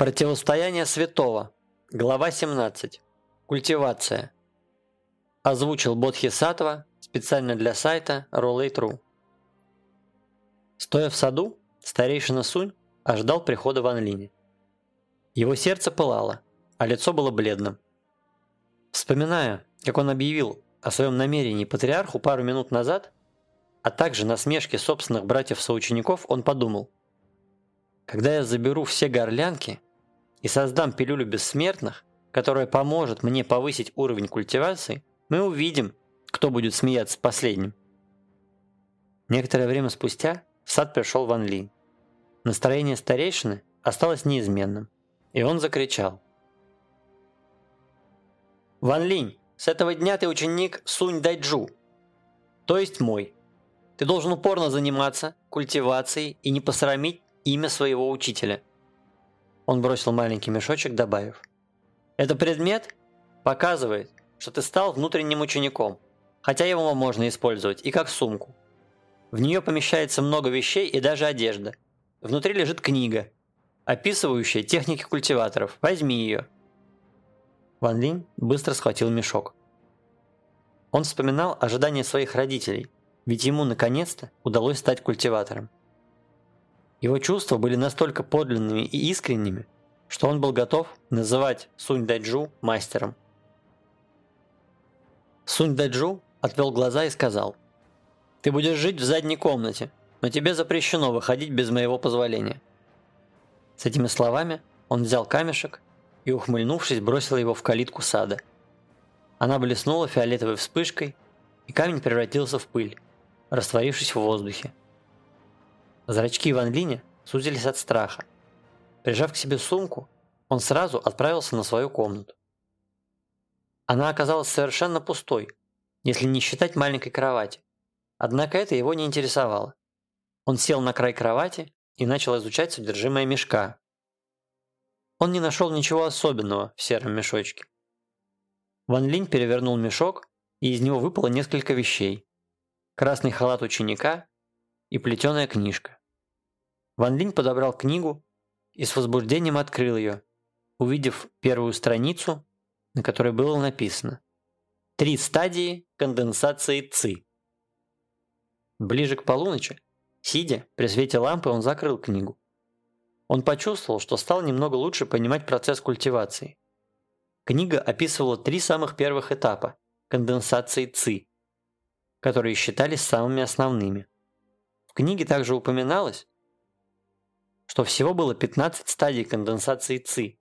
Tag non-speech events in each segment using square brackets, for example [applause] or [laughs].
Противостояние святого. Глава 17. Культивация. Озвучил Бодхисаттва специально для сайта Rollay.ru. Стоя в саду, старейшина Сунь ожидал прихода Ван Линя. Его сердце пылало, а лицо было бледным. Вспоминая, как он объявил о своем намерении патриарху пару минут назад, а также насмешки собственных братьев-соучеников, он подумал, «Когда я заберу все горлянки и создам пилюлю бессмертных, которая поможет мне повысить уровень культивации, мы увидим, кто будет смеяться последним». Некоторое время спустя в сад пришел Ван Ли. Настроение старейшины осталось неизменным, и он закричал. «Ван Линь, с этого дня ты ученик Сунь Дайджу, то есть мой. Ты должен упорно заниматься культивацией и не посрамить имя своего учителя». Он бросил маленький мешочек, добавив. «Это предмет показывает, что ты стал внутренним учеником, хотя его можно использовать и как сумку. В нее помещается много вещей и даже одежда. Внутри лежит книга, описывающая техники культиваторов. Возьми ее». Ван Линь быстро схватил мешок. Он вспоминал ожидания своих родителей, ведь ему наконец-то удалось стать культиватором. Его чувства были настолько подлинными и искренними, что он был готов называть Сунь Дайджу мастером. Сунь Дайджу отвел глаза и сказал, «Ты будешь жить в задней комнате, но тебе запрещено выходить без моего позволения». С этими словами он взял камешек и, ухмыльнувшись, бросил его в калитку сада. Она блеснула фиолетовой вспышкой, и камень превратился в пыль, растворившись в воздухе. Зрачки Ван Линя сузились от страха. Прижав к себе сумку, он сразу отправился на свою комнату. Она оказалась совершенно пустой, если не считать маленькой кровати. Однако это его не интересовало. Он сел на край кровати и начал изучать содержимое мешка, он не нашел ничего особенного в сером мешочке. Ван Линь перевернул мешок, и из него выпало несколько вещей. Красный халат ученика и плетеная книжка. Ван Линь подобрал книгу и с возбуждением открыл ее, увидев первую страницу, на которой было написано «Три стадии конденсации ЦИ». Ближе к полуночи, сидя при свете лампы, он закрыл книгу. Он почувствовал, что стал немного лучше понимать процесс культивации. Книга описывала три самых первых этапа конденсации ЦИ, которые считались самыми основными. В книге также упоминалось, что всего было 15 стадий конденсации ЦИ,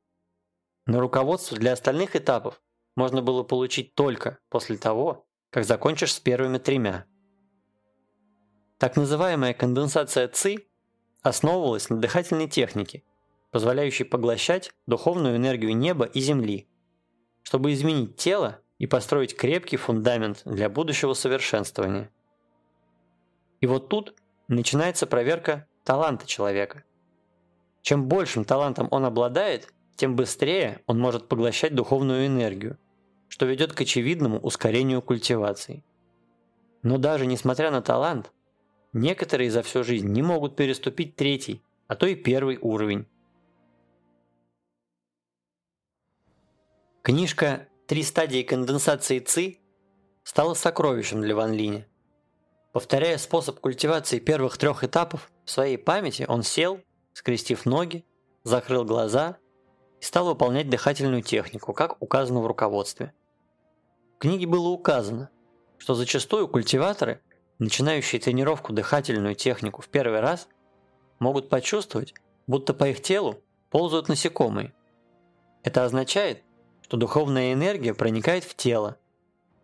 но руководство для остальных этапов можно было получить только после того, как закончишь с первыми тремя. Так называемая конденсация ЦИ основывалась на дыхательной технике, позволяющей поглощать духовную энергию неба и земли, чтобы изменить тело и построить крепкий фундамент для будущего совершенствования. И вот тут начинается проверка таланта человека. Чем большим талантом он обладает, тем быстрее он может поглощать духовную энергию, что ведет к очевидному ускорению культивации. Но даже несмотря на талант, Некоторые за всю жизнь не могут переступить третий, а то и первый уровень. Книжка «Три стадии конденсации ЦИ» стала сокровищем для Ван Линя. Повторяя способ культивации первых трех этапов, в своей памяти он сел, скрестив ноги, закрыл глаза и стал выполнять дыхательную технику, как указано в руководстве. В книге было указано, что зачастую культиваторы – начинающие тренировку дыхательную технику в первый раз, могут почувствовать, будто по их телу ползают насекомые. Это означает, что духовная энергия проникает в тело.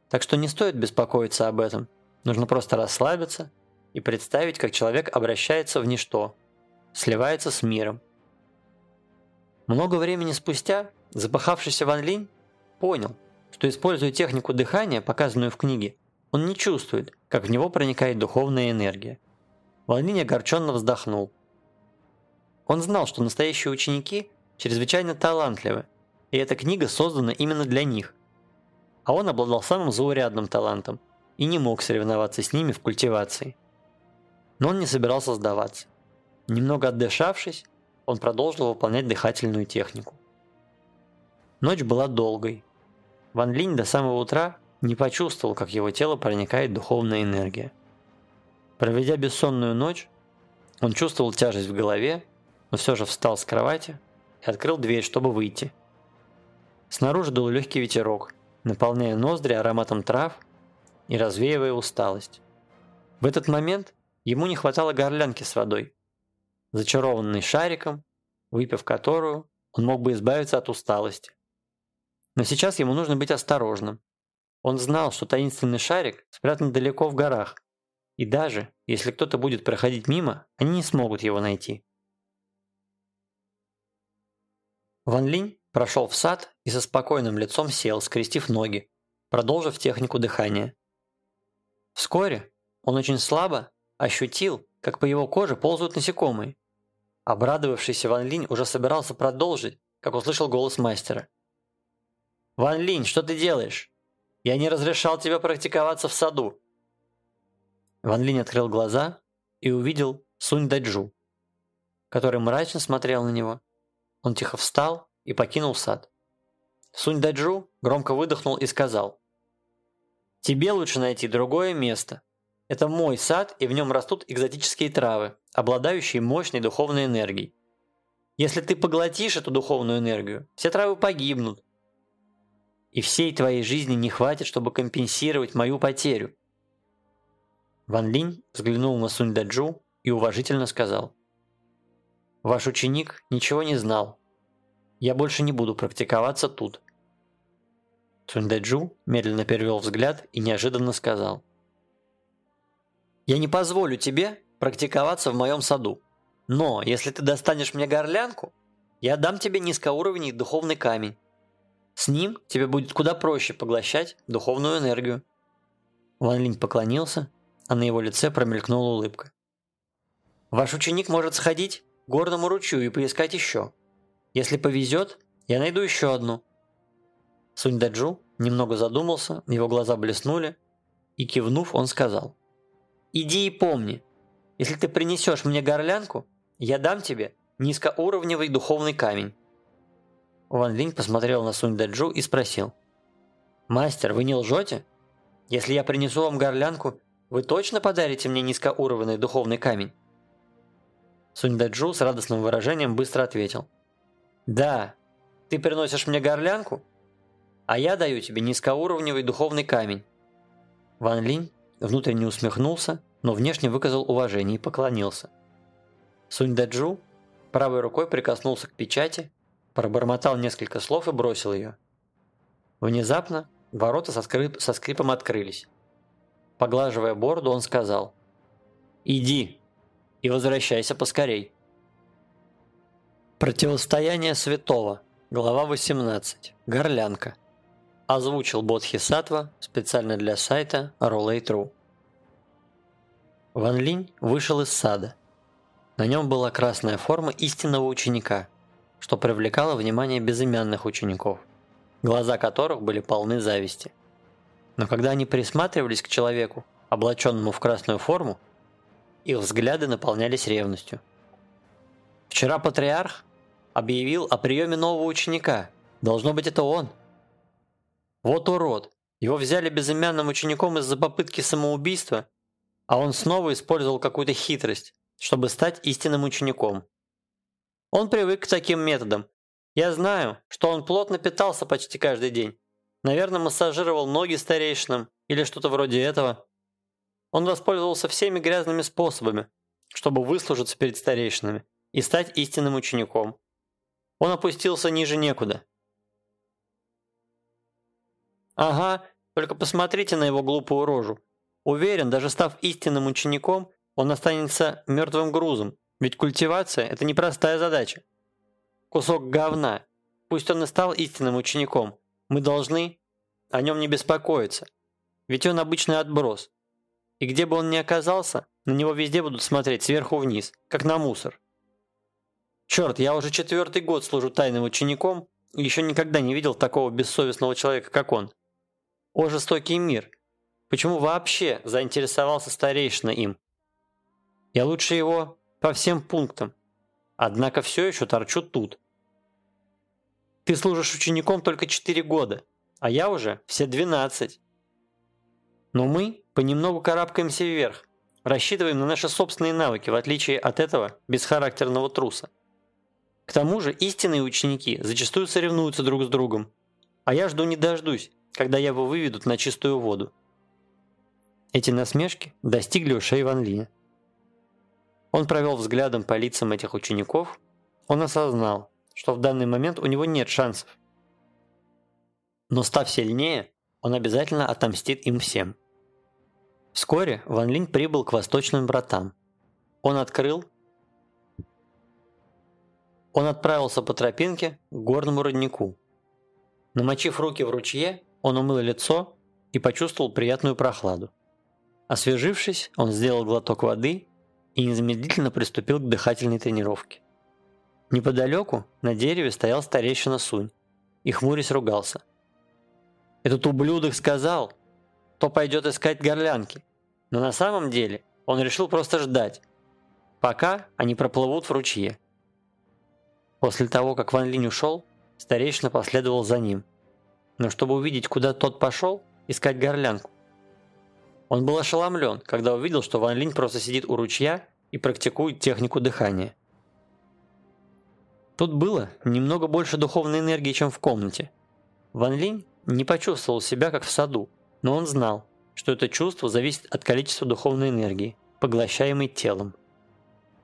Так что не стоит беспокоиться об этом. Нужно просто расслабиться и представить, как человек обращается в ничто, сливается с миром. Много времени спустя запахавшийся Ван Линь понял, что используя технику дыхания, показанную в книге, он не чувствует, как в него проникает духовная энергия. Ван огорченно вздохнул. Он знал, что настоящие ученики чрезвычайно талантливы, и эта книга создана именно для них. А он обладал самым заурядным талантом и не мог соревноваться с ними в культивации. Но он не собирался сдаваться. Немного отдышавшись, он продолжил выполнять дыхательную технику. Ночь была долгой. Ван Линь до самого утра не почувствовал, как его тело проникает духовная энергия. Проведя бессонную ночь, он чувствовал тяжесть в голове, но все же встал с кровати и открыл дверь, чтобы выйти. Снаружи дул легкий ветерок, наполняя ноздри ароматом трав и развеивая усталость. В этот момент ему не хватало горлянки с водой, зачарованной шариком, выпив которую, он мог бы избавиться от усталости. Но сейчас ему нужно быть осторожным. Он знал, что таинственный шарик спрятан далеко в горах, и даже если кто-то будет проходить мимо, они не смогут его найти. Ван Линь прошел в сад и со спокойным лицом сел, скрестив ноги, продолжив технику дыхания. Вскоре он очень слабо ощутил, как по его коже ползают насекомые. Обрадовавшийся Ван Линь уже собирался продолжить, как услышал голос мастера. «Ван Линь, что ты делаешь? Я не разрешал тебе практиковаться в саду». Ван Линь открыл глаза и увидел Сунь Даджу, который мрачно смотрел на него. Он тихо встал и покинул сад. Сунь Даджу громко выдохнул и сказал, «Тебе лучше найти другое место. Это мой сад, и в нем растут экзотические травы, обладающие мощной духовной энергией. Если ты поглотишь эту духовную энергию, все травы погибнут. И всей твоей жизни не хватит, чтобы компенсировать мою потерю. Ван Линь взглянул на Сунь Даджу и уважительно сказал. «Ваш ученик ничего не знал. Я больше не буду практиковаться тут». Сунь Даджу медленно перевел взгляд и неожиданно сказал. «Я не позволю тебе практиковаться в моем саду. Но если ты достанешь мне горлянку, я дам тебе низкоуровневый духовный камень. С ним тебе будет куда проще поглощать духовную энергию». Ван Линь поклонился а на его лице промелькнула улыбка. «Ваш ученик может сходить к горному ручью и поискать еще. Если повезет, я найду еще одну». Сунь Даджу немного задумался, его глаза блеснули, и кивнув, он сказал. «Иди и помни, если ты принесешь мне горлянку, я дам тебе низкоуровневый духовный камень». Ван Линь посмотрел на Сунь Даджу и спросил. «Мастер, вы не лжете? Если я принесу вам горлянку, вы точно подарите мне низкоуровневый духовный камень?» Суньдаджу с радостным выражением быстро ответил. «Да, ты приносишь мне горлянку, а я даю тебе низкоуровневый духовный камень». Ван Линь внутренне усмехнулся, но внешне выказал уважение и поклонился. Суньдаджу правой рукой прикоснулся к печати, пробормотал несколько слов и бросил ее. Внезапно ворота со, скрип со скрипом открылись. Поглаживая бороду, он сказал. «Иди и возвращайся поскорей». Противостояние святого. Глава 18. Горлянка. Озвучил Бодхисаттва специально для сайта Rollay.ru. Ван Линь вышел из сада. На нем была красная форма истинного ученика, что привлекало внимание безымянных учеников, глаза которых были полны зависти. Но когда они присматривались к человеку, облаченному в красную форму, их взгляды наполнялись ревностью. Вчера патриарх объявил о приеме нового ученика. Должно быть, это он. Вот урод. Его взяли безымянным учеником из-за попытки самоубийства, а он снова использовал какую-то хитрость, чтобы стать истинным учеником. Он привык к таким методам. Я знаю, что он плотно питался почти каждый день, Наверное, массажировал ноги старейшинам или что-то вроде этого. Он воспользовался всеми грязными способами, чтобы выслужиться перед старейшинами и стать истинным учеником. Он опустился ниже некуда. Ага, только посмотрите на его глупую рожу. Уверен, даже став истинным учеником, он останется мертвым грузом, ведь культивация – это непростая задача. Кусок говна. Пусть он и стал истинным учеником, мы должны о нем не беспокоиться, ведь он обычный отброс. И где бы он ни оказался, на него везде будут смотреть сверху вниз, как на мусор. Черт, я уже четвертый год служу тайным учеником и еще никогда не видел такого бессовестного человека, как он. О, жестокий мир! Почему вообще заинтересовался старейшина им? Я лучше его по всем пунктам. однако все еще торчу тут. Ты служишь учеником только 4 года, а я уже все 12. Но мы понемногу карабкаемся вверх, рассчитываем на наши собственные навыки, в отличие от этого бесхарактерного труса. К тому же истинные ученики зачастую соревнуются друг с другом, а я жду не дождусь, когда его выведут на чистую воду. Эти насмешки достигли ушей Ван Линя. Он провел взглядом по лицам этих учеников, он осознал, что в данный момент у него нет шансов. Но став сильнее, он обязательно отомстит им всем. Вскоре Ван Линь прибыл к восточным вратам. Он открыл... Он отправился по тропинке к горному роднику. Намочив руки в ручье, он умыл лицо и почувствовал приятную прохладу. Освежившись, он сделал глоток воды и незамедлительно приступил к дыхательной тренировке. Неподалеку на дереве стоял старейшина Сунь и хмурясь ругался. «Этот ублюдок сказал, то пойдет искать горлянки, но на самом деле он решил просто ждать, пока они проплывут в ручье». После того, как Ван Линь ушел, старейшина последовал за ним. Но чтобы увидеть, куда тот пошел, искать горлянку, он был ошеломлен, когда увидел, что Ван Линь просто сидит у ручья и практикует технику дыхания. Тут было немного больше духовной энергии, чем в комнате. Ван Линь не почувствовал себя как в саду, но он знал, что это чувство зависит от количества духовной энергии, поглощаемой телом.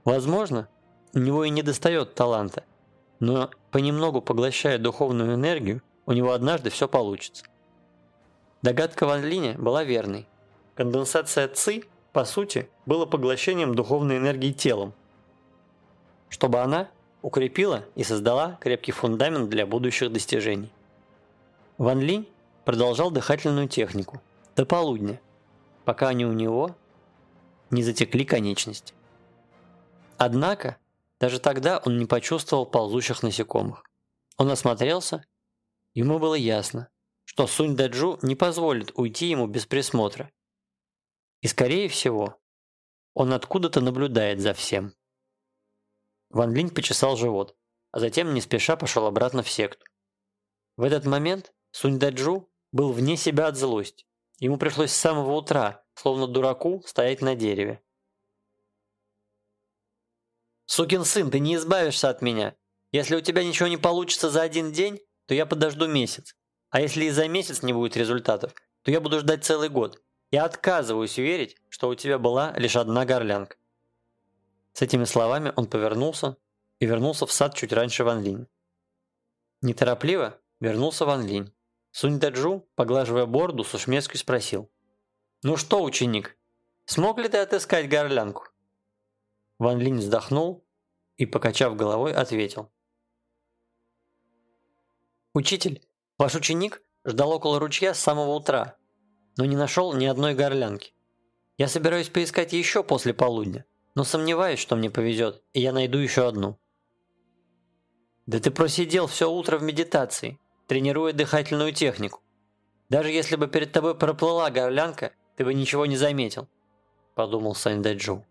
Возможно, у него и не достает таланта, но понемногу поглощая духовную энергию, у него однажды все получится. Догадка Ван Линя была верной. Конденсация ЦИ, по сути, была поглощением духовной энергии телом, чтобы она укрепила и создала крепкий фундамент для будущих достижений. Ван Линь продолжал дыхательную технику до полудня, пока они у него не затекли конечности. Однако, даже тогда он не почувствовал ползущих насекомых. Он осмотрелся, ему было ясно, что Сунь Даджу не позволит уйти ему без присмотра и, скорее всего, он откуда-то наблюдает за всем. Ван Линь почесал живот, а затем не спеша пошел обратно в секту. В этот момент Сунь Даджу был вне себя от злости. Ему пришлось с самого утра, словно дураку, стоять на дереве. «Сукин сын, ты не избавишься от меня. Если у тебя ничего не получится за один день, то я подожду месяц. А если и за месяц не будет результатов, то я буду ждать целый год. Я отказываюсь верить, что у тебя была лишь одна горлянка. С этими словами он повернулся и вернулся в сад чуть раньше Ван Линь. Неторопливо вернулся Ван Линь. Сунь Даджу, поглаживая бороду, с усмешкой спросил. «Ну что, ученик, смог ли ты отыскать горлянку?» Ван Линь вздохнул и, покачав головой, ответил. «Учитель, ваш ученик ждал около ручья с самого утра но не нашел ни одной горлянки. Я собираюсь поискать еще после полудня, но сомневаюсь, что мне повезет, и я найду еще одну. Да ты просидел все утро в медитации, тренируя дыхательную технику. Даже если бы перед тобой проплыла горлянка, ты бы ничего не заметил, подумал Сань Дэджу.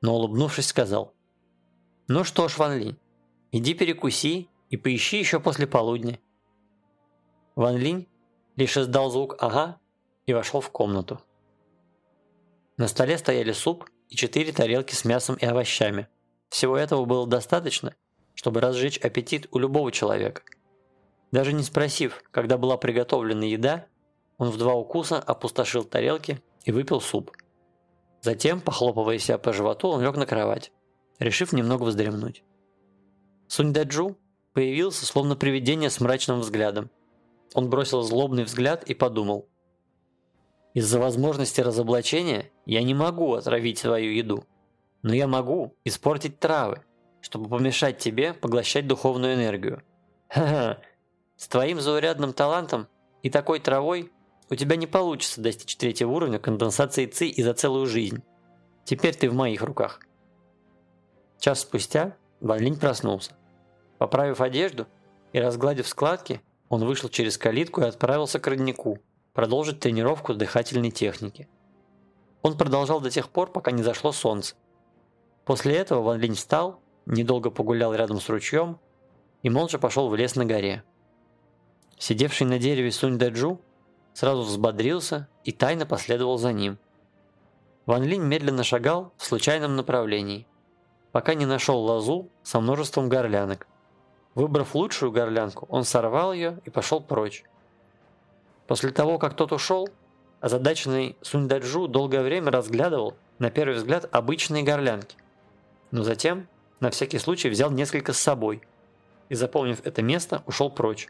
Но улыбнувшись сказал, ну что ж, Ван Линь, иди перекуси и поищи еще после полудня. Ван Линь лишь издал звук «ага» и вошел в комнату. На столе стояли суп и четыре тарелки с мясом и овощами. Всего этого было достаточно, чтобы разжечь аппетит у любого человека. Даже не спросив, когда была приготовлена еда, он в два укуса опустошил тарелки и выпил суп. Затем, похлопывая себя по животу, он лег на кровать, решив немного вздремнуть. Сунь Даджу появился словно привидение с мрачным взглядом. Он бросил злобный взгляд и подумал, из-за возможности разоблачения я не могу отравить свою еду, но я могу испортить травы, чтобы помешать тебе поглощать духовную энергию. Ха-ха, с твоим заурядным талантом и такой травой у тебя не получится достичь третьего уровня конденсации ЦИ и за целую жизнь. Теперь ты в моих руках. Час спустя Ван Линь проснулся. Поправив одежду и разгладив складки, он вышел через калитку и отправился к роднику – продолжить тренировку дыхательной техники. Он продолжал до тех пор, пока не зашло солнце. После этого Ван Линь встал недолго погулял рядом с ручьем и молча пошел в лес на горе. Сидевший на дереве Сунь Даджу сразу взбодрился и тайно последовал за ним. Ван Линь медленно шагал в случайном направлении, пока не нашел лозу со множеством горлянок. Выбрав лучшую горлянку, он сорвал ее и пошел прочь. После того, как тот ушел, озадаченный Сунь Даджу долгое время разглядывал, на первый взгляд, обычные горлянки. Но затем, на всякий случай, взял несколько с собой и, запомнив это место, ушел прочь.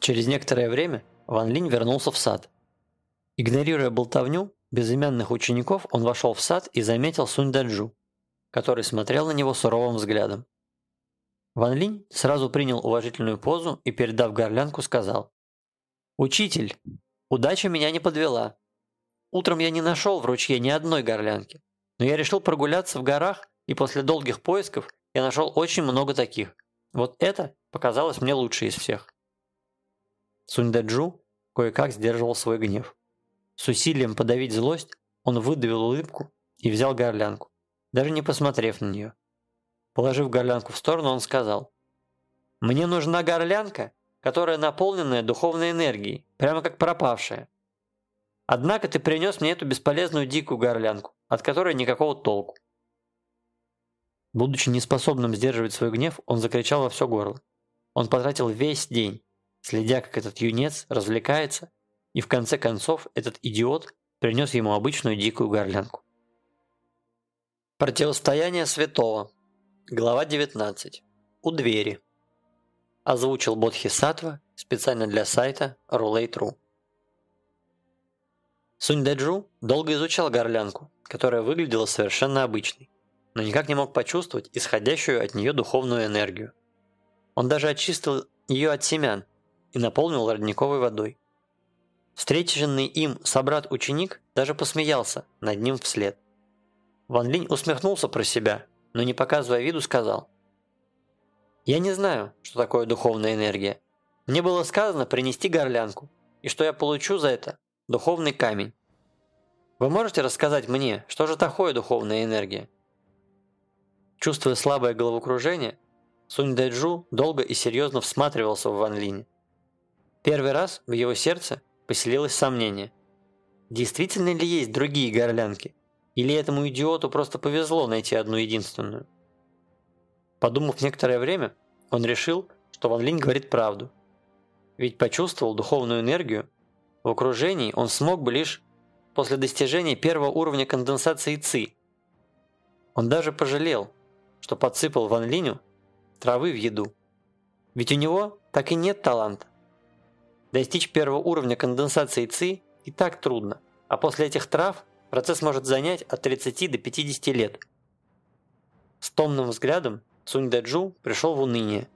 Через некоторое время Ван Линь вернулся в сад. Игнорируя болтовню безымянных учеников, он вошел в сад и заметил Сунь Даджу, который смотрел на него суровым взглядом. Ван Линь сразу принял уважительную позу и, передав горлянку, сказал «Учитель, удача меня не подвела. Утром я не нашел в ручье ни одной горлянки, но я решил прогуляться в горах, и после долгих поисков я нашел очень много таких. Вот это показалось мне лучше из всех». Суньдаджу кое-как сдерживал свой гнев. С усилием подавить злость, он выдавил улыбку и взял горлянку, даже не посмотрев на нее. Положив горлянку в сторону, он сказал, «Мне нужна горлянка, которая наполненная духовной энергией, прямо как пропавшая. Однако ты принес мне эту бесполезную дикую горлянку, от которой никакого толку. Будучи неспособным сдерживать свой гнев, он закричал во все горло. Он потратил весь день, следя, как этот юнец развлекается, и в конце концов этот идиот принес ему обычную дикую горлянку. Противостояние святого. Глава 19. У двери озвучил Бодхисаттва специально для сайта Roulette.ru. Сунь Дэджу долго изучал горлянку, которая выглядела совершенно обычной, но никак не мог почувствовать исходящую от нее духовную энергию. Он даже очистил ее от семян и наполнил родниковой водой. Встреченный им собрат-ученик даже посмеялся над ним вслед. Ван Линь усмехнулся про себя, но не показывая виду сказал – я не знаю, что такое духовная энергия. Мне было сказано принести горлянку, и что я получу за это духовный камень. Вы можете рассказать мне, что же такое духовная энергия? Чувствуя слабое головокружение, Сунь Дайджу долго и серьезно всматривался в Ван Линь. Первый раз в его сердце поселилось сомнение. Действительно ли есть другие горлянки? Или этому идиоту просто повезло найти одну единственную? Подумав некоторое время, он решил, что Ван Линь говорит правду. Ведь почувствовал духовную энергию. В окружении он смог бы лишь после достижения первого уровня конденсации ЦИ. Он даже пожалел, что подсыпал Ван Линю травы в еду. Ведь у него так и нет таланта. Достичь первого уровня конденсации ЦИ и так трудно, а после этих трав процесс может занять от 30 до 50 лет. С томным взглядом Сунь Даджу пришел в уныние.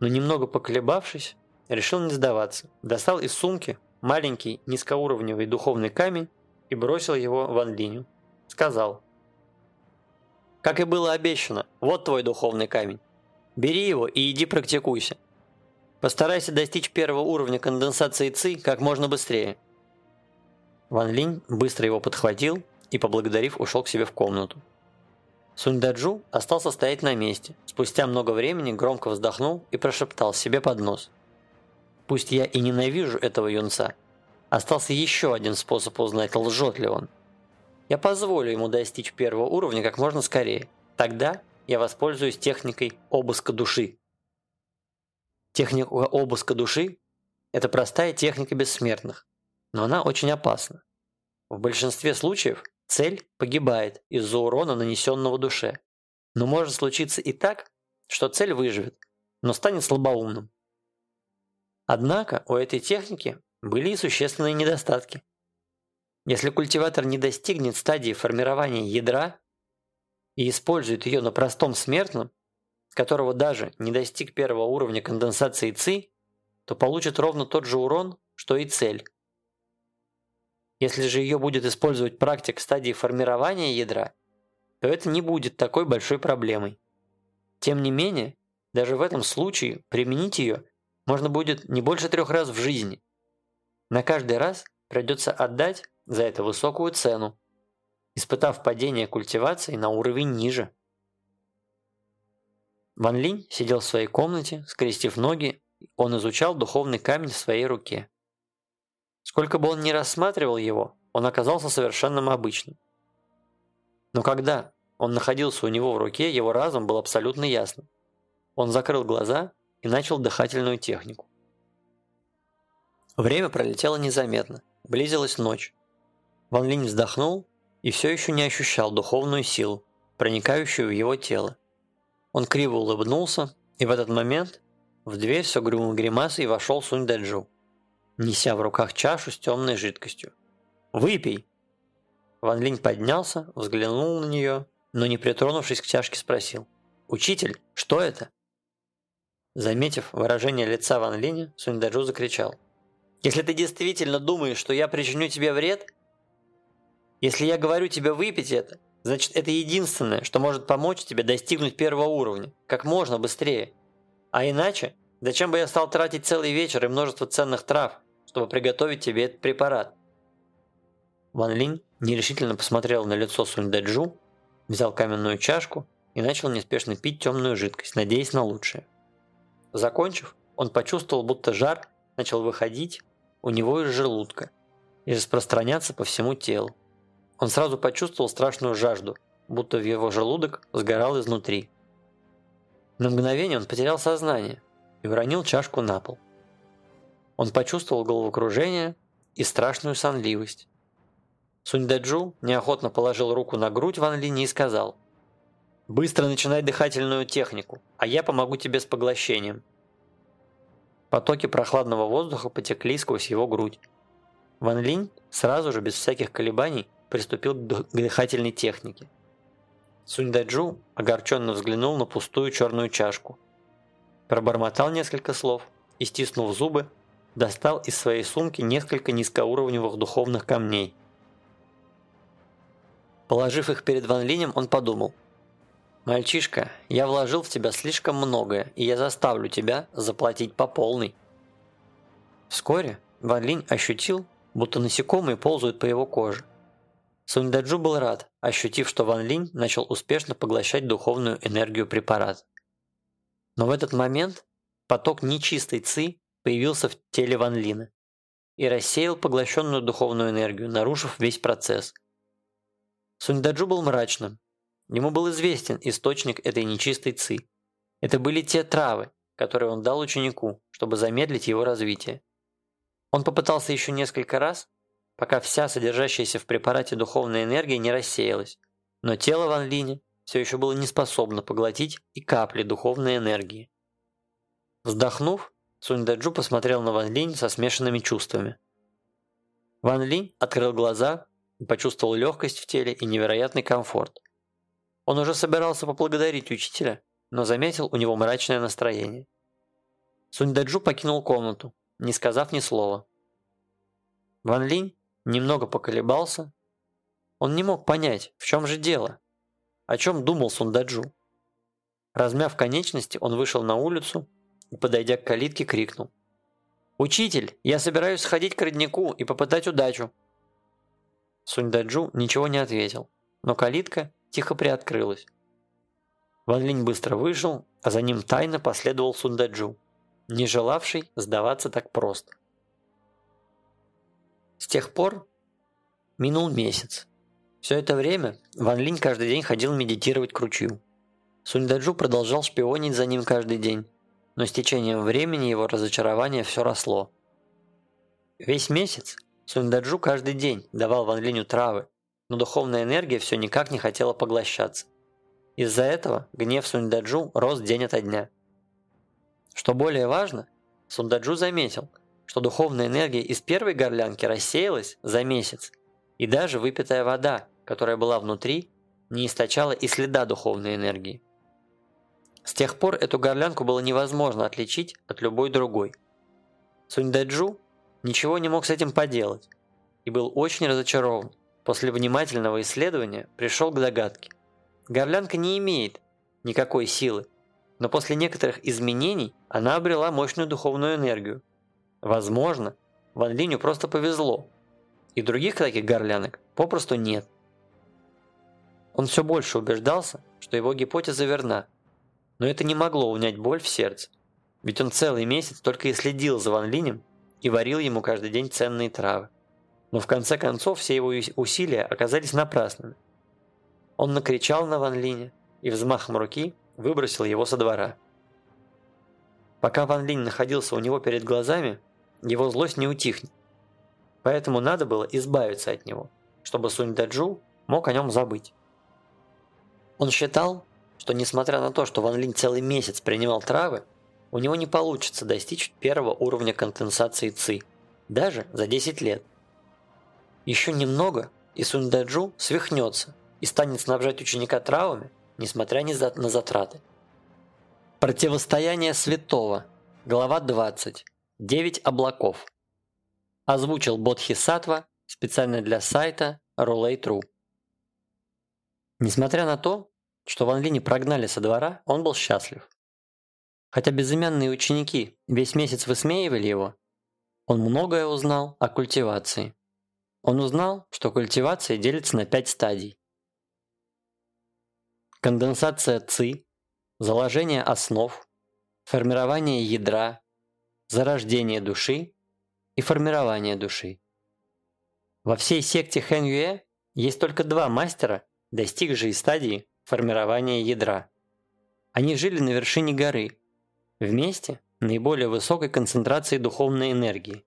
Но немного поколебавшись, решил не сдаваться. Достал из сумки маленький низкоуровневый духовный камень и бросил его в Анлиню. Сказал. «Как и было обещано, вот твой духовный камень. Бери его и иди практикуйся. Постарайся достичь первого уровня конденсации ЦИ как можно быстрее». Ван Линь быстро его подхватил и, поблагодарив, ушел к себе в комнату. Суньдаджу остался стоять на месте. Спустя много времени громко вздохнул и прошептал себе под нос. «Пусть я и ненавижу этого юнца, остался еще один способ узнать, лжет ли он. Я позволю ему достичь первого уровня как можно скорее. Тогда я воспользуюсь техникой обыска души». Техника обыска души – это простая техника бессмертных, но она очень опасна. В большинстве случаев Цель погибает из-за урона, нанесенного душе. Но может случиться и так, что цель выживет, но станет слабоумным. Однако у этой техники были и существенные недостатки. Если культиватор не достигнет стадии формирования ядра и использует ее на простом смертном, которого даже не достиг первого уровня конденсации ЦИ, то получит ровно тот же урон, что и цель. Если же ее будет использовать практик стадии формирования ядра, то это не будет такой большой проблемой. Тем не менее, даже в этом случае применить ее можно будет не больше трех раз в жизни. На каждый раз придется отдать за это высокую цену, испытав падение культивации на уровень ниже. Ван Линь сидел в своей комнате, скрестив ноги, он изучал духовный камень в своей руке. Сколько бы он ни рассматривал его, он оказался совершенно обычным. Но когда он находился у него в руке, его разум был абсолютно ясным. Он закрыл глаза и начал дыхательную технику. Время пролетело незаметно, близилась ночь. Ван Линь вздохнул и все еще не ощущал духовную силу, проникающую в его тело. Он криво улыбнулся, и в этот момент в дверь с угрюмой гримасой вошел Сунь Даджу, неся в руках чашу с темной жидкостью. «Выпей!» Ван Линь поднялся, взглянул на нее, но не притронувшись к чашке спросил. «Учитель, что это?» Заметив выражение лица Ван Линя, Сунь Даджу закричал. «Если ты действительно думаешь, что я причиню тебе вред, если я говорю тебе выпить это, значит это единственное, что может помочь тебе достигнуть первого уровня, как можно быстрее. А иначе, зачем бы я стал тратить целый вечер и множество ценных трав, чтобы приготовить тебе этот препарат? Ван Линь нерешительно посмотрел на лицо Сунь Даджу, взял каменную чашку и начал неспешно пить темную жидкость, надеясь на лучшее. Закончив, он почувствовал, будто жар начал выходить у него из желудка и распространяться по всему телу. Он сразу почувствовал страшную жажду, будто в его желудок сгорал изнутри. На мгновение он потерял сознание и уронил чашку на пол. Он почувствовал головокружение и страшную сонливость. Суньдаджу неохотно положил руку на грудь Ван Лини и сказал «Быстро начинай дыхательную технику, а я помогу тебе с поглощением». Потоки прохладного воздуха потекли сквозь его грудь. Ван Линь сразу же, без всяких колебаний, приступил к дыхательной технике. Суньдаджу огорченно взглянул на пустую черную чашку. Пробормотал несколько слов и, стиснув зубы, достал из своей сумки несколько низкоуровневых духовных камней. Положив их перед Ван Линем, он подумал. «Мальчишка, я вложил в тебя слишком многое, и я заставлю тебя заплатить по полной». Вскоре Ван Линь ощутил, будто насекомые ползают по его коже. Суньдаджу был рад, ощутив, что Ван Линь начал успешно поглощать духовную энергию препарата. Но в этот момент поток нечистой ци появился в теле Ван Лина и рассеял поглощенную духовную энергию, нарушив весь процесс. Суньдаджу был мрачным. Ему был известен источник этой нечистой ци. Это были те травы, которые он дал ученику, чтобы замедлить его развитие. Он попытался еще несколько раз, пока вся содержащаяся в препарате духовная энергия не рассеялась, но тело Ван Линя все еще было не способно поглотить и капли духовной энергии. Вздохнув, Сунь Даджу посмотрел на Ван Линь со смешанными чувствами. Ван Линь открыл глаза и почувствовал легкость в теле и невероятный комфорт. Он уже собирался поблагодарить учителя, но заметил у него мрачное настроение. Сунь Даджу покинул комнату, не сказав ни слова. Ван Линь немного поколебался. Он не мог понять, в чем же дело, о чем думал Сундаджу. Размяв конечности, он вышел на улицу и, подойдя к калитке, крикнул. «Учитель, я собираюсь сходить к роднику и попытать удачу!» Сундаджу ничего не ответил, но калитка тихо приоткрылась. Ван Линь быстро вышел, а за ним тайно последовал Сундаджу, не желавший сдаваться так просто. С тех пор минул месяц. Все это время Ван Линь каждый день ходил медитировать к ручью. Суньдаджу продолжал шпионить за ним каждый день, но с течением времени его разочарование все росло. Весь месяц Суньдаджу каждый день давал Ван Линю травы, но духовная энергия все никак не хотела поглощаться. Из-за этого гнев Суньдаджу рос день ото дня. Что более важно, Сундаджу заметил – что духовная энергия из первой горлянки рассеялась за месяц, и даже выпитая вода, которая была внутри, не источала и следа духовной энергии. С тех пор эту горлянку было невозможно отличить от любой другой. Суньдаджу ничего не мог с этим поделать и был очень разочарован. После внимательного исследования пришел к догадке. Горлянка не имеет никакой силы, но после некоторых изменений она обрела мощную духовную энергию, Возможно, Ван Линю просто повезло, и других таких горлянок попросту нет. Он все больше убеждался, что его гипотеза верна. Но это не могло унять боль в сердце, ведь он целый месяц только и следил за Ван Линем и варил ему каждый день ценные травы. Но в конце концов все его усилия оказались напрасными. Он накричал на Ван Линя и взмахом руки выбросил его со двора. Пока Ван Линь находился у него перед глазами, его злость не утихнет. Поэтому надо было избавиться от него, чтобы Сунь Даджу мог о нем забыть. Он считал, что несмотря на то, что Ван Линь целый месяц принимал травы, у него не получится достичь первого уровня конденсации ЦИ, даже за 10 лет. Еще немного, и Сунь Даджу свихнется и станет снабжать ученика травами, несмотря ни на затраты. Противостояние святого. Глава 20. Девять облаков. Озвучил Бодхисаттва специально для сайта Roulette.ru. Несмотря на то, что Ван Линя прогнали со двора, он был счастлив. Хотя безымянные ученики весь месяц высмеивали его, он многое узнал о культивации. Он узнал, что культивация делится на пять стадий. Конденсация ЦИ, заложение основ, формирование ядра, зарождение души и формирование души. Во всей секте Хэн Юэ есть только два мастера, достигшие стадии формирования ядра. Они жили на вершине горы, вместе наиболее высокой концентрации духовной энергии.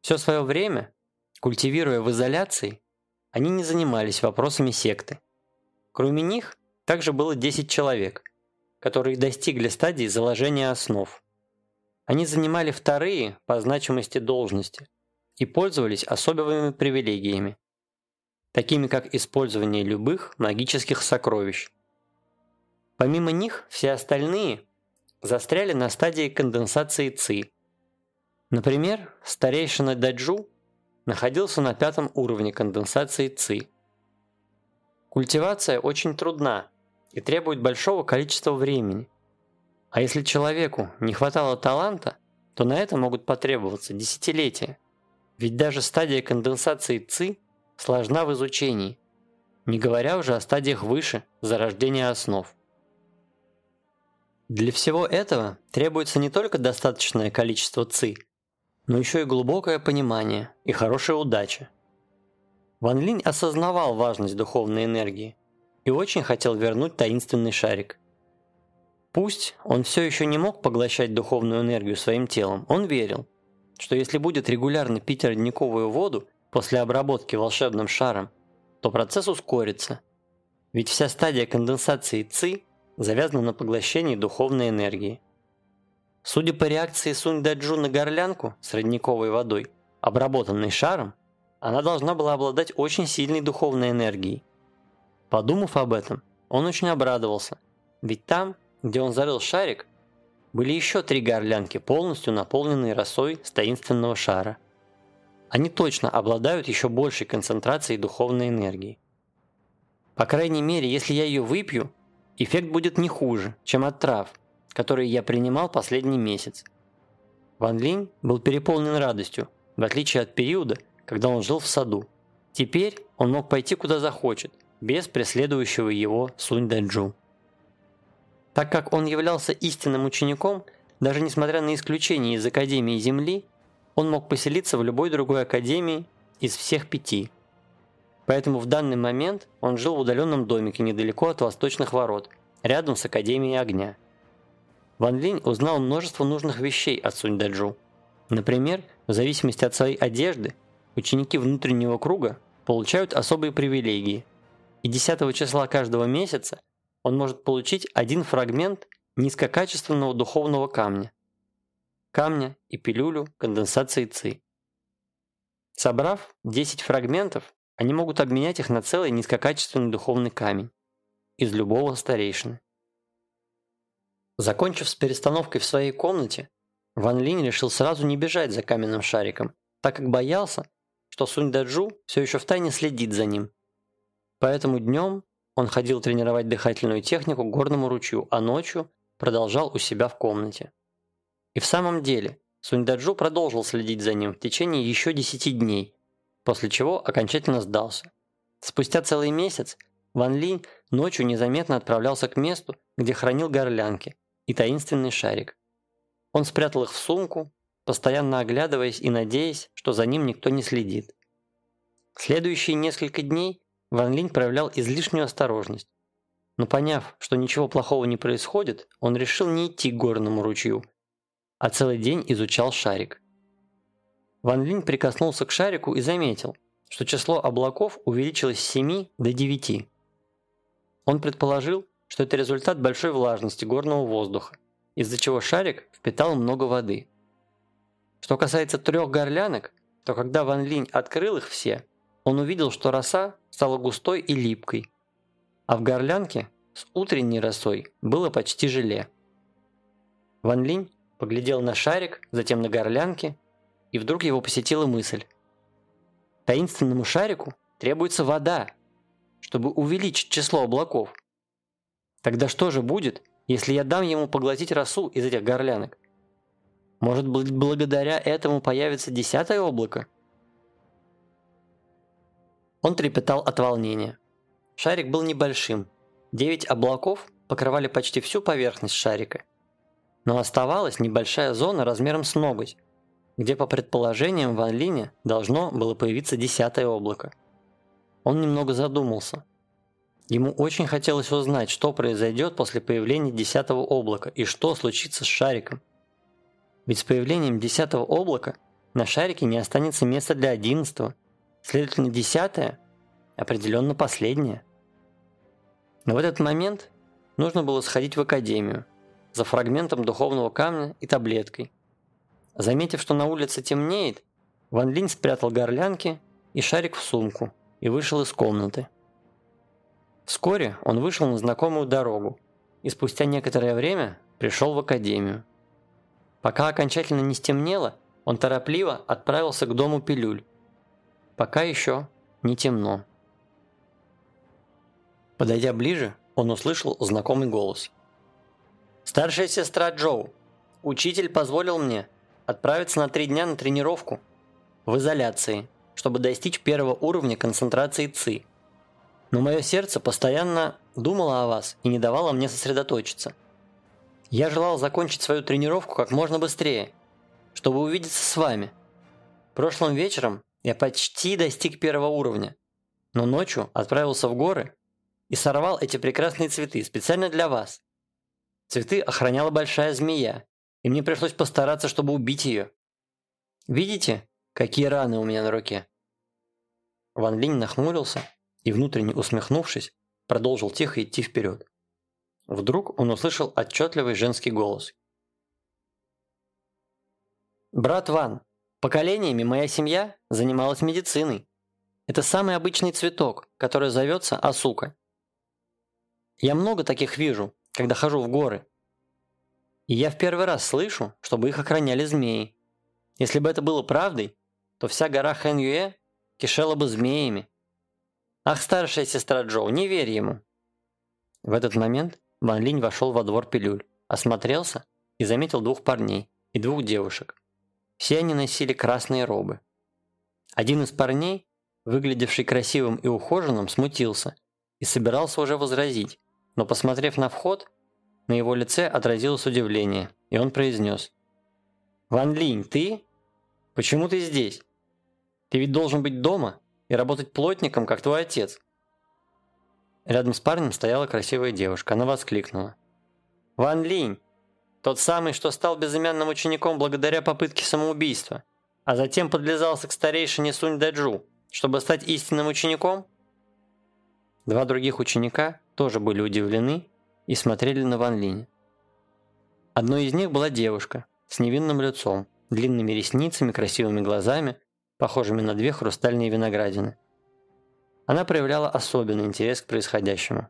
Все свое время, культивируя в изоляции, они не занимались вопросами секты. Кроме них, также было 10 человек, которые достигли стадии заложения основ. Они занимали вторые по значимости должности и пользовались особыми привилегиями такими как использование любых магических сокровищ. Помимо них, все остальные застряли на стадии конденсации ЦИ. Например, старейшина Даджу находился на пятом уровне конденсации ЦИ. Культивация очень трудна и требует большого количества времени. А если человеку не хватало таланта, то на это могут потребоваться десятилетия. Ведь даже стадия конденсации ЦИ сложна в изучении, не говоря уже о стадиях выше зарождения основ. Для всего этого требуется не только достаточное количество ЦИ, но еще и глубокое понимание и хорошая удача. Ван Линь осознавал важность духовной энергии и очень хотел вернуть таинственный шарик. Пусть он все еще не мог поглощать духовную энергию своим телом, он верил, что если будет регулярно пить родниковую воду после обработки волшебным шаром, то процесс ускорится. Ведь вся стадия конденсации ЦИ завязана на поглощении духовной энергии. Судя по реакции Сунь Даджу на горлянку с родниковой водой, обработанной шаром, она должна была обладать очень сильной духовной энергией. Подумав об этом, он очень обрадовался, ведь там, где он зарыл шарик, были еще три горлянки, полностью наполненные росой с таинственного шара – они точно обладают еще большей концентрацией духовной энергии. По крайней мере, если я ее выпью, эффект будет не хуже, чем от трав, которые я принимал последний месяц. Ван Линь был переполнен радостью, в отличие от периода, когда он жил в саду. Теперь он мог пойти куда захочет, без преследующего его Сунь Даджу. Так как он являлся истинным учеником, даже несмотря на исключение из Академии Земли, он мог поселиться в любой другой академии из всех пяти. Поэтому в данный момент он жил в удаленном домике недалеко от восточных ворот, рядом с Академией Огня. Ван Линь узнал множество нужных вещей от Сунь Даджу. Например, в зависимости от своей одежды, ученики внутреннего круга получают особые привилегии. И 10 числа каждого месяца он может получить один фрагмент низкокачественного духовного камня, камня и пилюлю конденсации ЦИ. Собрав 10 фрагментов, они могут обменять их на целый низкокачественный духовный камень из любого старейшины. Закончив с перестановкой в своей комнате, Ван Линь решил сразу не бежать за каменным шариком, так как боялся, что Сунь Даджу все еще втайне следит за ним. Поэтому днем он ходил тренировать дыхательную технику горному ручью, а ночью продолжал у себя в комнате. И в самом деле, Суньдаджу продолжил следить за ним в течение еще 10 дней, после чего окончательно сдался. Спустя целый месяц Ван Линь ночью незаметно отправлялся к месту, где хранил горлянки и таинственный шарик. Он спрятал их в сумку, постоянно оглядываясь и надеясь, что за ним никто не следит. Следующие несколько дней Ван Линь проявлял излишнюю осторожность. Но поняв, что ничего плохого не происходит, он решил не идти к горному ручью, а целый день изучал шарик. Ван Линь прикоснулся к шарику и заметил, что число облаков увеличилось с 7 до 9. Он предположил, что это результат большой влажности горного воздуха, из-за чего шарик впитал много воды. Что касается трех горлянок, то когда Ван Линь открыл их все, он увидел, что роса стала густой и липкой, а в горлянке с утренней росой было почти желе. Ван Линь поглядел на шарик, затем на горлянки, и вдруг его посетила мысль. Таинственному шарику требуется вода, чтобы увеличить число облаков. Тогда что же будет, если я дам ему поглотить росу из этих горлянок? Может быть, благодаря этому появится десятое облако? Он трепетал от волнения. Шарик был небольшим. Девять облаков покрывали почти всю поверхность шарика. Но оставалась небольшая зона размером с ноготь, где по предположениям Ван Линя должно было появиться десятое облако. Он немного задумался. Ему очень хотелось узнать, что произойдет после появления десятого облака и что случится с шариком. Ведь с появлением десятого облака на шарике не останется места для одиннадцатого – Следовательно, десятое определенно последнее. Но в этот момент нужно было сходить в академию за фрагментом духовного камня и таблеткой. Заметив, что на улице темнеет, Ван Линь спрятал горлянки и шарик в сумку и вышел из комнаты. Вскоре он вышел на знакомую дорогу и спустя некоторое время пришел в академию. Пока окончательно не стемнело, он торопливо отправился к дому пилюль Пока еще не темно. Подойдя ближе, он услышал знакомый голос. «Старшая сестра Джоу, учитель позволил мне отправиться на три дня на тренировку в изоляции, чтобы достичь первого уровня концентрации ЦИ. Но мое сердце постоянно думало о вас и не давало мне сосредоточиться. Я желал закончить свою тренировку как можно быстрее, чтобы увидеться с вами. Прошлым вечером я почти достиг первого уровня, но ночью отправился в горы и сорвал эти прекрасные цветы специально для вас. Цветы охраняла большая змея, и мне пришлось постараться, чтобы убить ее. Видите, какие раны у меня на руке?» Ван Линь нахмурился и, внутренне усмехнувшись, продолжил тихо идти вперед. Вдруг он услышал отчетливый женский голос. «Брат Ван, Поколениями моя семья занималась медициной. Это самый обычный цветок, который зовется асука. Я много таких вижу, когда хожу в горы. И я в первый раз слышу, чтобы их охраняли змеи. Если бы это было правдой, то вся гора Хэн кишела бы змеями. Ах, старшая сестра Джоу, не верь ему. В этот момент Ван Линь вошел во двор пилюль, осмотрелся и заметил двух парней и двух девушек. Все они носили красные робы. Один из парней, выглядевший красивым и ухоженным, смутился и собирался уже возразить, но посмотрев на вход, на его лице отразилось удивление, и он произнес. «Ван Линь, ты? Почему ты здесь? Ты ведь должен быть дома и работать плотником, как твой отец». Рядом с парнем стояла красивая девушка. Она воскликнула. «Ван Линь, тот самый, что стал безымянным учеником благодаря попытке самоубийства, а затем подлизался к старейшине Сунь Даджу, чтобы стать истинным учеником? Два других ученика тоже были удивлены и смотрели на Ван Линя. Одной из них была девушка с невинным лицом, длинными ресницами, красивыми глазами, похожими на две хрустальные виноградины. Она проявляла особенный интерес к происходящему.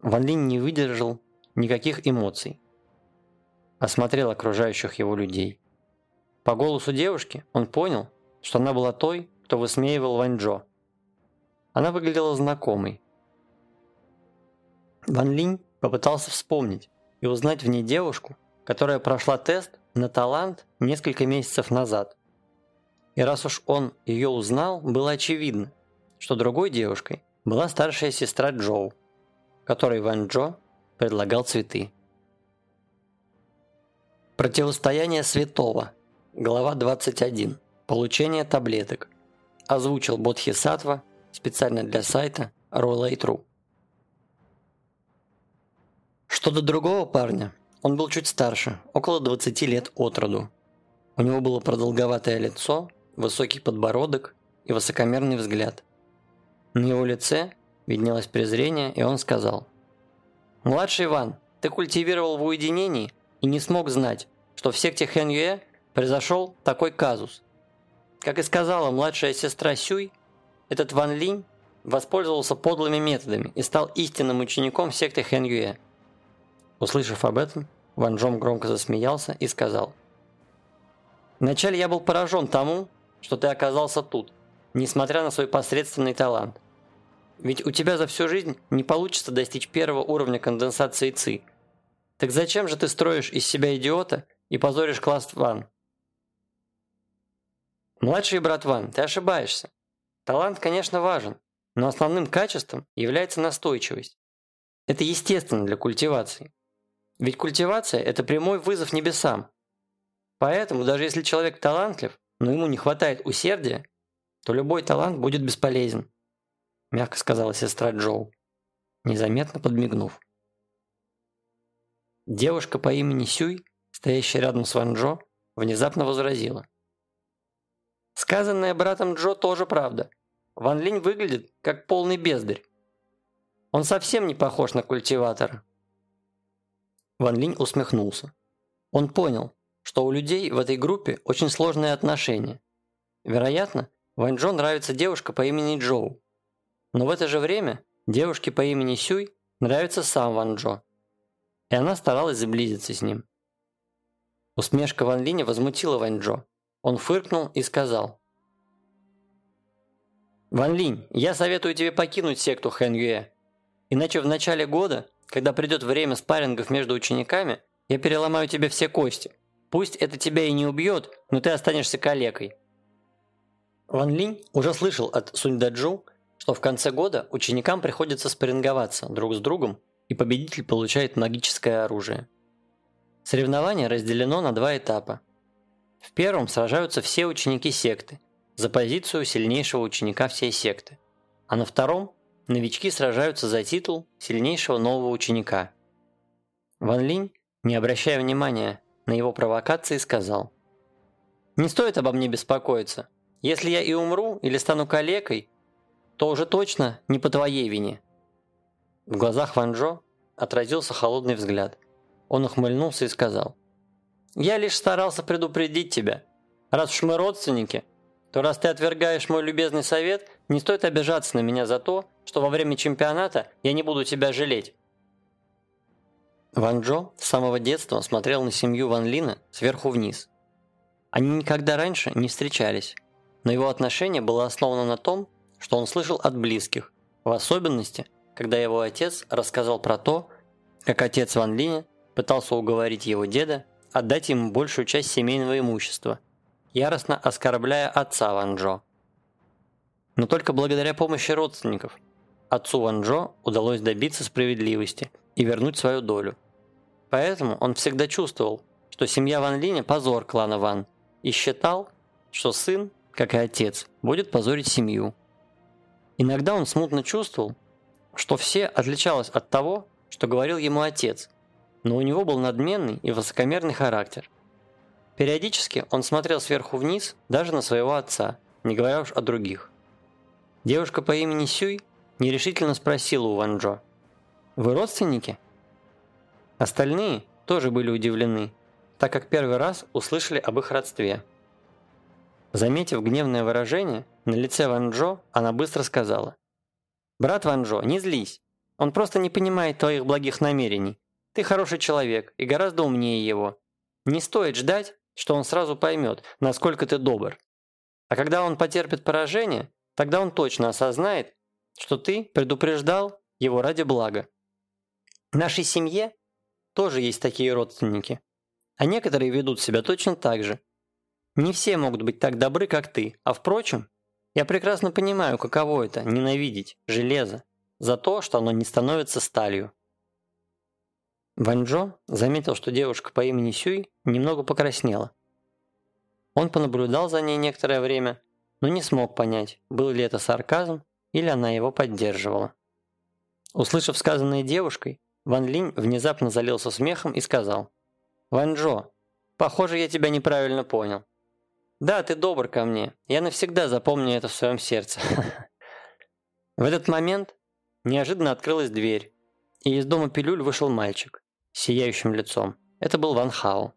Ван Линь не выдержал никаких эмоций осмотрел окружающих его людей. По голосу девушки он понял, что она была той, кто высмеивал Ван Джо. Она выглядела знакомой. Ван Линь попытался вспомнить и узнать в ней девушку, которая прошла тест на талант несколько месяцев назад. И раз уж он ее узнал, было очевидно, что другой девушкой была старшая сестра Джоу, которой Ван Джо предлагал цветы. Противостояние святого. Глава 21. Получение таблеток. Озвучил Бодхисаттва специально для сайта Rollay.ru. Что до другого парня, он был чуть старше, около 20 лет от роду. У него было продолговатое лицо, высокий подбородок и высокомерный взгляд. На его лице виднелось презрение, и он сказал. «Младший Иван, ты культивировал в уединении и не смог знать, что в секте Хэн произошел такой казус. Как и сказала младшая сестра Сюй, этот Ван Линь воспользовался подлыми методами и стал истинным учеником секты Хэн Услышав об этом, Ван Джом громко засмеялся и сказал. «Вначале я был поражен тому, что ты оказался тут, несмотря на свой посредственный талант. Ведь у тебя за всю жизнь не получится достичь первого уровня конденсации ЦИ. Так зачем же ты строишь из себя идиота и позоришь класс Ван? Младший брат Ван, ты ошибаешься. Талант, конечно, важен, но основным качеством является настойчивость. Это естественно для культивации. Ведь культивация – это прямой вызов небесам. Поэтому даже если человек талантлив, но ему не хватает усердия, то любой талант будет бесполезен, мягко сказала сестра Джоу, незаметно подмигнув. Девушка по имени Сюй, стоящая рядом с Ван Джо, внезапно возразила. Сказанное братом Джо тоже правда. Ван Линь выглядит как полный бездарь. Он совсем не похож на культиватора. Ван Линь усмехнулся. Он понял, что у людей в этой группе очень сложные отношения. Вероятно, Ван Джо нравится девушка по имени Джоу. Но в это же время девушке по имени Сюй нравится сам Ван Джо. И она старалась сблизиться с ним. Усмешка Ван Линя возмутила Ван Джо. Он фыркнул и сказал. «Ван Линь, я советую тебе покинуть секту Хэн Юэ. Иначе в начале года, когда придет время спаррингов между учениками, я переломаю тебе все кости. Пусть это тебя и не убьет, но ты останешься калекой». Ван Линь уже слышал от Сунь Даджу, что в конце года ученикам приходится спарринговаться друг с другом, и победитель получает магическое оружие. Соревнование разделено на два этапа – в первом сражаются все ученики секты за позицию сильнейшего ученика всей секты, а на втором новички сражаются за титул сильнейшего нового ученика. Ван Линь, не обращая внимания на его провокации, сказал «Не стоит обо мне беспокоиться. Если я и умру или стану калекой, то уже точно не по твоей вине». В глазах Ван Джо отразился холодный взгляд. Он ухмыльнулся и сказал я лишь старался предупредить тебя. Раз уж мы родственники, то раз ты отвергаешь мой любезный совет, не стоит обижаться на меня за то, что во время чемпионата я не буду тебя жалеть. Ван Джо с самого детства смотрел на семью Ван Лина сверху вниз. Они никогда раньше не встречались, но его отношение было основано на том, что он слышал от близких, в особенности, когда его отец рассказал про то, как отец Ван Линя пытался уговорить его деда отдать ему большую часть семейного имущества, яростно оскорбляя отца Ван Джо. Но только благодаря помощи родственников отцу Ван Джо удалось добиться справедливости и вернуть свою долю. Поэтому он всегда чувствовал, что семья Ван Линя – позор клана Ван, и считал, что сын, как и отец, будет позорить семью. Иногда он смутно чувствовал, что все отличалось от того, что говорил ему отец – но у него был надменный и высокомерный характер. Периодически он смотрел сверху вниз даже на своего отца, не говоря уж о других. Девушка по имени Сюй нерешительно спросила у Ван Джо, «Вы родственники?» Остальные тоже были удивлены, так как первый раз услышали об их родстве. Заметив гневное выражение на лице Ван Джо, она быстро сказала, «Брат Ван Джо, не злись, он просто не понимает твоих благих намерений. Ты хороший человек и гораздо умнее его. Не стоит ждать, что он сразу поймет, насколько ты добр. А когда он потерпит поражение, тогда он точно осознает, что ты предупреждал его ради блага. В нашей семье тоже есть такие родственники. А некоторые ведут себя точно так же. Не все могут быть так добры, как ты. А впрочем, Я прекрасно понимаю, каково это – ненавидеть железо за то, что оно не становится сталью. Ванжо заметил, что девушка по имени Сюй немного покраснела. Он понаблюдал за ней некоторое время, но не смог понять, был ли это сарказм или она его поддерживала. Услышав сказанное девушкой, Ван Линь внезапно залился смехом и сказал, «Ванжо, похоже, я тебя неправильно понял. Да, ты добр ко мне. Я навсегда запомню это в своем сердце. [laughs] В этот момент неожиданно открылась дверь, и из дома пилюль вышел мальчик с сияющим лицом. Это был Ван Хао.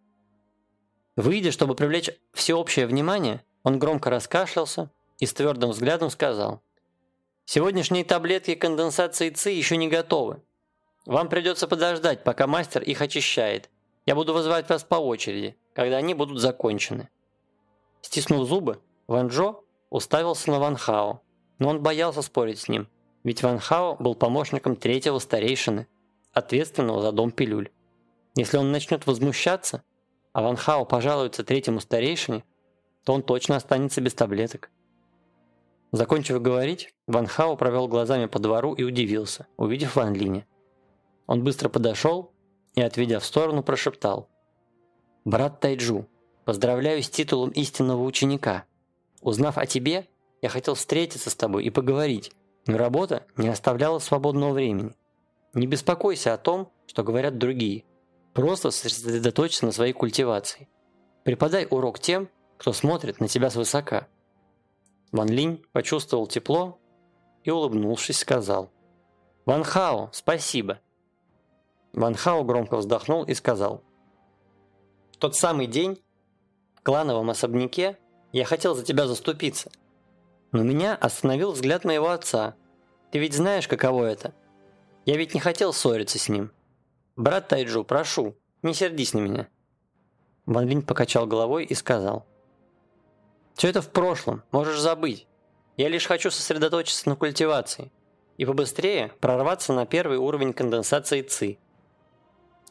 Выйдя, чтобы привлечь всеобщее внимание, он громко раскашлялся и с твердым взглядом сказал, «Сегодняшние таблетки конденсации ЦИ еще не готовы. Вам придется подождать, пока мастер их очищает. Я буду вызывать вас по очереди, когда они будут закончены». Стиснув зубы, Ван Джо уставился на Ван Хао, но он боялся спорить с ним, ведь Ван Хао был помощником третьего старейшины, ответственного за дом пилюль. Если он начнет возмущаться, а Ван Хао пожалуется третьему старейшине, то он точно останется без таблеток. Закончив говорить, Ван Хао провел глазами по двору и удивился, увидев Ван Линя. Он быстро подошел и, отведя в сторону, прошептал. «Брат Тайджу, Поздравляю с титулом истинного ученика. Узнав о тебе, я хотел встретиться с тобой и поговорить, но работа не оставляла свободного времени. Не беспокойся о том, что говорят другие. Просто сосредоточься на своей культивации. Преподай урок тем, кто смотрит на тебя свысока. Ван Линь почувствовал тепло и, улыбнувшись, сказал «Ван Хао, спасибо!» Ван Хао громко вздохнул и сказал «В тот самый день, клановом особняке, я хотел за тебя заступиться. Но меня остановил взгляд моего отца. Ты ведь знаешь, каково это? Я ведь не хотел ссориться с ним. Брат Тайджу, прошу, не сердись на меня. Ван Линь покачал головой и сказал. Все это в прошлом, можешь забыть. Я лишь хочу сосредоточиться на культивации и побыстрее прорваться на первый уровень конденсации ЦИ.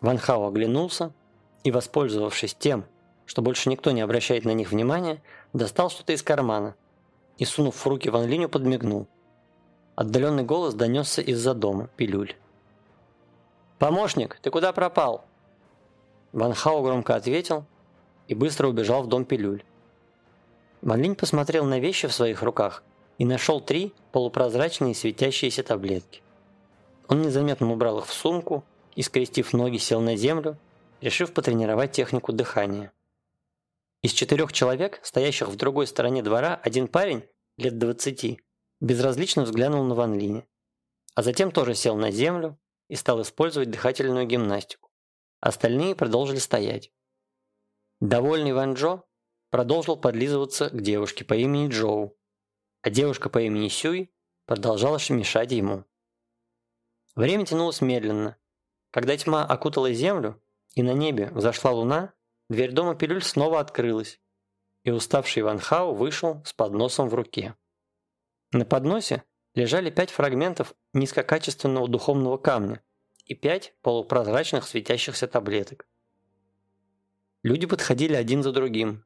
Ван Хао оглянулся и, воспользовавшись тем, что больше никто не обращает на них внимания, достал что-то из кармана и, сунув в руки Ван Линю, подмигнул. Отдаленный голос донесся из-за дома, пилюль. «Помощник, ты куда пропал?» Ван Хао громко ответил и быстро убежал в дом пилюль. Ван Линь посмотрел на вещи в своих руках и нашел три полупрозрачные светящиеся таблетки. Он незаметно убрал их в сумку и, скрестив ноги, сел на землю, решив потренировать технику дыхания. Из четырех человек, стоящих в другой стороне двора, один парень, лет двадцати, безразлично взглянул на Ван Линя. А затем тоже сел на землю и стал использовать дыхательную гимнастику. Остальные продолжили стоять. Довольный Ван Джо продолжил подлизываться к девушке по имени Джоу, а девушка по имени Сюй продолжала мешать ему. Время тянулось медленно. Когда тьма окутала землю и на небе взошла луна, Дверь дома пилюль снова открылась, и уставший Ван Хау вышел с подносом в руке. На подносе лежали пять фрагментов низкокачественного духовного камня и пять полупрозрачных светящихся таблеток. Люди подходили один за другим,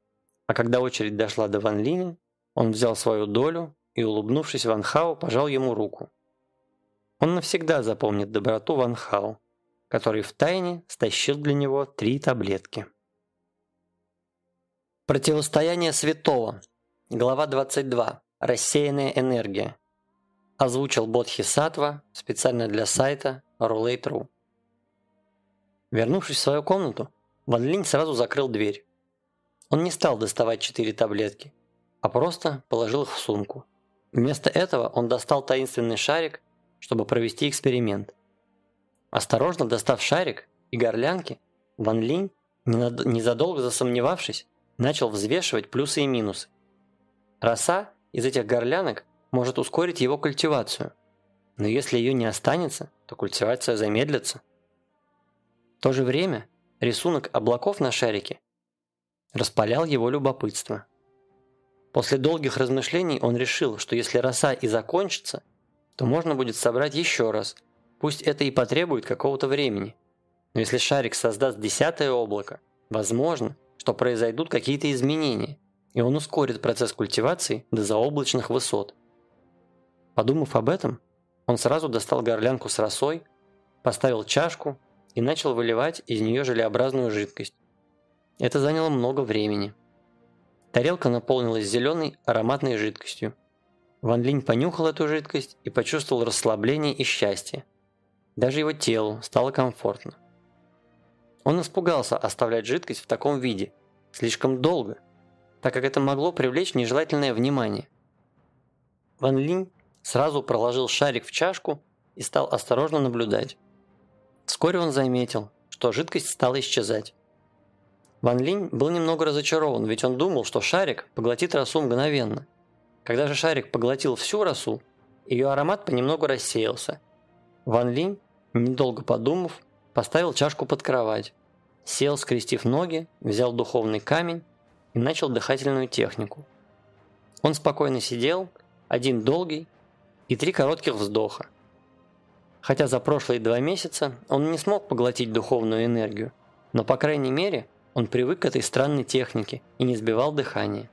а когда очередь дошла до Ван Линя, он взял свою долю и, улыбнувшись Ван Хау, пожал ему руку. Он навсегда запомнит доброту Ван Хау, который втайне стащил для него три таблетки. Противостояние святого. Глава 22. Рассеянная энергия. Озвучил Бодхи Сатва специально для сайта Roulette.ru. Вернувшись в свою комнату, Ван Линь сразу закрыл дверь. Он не стал доставать четыре таблетки, а просто положил их в сумку. Вместо этого он достал таинственный шарик, чтобы провести эксперимент. Осторожно достав шарик и горлянки, Ван Линь, незадолго засомневавшись, начал взвешивать плюсы и минусы. Роса из этих горлянок может ускорить его культивацию, но если ее не останется, то культивация замедлится. В то же время рисунок облаков на шарике распалял его любопытство. После долгих размышлений он решил, что если роса и закончится, то можно будет собрать еще раз, пусть это и потребует какого-то времени. Но если шарик создаст десятое облако, возможно, что произойдут какие-то изменения, и он ускорит процесс культивации до заоблачных высот. Подумав об этом, он сразу достал горлянку с росой, поставил чашку и начал выливать из нее желеобразную жидкость. Это заняло много времени. Тарелка наполнилась зеленой ароматной жидкостью. Ван Линь понюхал эту жидкость и почувствовал расслабление и счастье. Даже его телу стало комфортно. Он испугался оставлять жидкость в таком виде слишком долго, так как это могло привлечь нежелательное внимание. Ван Линь сразу проложил шарик в чашку и стал осторожно наблюдать. Вскоре он заметил, что жидкость стала исчезать. Ван Линь был немного разочарован, ведь он думал, что шарик поглотит росу мгновенно. Когда же шарик поглотил всю росу, ее аромат понемногу рассеялся. Ван Линь, недолго подумав, поставил чашку под кровать, сел, скрестив ноги, взял духовный камень и начал дыхательную технику. Он спокойно сидел, один долгий и три коротких вздоха. Хотя за прошлые два месяца он не смог поглотить духовную энергию, но по крайней мере – он привык к этой странной технике и не сбивал дыхание.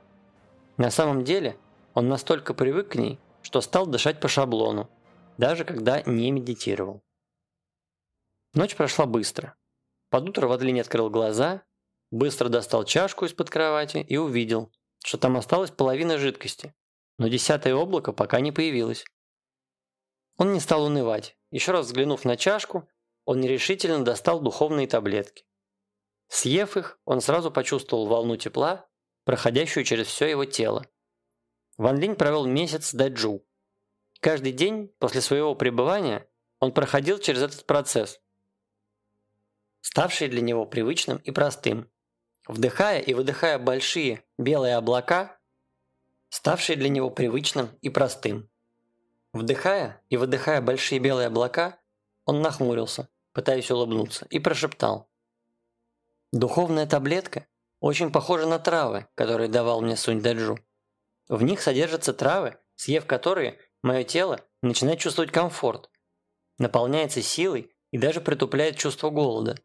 На самом деле, он настолько привык к ней, что стал дышать по шаблону, даже когда не медитировал. Ночь прошла быстро. Под утро Вадлин открыл глаза, быстро достал чашку из-под кровати и увидел, что там осталась половина жидкости, но десятое облако пока не появилось. Он не стал унывать. Еще раз взглянув на чашку, он нерешительно достал духовные таблетки. Съев их, он сразу почувствовал волну тепла, проходящую через все его тело. Ван Линь провел месяц в Даджу. Каждый день после своего пребывания он проходил через этот процесс, ставший для него привычным и простым. Вдыхая и выдыхая большие белые облака, ставшие для него привычным и простым. Вдыхая и выдыхая большие белые облака, он нахмурился, пытаясь улыбнуться, и прошептал – Духовная таблетка очень похожа на травы, которые давал мне Сунь Даджу. В них содержатся травы, съев которые мое тело начинает чувствовать комфорт, наполняется силой и даже притупляет чувство голода.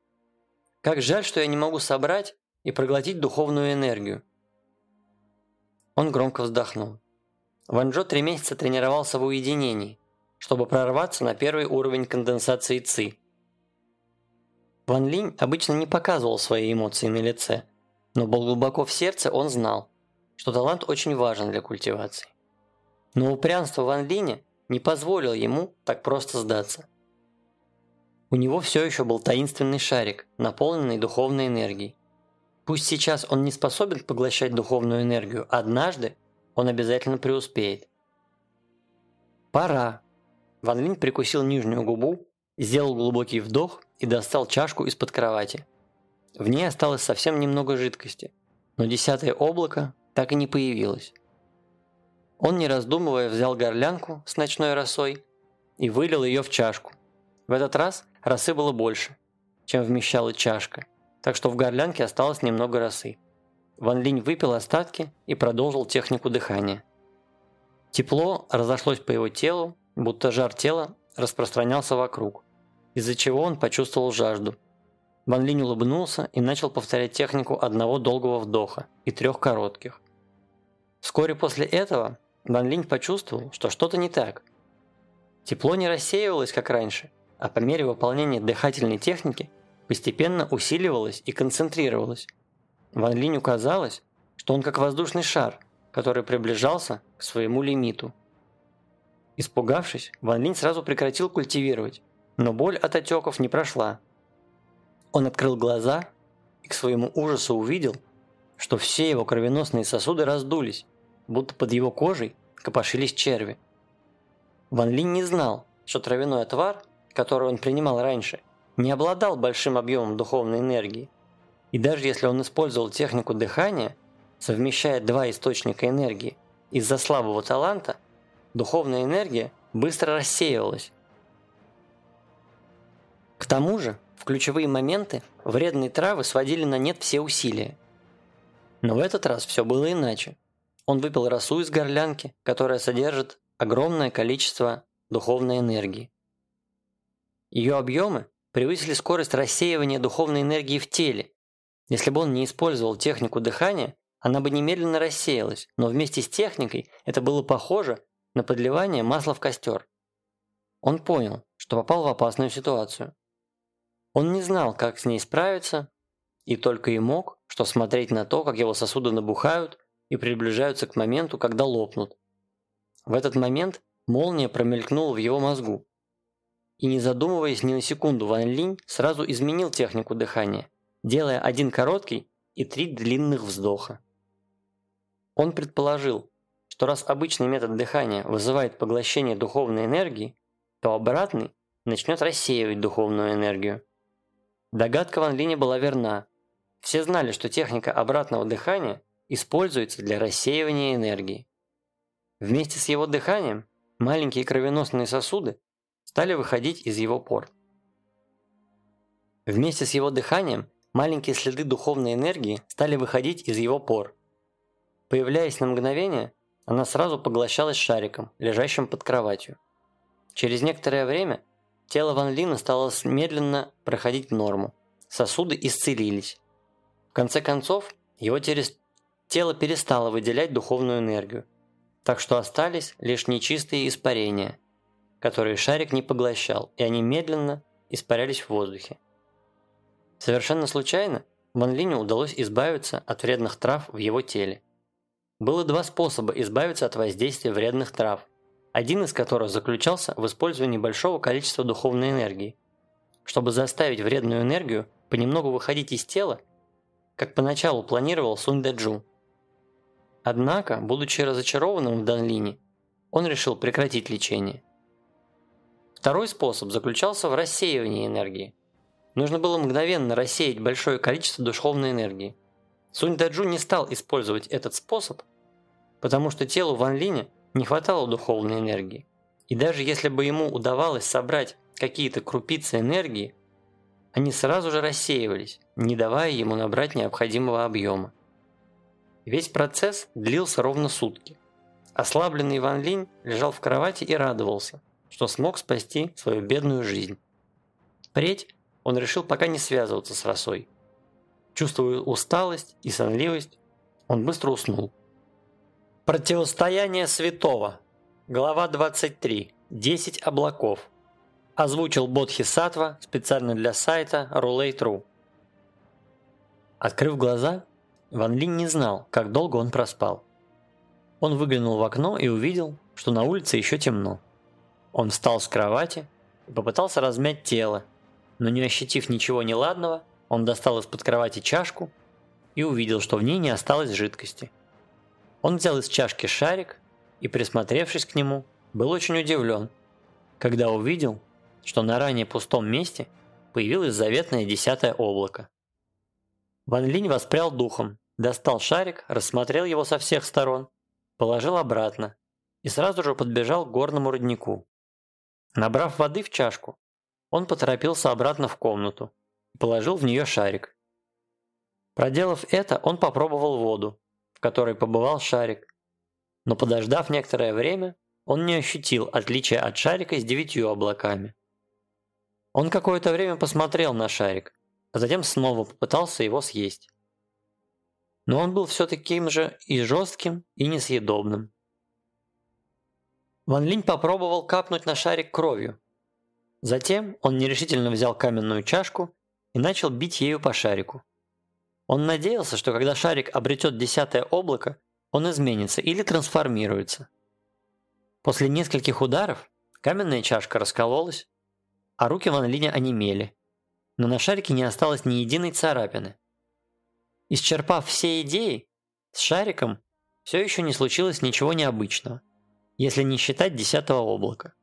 Как жаль, что я не могу собрать и проглотить духовную энергию. Он громко вздохнул. Ванжо три месяца тренировался в уединении, чтобы прорваться на первый уровень конденсации ЦИ – Ван Линь обычно не показывал свои эмоции на лице, но глубоко в сердце он знал, что талант очень важен для культивации. Но упрямство Ван Линя не позволило ему так просто сдаться. У него все еще был таинственный шарик, наполненный духовной энергией. Пусть сейчас он не способен поглощать духовную энергию, однажды он обязательно преуспеет. Пора. Ван Линь прикусил нижнюю губу, сделал глубокий вдох и достал чашку из-под кровати. В ней осталось совсем немного жидкости, но десятое облако так и не появилось. Он, не раздумывая, взял горлянку с ночной росой и вылил ее в чашку. В этот раз росы было больше, чем вмещала чашка, так что в горлянке осталось немного росы. Ван Линь выпил остатки и продолжил технику дыхания. Тепло разошлось по его телу, будто жар тела распространялся вокруг из-за чего он почувствовал жажду. Ван Линь улыбнулся и начал повторять технику одного долгого вдоха и трех коротких. Вскоре после этого Ван Линь почувствовал, что что-то не так. Тепло не рассеивалось, как раньше, а по мере выполнения дыхательной техники постепенно усиливалось и концентрировалось. Ван Линю казалось, что он как воздушный шар, который приближался к своему лимиту. Испугавшись, Ван Линь сразу прекратил культивировать но боль от отеков не прошла. Он открыл глаза и к своему ужасу увидел, что все его кровеносные сосуды раздулись, будто под его кожей копошились черви. Ван Линь не знал, что травяной отвар, который он принимал раньше, не обладал большим объемом духовной энергии. И даже если он использовал технику дыхания, совмещая два источника энергии, из-за слабого таланта, духовная энергия быстро рассеивалась, к тому же, в ключевые моменты вредные травы сводили на нет все усилия. Но в этот раз все было иначе. Он выпил росу из горлянки, которая содержит огромное количество духовной энергии. Ее объемы превысили скорость рассеивания духовной энергии в теле. Если бы он не использовал технику дыхания, она бы немедленно рассеялась, но вместе с техникой это было похоже на подливание масла в костер. Он понял, что попал в опасную ситуацию. Он не знал, как с ней справиться, и только и мог, что смотреть на то, как его сосуды набухают и приближаются к моменту, когда лопнут. В этот момент молния промелькнула в его мозгу. И не задумываясь ни на секунду, Ван Линь сразу изменил технику дыхания, делая один короткий и три длинных вздоха. Он предположил, что раз обычный метод дыхания вызывает поглощение духовной энергии, то обратный начнет рассеивать духовную энергию. Догадка Ван Линя была верна. Все знали, что техника обратного дыхания используется для рассеивания энергии. Вместе с его дыханием маленькие кровеносные сосуды стали выходить из его пор. Вместе с его дыханием маленькие следы духовной энергии стали выходить из его пор. Появляясь на мгновение, она сразу поглощалась шариком, лежащим под кроватью. Через некоторое время Тело Ван Лина стало медленно проходить норму. Сосуды исцелились. В конце концов, его тело перестало выделять духовную энергию, так что остались лишь нечистые испарения, которые шарик не поглощал, и они медленно испарялись в воздухе. Совершенно случайно Ван Линю удалось избавиться от вредных трав в его теле. Было два способа избавиться от воздействия вредных трав один из которых заключался в использовании большого количества духовной энергии, чтобы заставить вредную энергию понемногу выходить из тела, как поначалу планировал Сунь Дэджу. Однако, будучи разочарованным в Данлине, он решил прекратить лечение. Второй способ заключался в рассеивании энергии. Нужно было мгновенно рассеять большое количество духовной энергии. Сунь Даджу не стал использовать этот способ, потому что телу Ван Линя не хватало духовной энергии. И даже если бы ему удавалось собрать какие-то крупицы энергии, они сразу же рассеивались, не давая ему набрать необходимого объема. Весь процесс длился ровно сутки. Ослабленный Ван Линь лежал в кровати и радовался, что смог спасти свою бедную жизнь. Впредь он решил пока не связываться с росой. Чувствуя усталость и сонливость, он быстро уснул. Противостояние святого. Глава 23. 10 облаков. Озвучил Бодхисаттва специально для сайта Roulette.ru. Открыв глаза, Ван Линь не знал, как долго он проспал. Он выглянул в окно и увидел, что на улице еще темно. Он встал с кровати и попытался размять тело, но не ощутив ничего неладного, он достал из-под кровати чашку и увидел, что в ней не осталось жидкости – он взял из чашки шарик и, присмотревшись к нему, был очень удивлен, когда увидел, что на ранее пустом месте появилось заветное десятое облако. Ван Линь воспрял духом, достал шарик, рассмотрел его со всех сторон, положил обратно и сразу же подбежал к горному роднику. Набрав воды в чашку, он поторопился обратно в комнату и положил в нее шарик. Проделав это, он попробовал воду в которой побывал шарик. Но подождав некоторое время, он не ощутил отличия от шарика с девятью облаками. Он какое-то время посмотрел на шарик, а затем снова попытался его съесть. Но он был все таким же и жестким, и несъедобным. Ван Линь попробовал капнуть на шарик кровью. Затем он нерешительно взял каменную чашку и начал бить ею по шарику. Он надеялся, что когда шарик обретет десятое облако, он изменится или трансформируется. После нескольких ударов каменная чашка раскололась, а руки Ван Линя онемели, но на шарике не осталось ни единой царапины. Исчерпав все идеи, с шариком все еще не случилось ничего необычного, если не считать десятого облака.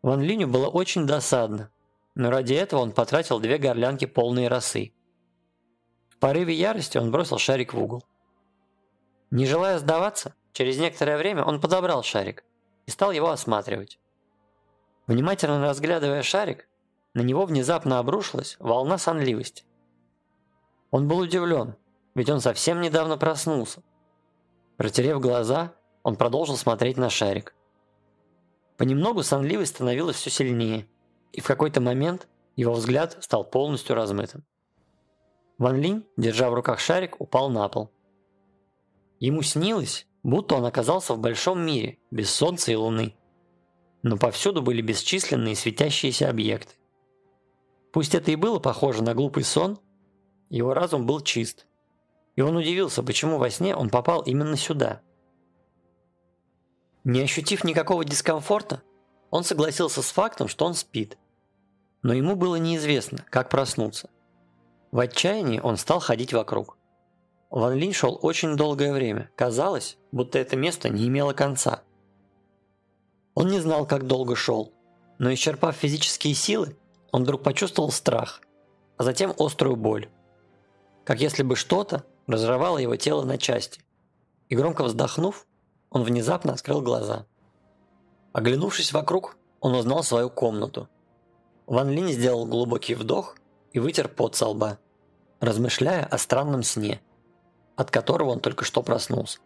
Ван Линю было очень досадно, но ради этого он потратил две горлянки полной росы. В порыве ярости он бросил шарик в угол. Не желая сдаваться, через некоторое время он подобрал шарик и стал его осматривать. Внимательно разглядывая шарик, на него внезапно обрушилась волна сонливости. Он был удивлен, ведь он совсем недавно проснулся. Протерев глаза, он продолжил смотреть на шарик. Понемногу сонливость становилась все сильнее, и в какой-то момент его взгляд стал полностью размытым. Ван Линь, держа в руках шарик, упал на пол. Ему снилось, будто он оказался в большом мире, без солнца и луны. Но повсюду были бесчисленные светящиеся объекты. Пусть это и было похоже на глупый сон, его разум был чист. И он удивился, почему во сне он попал именно сюда. Не ощутив никакого дискомфорта, он согласился с фактом, что он спит. Но ему было неизвестно, как проснуться. В отчаянии он стал ходить вокруг. Ван Линь шел очень долгое время. Казалось, будто это место не имело конца. Он не знал, как долго шел, но исчерпав физические силы, он вдруг почувствовал страх, а затем острую боль. Как если бы что-то разрывало его тело на части. И громко вздохнув, он внезапно открыл глаза. Оглянувшись вокруг, он узнал свою комнату. Ван Линь сделал глубокий вдох и вытер пот со лба, размышляя о странном сне, от которого он только что проснулся.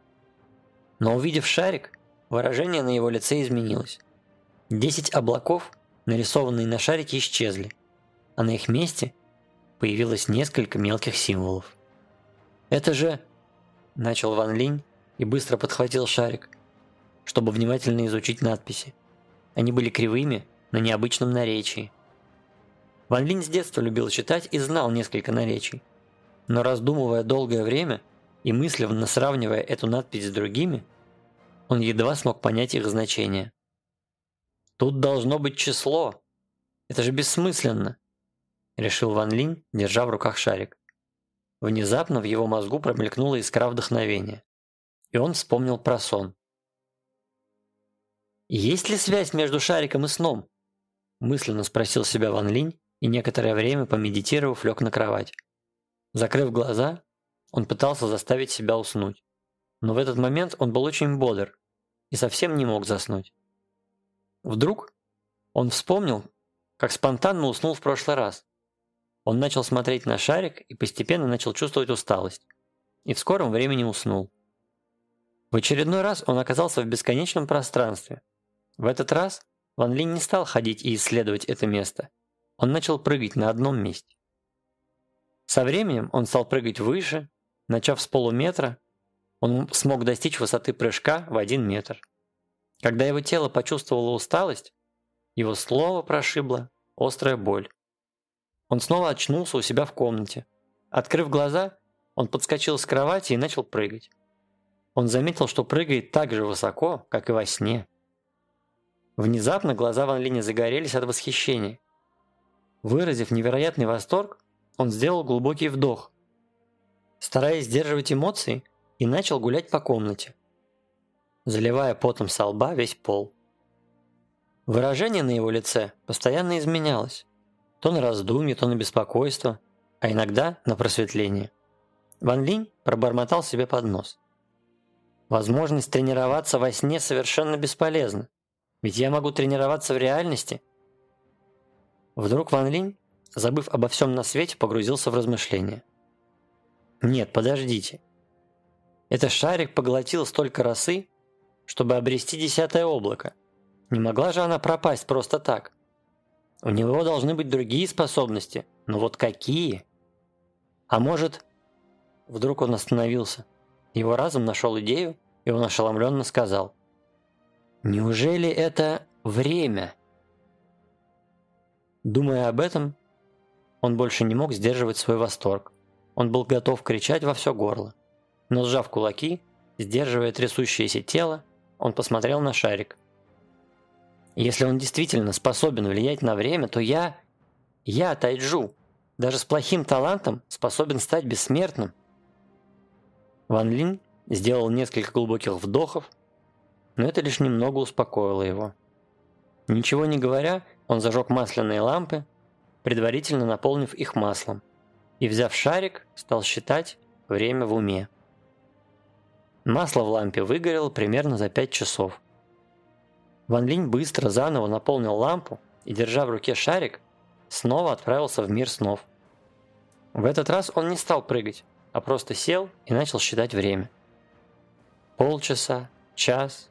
Но увидев шарик, выражение на его лице изменилось. Десять облаков нарисованные на шарике, исчезли, а на их месте появилось несколько мелких символов. «Это же...» – начал Ван Линь и быстро подхватил шарик, чтобы внимательно изучить надписи. Они были кривыми, на необычном наречии. Ван Линь с детства любил читать и знал несколько наречий. Но раздумывая долгое время и мысленно сравнивая эту надпись с другими, он едва смог понять их значение. Тут должно быть число. Это же бессмысленно, решил Ван Линь, держа в руках шарик. Внезапно в его мозгу промелькнула искра вдохновения, и он вспомнил про сон. «Есть ли связь между шариком и сном?» мысленно спросил себя Ван Линь и некоторое время, помедитировав, лег на кровать. Закрыв глаза, он пытался заставить себя уснуть. Но в этот момент он был очень бодр и совсем не мог заснуть. Вдруг он вспомнил, как спонтанно уснул в прошлый раз. Он начал смотреть на шарик и постепенно начал чувствовать усталость. И в скором времени уснул. В очередной раз он оказался в бесконечном пространстве. В этот раз Ван Линь не стал ходить и исследовать это место. Он начал прыгать на одном месте. Со временем он стал прыгать выше, начав с полуметра, он смог достичь высоты прыжка в один метр. Когда его тело почувствовало усталость, его слово прошибла острая боль. Он снова очнулся у себя в комнате. Открыв глаза, он подскочил с кровати и начал прыгать. Он заметил, что прыгает так же высоко, как и во сне. Внезапно глаза Ван Линя загорелись от восхищения. Выразив невероятный восторг, он сделал глубокий вдох, стараясь сдерживать эмоции, и начал гулять по комнате заливая потом со лба весь пол. Выражение на его лице постоянно изменялось. То на раздумье, то на беспокойство, а иногда на просветление. Ван Линь пробормотал себе под нос. Возможность тренироваться во сне совершенно бесполезна, ведь я могу тренироваться в реальности. Вдруг Ван Линь, забыв обо всем на свете, погрузился в размышления. Нет, подождите. Это шарик поглотил столько росы, чтобы обрести десятое облако. Не могла же она пропасть просто так. У него должны быть другие способности, но вот какие? А может... Вдруг он остановился. Его разум нашел идею, и он ошеломленно сказал. «Неужели это время?» Думая об этом, он больше не мог сдерживать свой восторг. Он был готов кричать во все горло. Но сжав кулаки, сдерживая трясущееся тело, он посмотрел на шарик. Если он действительно способен влиять на время, то я... Я, Тайджу, даже с плохим талантом способен стать бессмертным. Ван Линь сделал несколько глубоких вдохов, но это лишь немного успокоило его. Ничего не говоря, он зажег масляные лампы, предварительно наполнив их маслом, и, взяв шарик, стал считать время в уме. Масло в лампе выгорело примерно за 5 часов. Ван Линь быстро заново наполнил лампу и, держа в руке шарик, снова отправился в мир снов. В этот раз он не стал прыгать, а просто сел и начал считать время. Полчаса, час,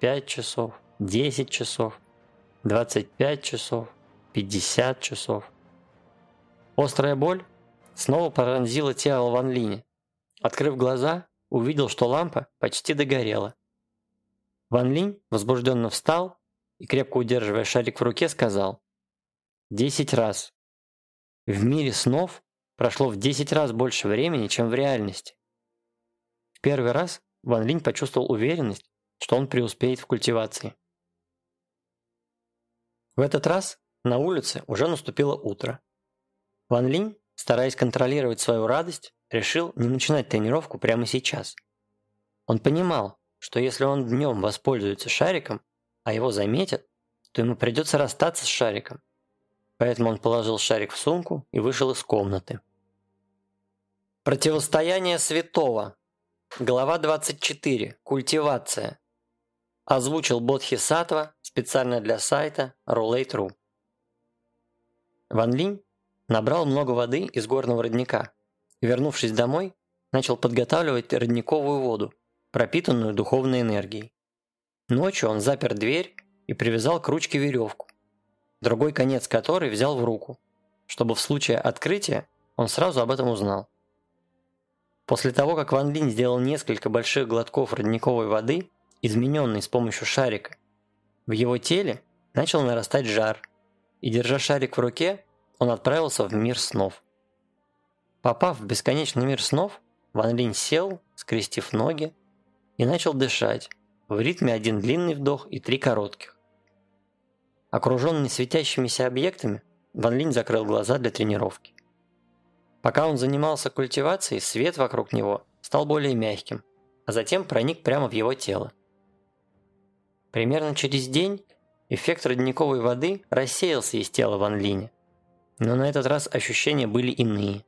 пять часов, десять часов, двадцать пять часов, пятьдесят часов. Острая боль снова пронзила тело Ван Линя. Открыв глаза, увидел, что лампа почти догорела. Ван Линь возбужденно встал и, крепко удерживая шарик в руке, сказал «Десять раз». В мире снов прошло в десять раз больше времени, чем в реальности. В первый раз Ван Линь почувствовал уверенность, что он преуспеет в культивации. В этот раз на улице уже наступило утро. Ван Линь, стараясь контролировать свою радость, решил не начинать тренировку прямо сейчас. Он понимал, что если он днем воспользуется шариком, а его заметят, то ему придется расстаться с шариком. Поэтому он положил шарик в сумку и вышел из комнаты. Противостояние святого. Глава 24. Культивация. Озвучил Бодхи Сатва специально для сайта Roulette.ru. Ван Линь набрал много воды из горного родника и, вернувшись домой, начал подготавливать родниковую воду, пропитанную духовной энергией. Ночью он запер дверь и привязал к ручке веревку, другой конец которой взял в руку, чтобы в случае открытия он сразу об этом узнал. После того, как Ван Линь сделал несколько больших глотков родниковой воды, измененной с помощью шарика, в его теле начал нарастать жар, и, держа шарик в руке, он отправился в мир снов. Попав в бесконечный мир снов, Ван Линь сел, скрестив ноги, и начал дышать, в ритме один длинный вдох и три коротких. Окруженный светящимися объектами, Ван Линь закрыл глаза для тренировки. Пока он занимался культивацией, свет вокруг него стал более мягким, а затем проник прямо в его тело. Примерно через день эффект родниковой воды рассеялся из тела Ван Линя, но на этот раз ощущения были иные,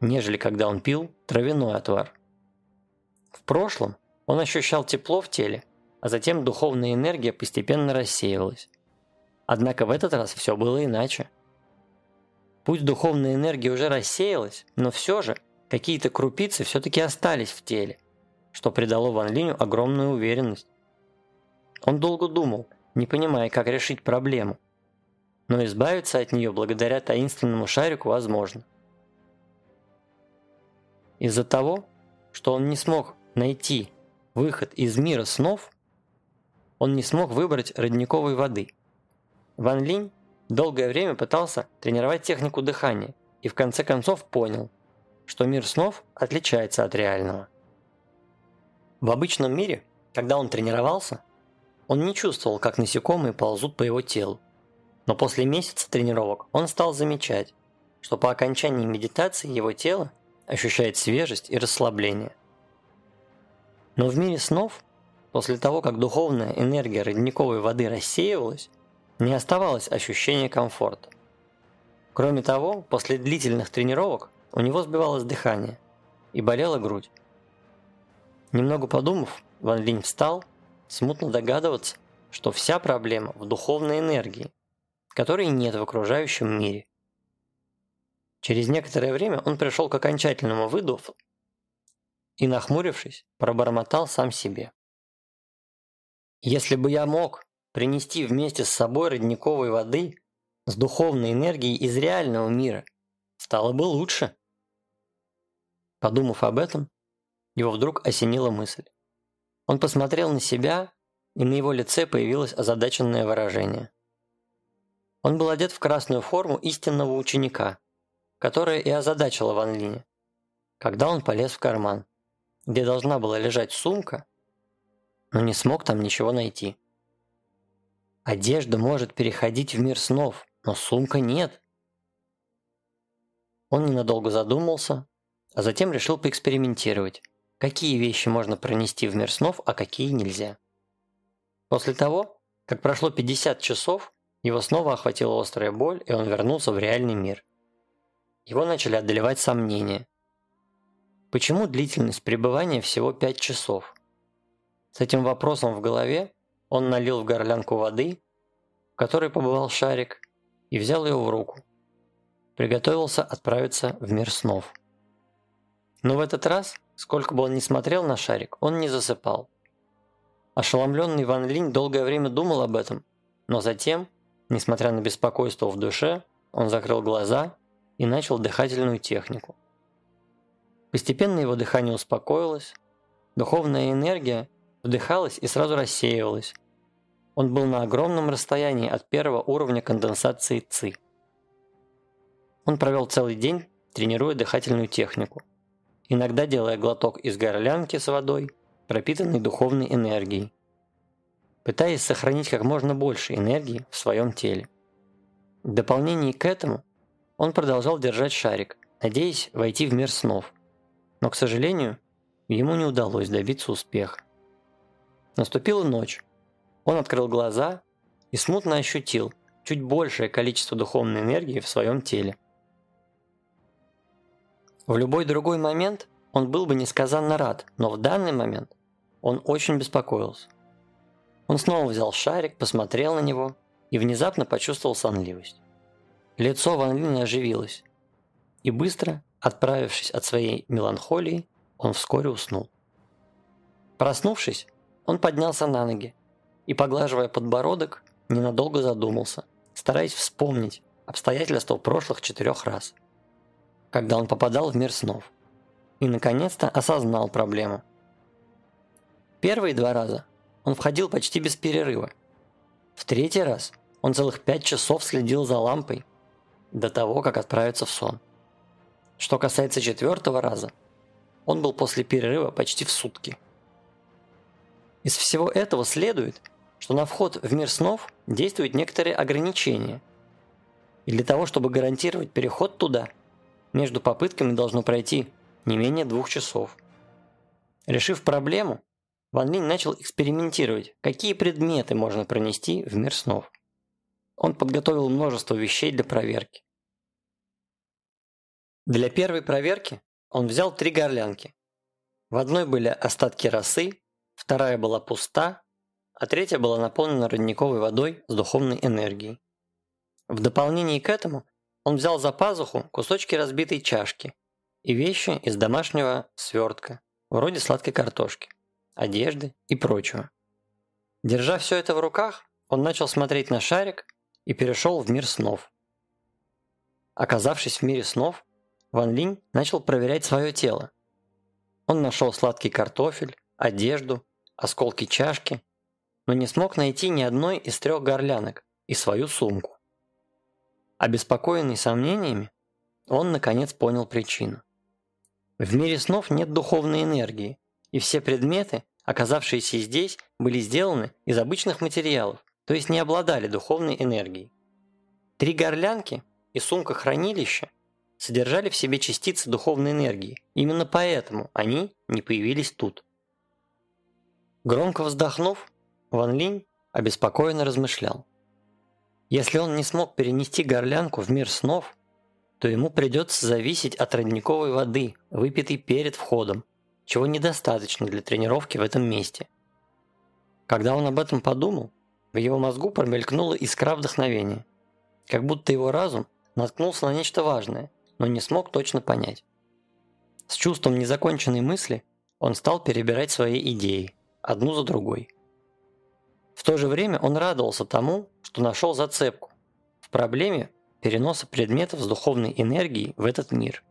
нежели когда он пил травяной отвар. В прошлом он ощущал тепло в теле, а затем духовная энергия постепенно рассеивалась. Однако в этот раз все было иначе. Пусть духовная энергия уже рассеялась, но все же какие-то крупицы все-таки остались в теле, что придало Ван Линю огромную уверенность. Он долго думал, не понимая, как решить проблему, но избавиться от нее благодаря таинственному шарику возможно. Из-за того, что он не смог найти выход из мира снов, он не смог выбрать родниковой воды. Ван Линь долгое время пытался тренировать технику дыхания и в конце концов понял, что мир снов отличается от реального. В обычном мире, когда он тренировался, он не чувствовал, как насекомые ползут по его телу. Но после месяца тренировок он стал замечать, что по окончании медитации его тело ощущает свежесть и расслабление. Но в мире снов, после того, как духовная энергия родниковой воды рассеивалась, не оставалось ощущения комфорта. Кроме того, после длительных тренировок у него сбивалось дыхание и болела грудь. Немного подумав, Ван Линь встал смутно догадываться, что вся проблема в духовной энергии, которой нет в окружающем мире. Через некоторое время он пришел к окончательному выводу и, нахмурившись, пробормотал сам себе. «Если бы я мог принести вместе с собой родниковой воды с духовной энергией из реального мира, стало бы лучше». Подумав об этом, его вдруг осенила мысль. Он посмотрел на себя, и на его лице появилось озадаченное выражение. Он был одет в красную форму истинного ученика, которая и озадачила Ван Линя, когда он полез в карман, где должна была лежать сумка, но не смог там ничего найти. Одежда может переходить в мир снов, но сумка нет. Он ненадолго задумался, а затем решил поэкспериментировать какие вещи можно пронести в мир снов, а какие нельзя. После того, как прошло 50 часов, его снова охватила острая боль, и он вернулся в реальный мир. Его начали одолевать сомнения. Почему длительность пребывания всего 5 часов? С этим вопросом в голове он налил в горлянку воды, в которой побывал шарик, и взял ее в руку. Приготовился отправиться в мир снов. Но в этот раз Сколько бы он ни смотрел на шарик, он не засыпал. Ошеломленный Ван Линь долгое время думал об этом, но затем, несмотря на беспокойство в душе, он закрыл глаза и начал дыхательную технику. Постепенно его дыхание успокоилось, духовная энергия вдыхалась и сразу рассеивалась. Он был на огромном расстоянии от первого уровня конденсации ЦИ. Он провел целый день, тренируя дыхательную технику, иногда делая глоток из горлянки с водой, пропитанной духовной энергией, пытаясь сохранить как можно больше энергии в своем теле. В дополнение к этому он продолжал держать шарик, надеясь войти в мир снов. Но, к сожалению, ему не удалось добиться успеха. Наступила ночь. Он открыл глаза и смутно ощутил чуть большее количество духовной энергии в своем теле. В любой другой момент он был бы несказанно рад, но в данный момент он очень беспокоился. Он снова взял шарик, посмотрел на него и внезапно почувствовал сонливость. Лицо Ван Лина оживилось, и быстро, отправившись от своей меланхолии, он вскоре уснул. Проснувшись, он поднялся на ноги и, поглаживая подбородок, ненадолго задумался, стараясь вспомнить обстоятельства прошлых четырех раз, когда он попадал в мир снов, и наконец-то осознал проблему. Первые два раза он входил почти без перерыва. В третий раз он целых пять часов следил за лампой до того, как отправиться в сон. Что касается четвертого раза, он был после перерыва почти в сутки. Из всего этого следует, что на вход в мир снов действуют некоторые ограничения. И для того, чтобы гарантировать переход туда, между попытками должно пройти не менее двух часов. Решив проблему, Ван Линь начал экспериментировать, какие предметы можно пронести в мир снов. Он подготовил множество вещей для проверки. Для первой проверки он взял три горлянки. В одной были остатки росы, вторая была пуста, а третья была наполнена родниковой водой с духовной энергией. В дополнение к этому он взял за пазуху кусочки разбитой чашки и вещи из домашнего свертка, вроде сладкой картошки одежды и прочего. Держа все это в руках, он начал смотреть на шарик и перешел в мир снов. Оказавшись в мире снов, Ван Линь начал проверять свое тело. Он нашел сладкий картофель, одежду, осколки чашки, но не смог найти ни одной из трех горлянок и свою сумку. Обеспокоенный сомнениями, он наконец понял причину. В мире снов нет духовной энергии, и все предметы, оказавшиеся здесь, были сделаны из обычных материалов, то есть не обладали духовной энергией. Три горлянки и сумка-хранилище содержали в себе частицы духовной энергии, именно поэтому они не появились тут. Громко вздохнув, Ван Линь обеспокоенно размышлял. Если он не смог перенести горлянку в мир снов, то ему придется зависеть от родниковой воды, выпитой перед входом, чего недостаточно для тренировки в этом месте. Когда он об этом подумал, в его мозгу промелькнула искра вдохновения, как будто его разум наткнулся на нечто важное, но не смог точно понять. С чувством незаконченной мысли он стал перебирать свои идеи, одну за другой. В то же время он радовался тому, что нашел зацепку в проблеме переноса предметов с духовной энергией в этот мир.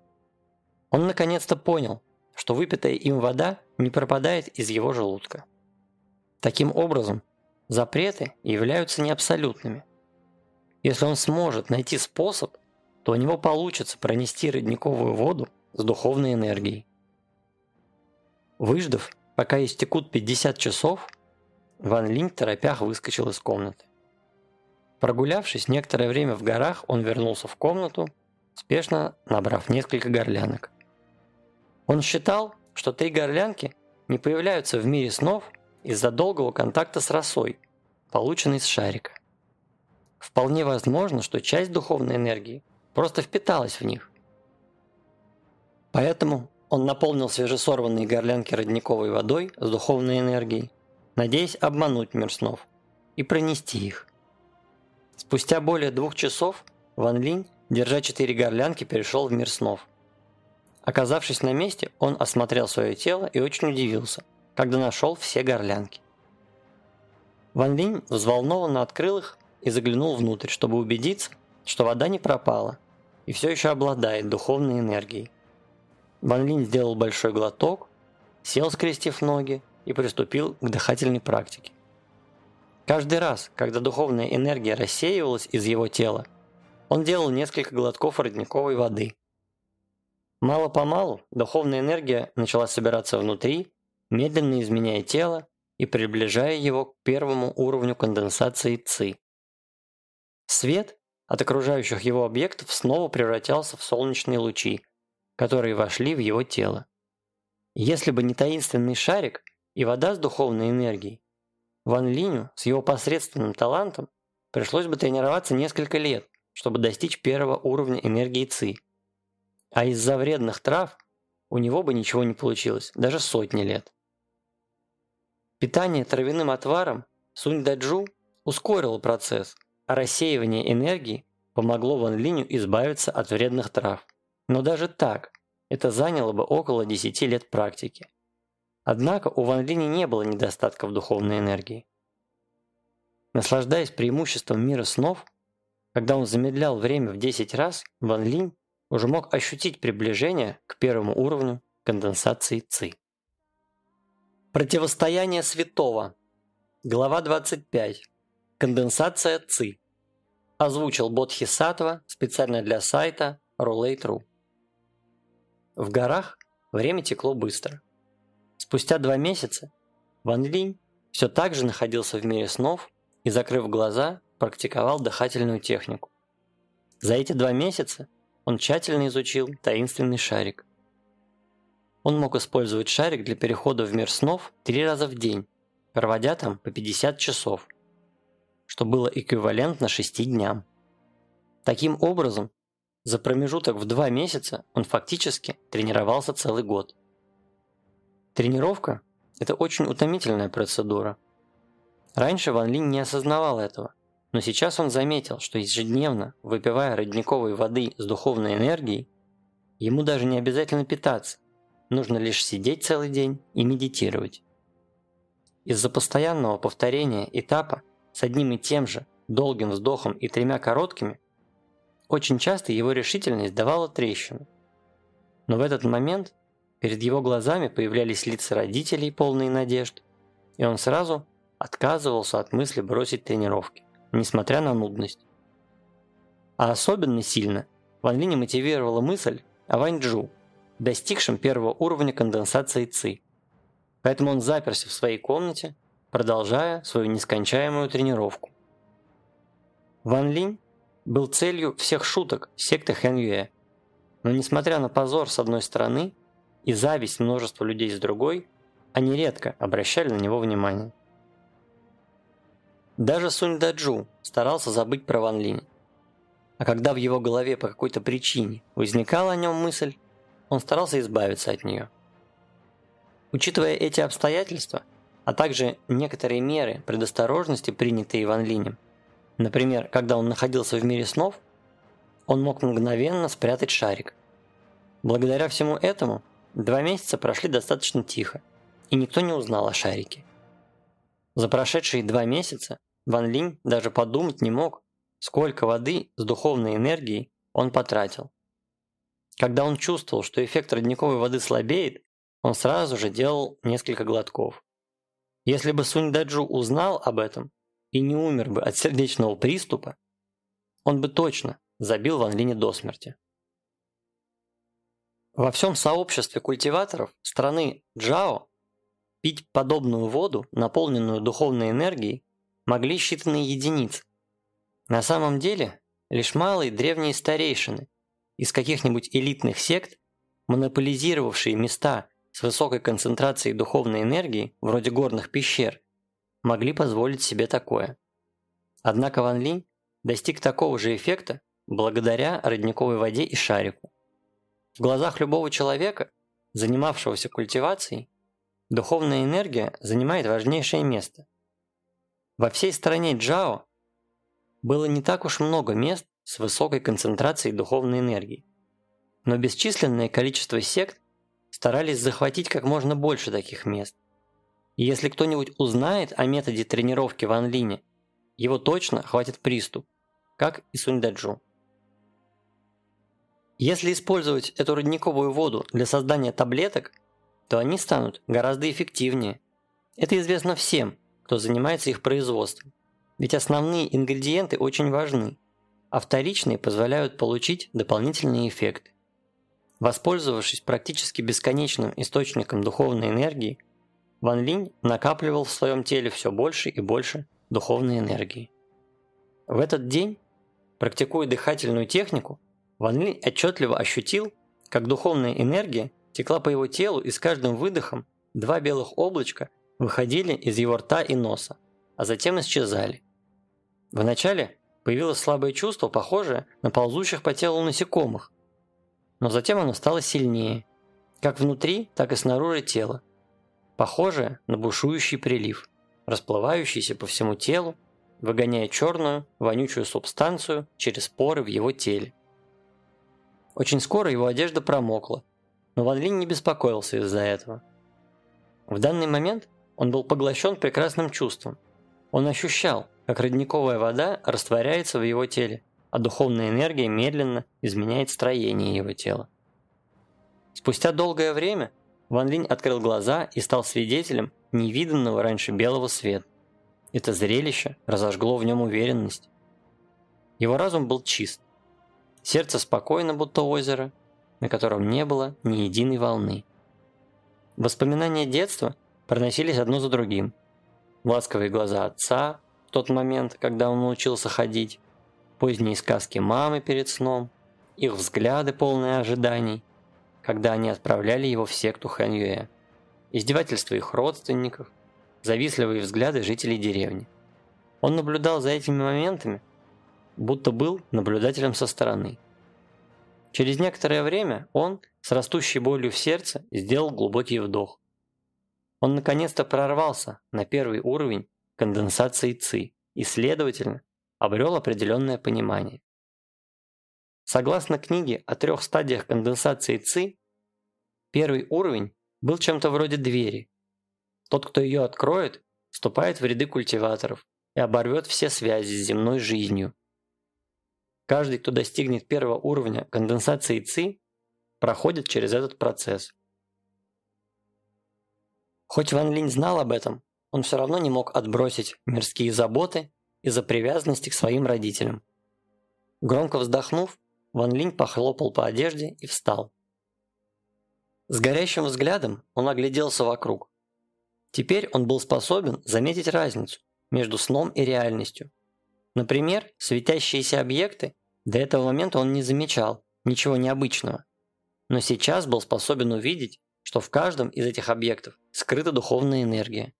Он наконец-то понял, что выпитая им вода не пропадает из его желудка. Таким образом, запреты являются неабсолютными. Если он сможет найти способ, то у него получится пронести родниковую воду с духовной энергией. Выждав, пока истекут 50 часов, Ван Линь торопях выскочил из комнаты. Прогулявшись некоторое время в горах, он вернулся в комнату, спешно набрав несколько горлянок. Он считал, что три горлянки не появляются в мире снов из-за долгого контакта с росой, полученной с шарика. Вполне возможно, что часть духовной энергии просто впиталась в них. Поэтому он наполнил свежесорванные горлянки родниковой водой с духовной энергией, надеясь обмануть мир снов и пронести их. Спустя более двух часов Ван Линь, держа четыре горлянки, перешел в мир снов – Оказавшись на месте, он осмотрел свое тело и очень удивился, когда нашел все горлянки. Ван Линь взволнованно открыл их и заглянул внутрь, чтобы убедиться, что вода не пропала и все еще обладает духовной энергией. Ван Линь сделал большой глоток, сел, скрестив ноги, и приступил к дыхательной практике. Каждый раз, когда духовная энергия рассеивалась из его тела, он делал несколько глотков родниковой воды. Мало-помалу духовная энергия начала собираться внутри, медленно изменяя тело и приближая его к первому уровню конденсации ЦИ. Свет от окружающих его объектов снова превращался в солнечные лучи, которые вошли в его тело. Если бы не таинственный шарик и вода с духовной энергией, Ван Линю с его посредственным талантом пришлось бы тренироваться несколько лет, чтобы достичь первого уровня энергии ЦИ. А из-за вредных трав у него бы ничего не получилось, даже сотни лет. Питание травяным отваром Сунь Даджу ускорило процесс, а рассеивание энергии помогло Ван Линю избавиться от вредных трав. Но даже так это заняло бы около 10 лет практики. Однако у Ван Линя не было недостатка в духовной энергии. Наслаждаясь преимуществом мира снов, когда он замедлял время в 10 раз, Ван Линь уже мог ощутить приближение к первому уровню конденсации ЦИ. Противостояние святого. Глава 25. Конденсация ЦИ. Озвучил Бодхисаттва специально для сайта Roulette.ru. В горах время текло быстро. Спустя два месяца Ван Линь все так же находился в мире снов и, закрыв глаза, практиковал дыхательную технику. За эти два месяца он тщательно изучил таинственный шарик. Он мог использовать шарик для перехода в мир снов три раза в день, проводя там по 50 часов, что было эквивалентно 6 дням. Таким образом, за промежуток в два месяца он фактически тренировался целый год. Тренировка – это очень утомительная процедура. Раньше Ван Линь не осознавал этого, но сейчас он заметил, что ежедневно, выпивая родниковой воды с духовной энергией, ему даже не обязательно питаться, нужно лишь сидеть целый день и медитировать. Из-за постоянного повторения этапа с одним и тем же долгим вздохом и тремя короткими очень часто его решительность давала трещину. Но в этот момент перед его глазами появлялись лица родителей, полные надежд, и он сразу отказывался от мысли бросить тренировки, несмотря на нудность. А особенно сильно Ван Линя мотивировала мысль о Вань Джу, достигшем первого уровня конденсации ЦИ. Поэтому он заперся в своей комнате, продолжая свою нескончаемую тренировку. Ван Линь был целью всех шуток секты Хэн Юэ. Но несмотря на позор с одной стороны и зависть множества людей с другой, они редко обращали на него внимание. Даже Сунь Даджу старался забыть про Ван Линь. А когда в его голове по какой-то причине возникала о нем мысль, он старался избавиться от нее. Учитывая эти обстоятельства, а также некоторые меры предосторожности, принятые Ван Линем, Например, когда он находился в мире снов, он мог мгновенно спрятать шарик. Благодаря всему этому два месяца прошли достаточно тихо, и никто не узнал о шарике. За прошедшие два месяца Ван Линь даже подумать не мог, сколько воды с духовной энергией он потратил. Когда он чувствовал, что эффект родниковой воды слабеет, он сразу же делал несколько глотков. Если бы Сунь Даджу узнал об этом, и не умер бы от сердечного приступа, он бы точно забил Ван Линя до смерти. Во всем сообществе культиваторов страны Джао пить подобную воду, наполненную духовной энергией, могли считанные единицы. На самом деле, лишь малые древние старейшины из каких-нибудь элитных сект, монополизировавшие места с высокой концентрацией духовной энергии, вроде горных пещер, могли позволить себе такое. Однако Ван Линь достиг такого же эффекта благодаря родниковой воде и шарику. В глазах любого человека, занимавшегося культивацией, духовная энергия занимает важнейшее место. Во всей стране Джао было не так уж много мест с высокой концентрацией духовной энергии, но бесчисленное количество сект старались захватить как можно больше таких мест. И если кто-нибудь узнает о методе тренировки Ван Линя, его точно хватит приступ, как и Сунь Даджу. Если использовать эту родниковую воду для создания таблеток, то они станут гораздо эффективнее. Это известно всем, кто занимается их производством. Ведь основные ингредиенты очень важны, а вторичные позволяют получить дополнительные эффекты. Воспользовавшись практически бесконечным источником духовной энергии, Ван Линь накапливал в своем теле все больше и больше духовной энергии. В этот день, практикуя дыхательную технику, Ван Линь отчетливо ощутил, как духовная энергия текла по его телу и с каждым выдохом два белых облачка выходили из его рта и носа, а затем исчезали. Вначале появилось слабое чувство, похожее на ползущих по телу насекомых, но затем оно стало сильнее, как внутри, так и снаружи тела, похожее на бушующий прилив, расплывающийся по всему телу, выгоняя черную, вонючую субстанцию через поры в его теле. Очень скоро его одежда промокла, но Ван Линь не беспокоился из-за этого. В данный момент он был поглощен прекрасным чувством. Он ощущал, как родниковая вода растворяется в его теле, а духовная энергия медленно изменяет строение его тела. Спустя долгое время Ван Линь открыл глаза и стал свидетелем невиданного раньше белого света. Это зрелище разожгло в нем уверенность. Его разум был чист. Сердце спокойно, будто озеро, на котором не было ни единой волны. Воспоминания детства проносились одно за другим. Ласковые глаза отца в тот момент, когда он научился ходить, поздние сказки мамы перед сном, их взгляды полные ожиданий, когда они отправляли его в секту Хэньюэ, издевательства их родственников, завистливые взгляды жителей деревни. Он наблюдал за этими моментами, будто был наблюдателем со стороны. Через некоторое время он, с растущей болью в сердце, сделал глубокий вдох. Он наконец-то прорвался на первый уровень конденсации ЦИ и, следовательно, обрел определенное понимание. Согласно книге о трех стадиях конденсации ЦИ, первый уровень был чем-то вроде двери. Тот, кто ее откроет, вступает в ряды культиваторов и оборвет все связи с земной жизнью. Каждый, кто достигнет первого уровня конденсации ЦИ, проходит через этот процесс. Хоть Ван Линь знал об этом, он все равно не мог отбросить мирские заботы из-за привязанности к своим родителям. Громко вздохнув, Ван Линь похлопал по одежде и встал. С горящим взглядом он огляделся вокруг. Теперь он был способен заметить разницу между сном и реальностью. Например, светящиеся объекты до этого момента он не замечал, ничего необычного. Но сейчас был способен увидеть, что в каждом из этих объектов скрыта духовная энергия.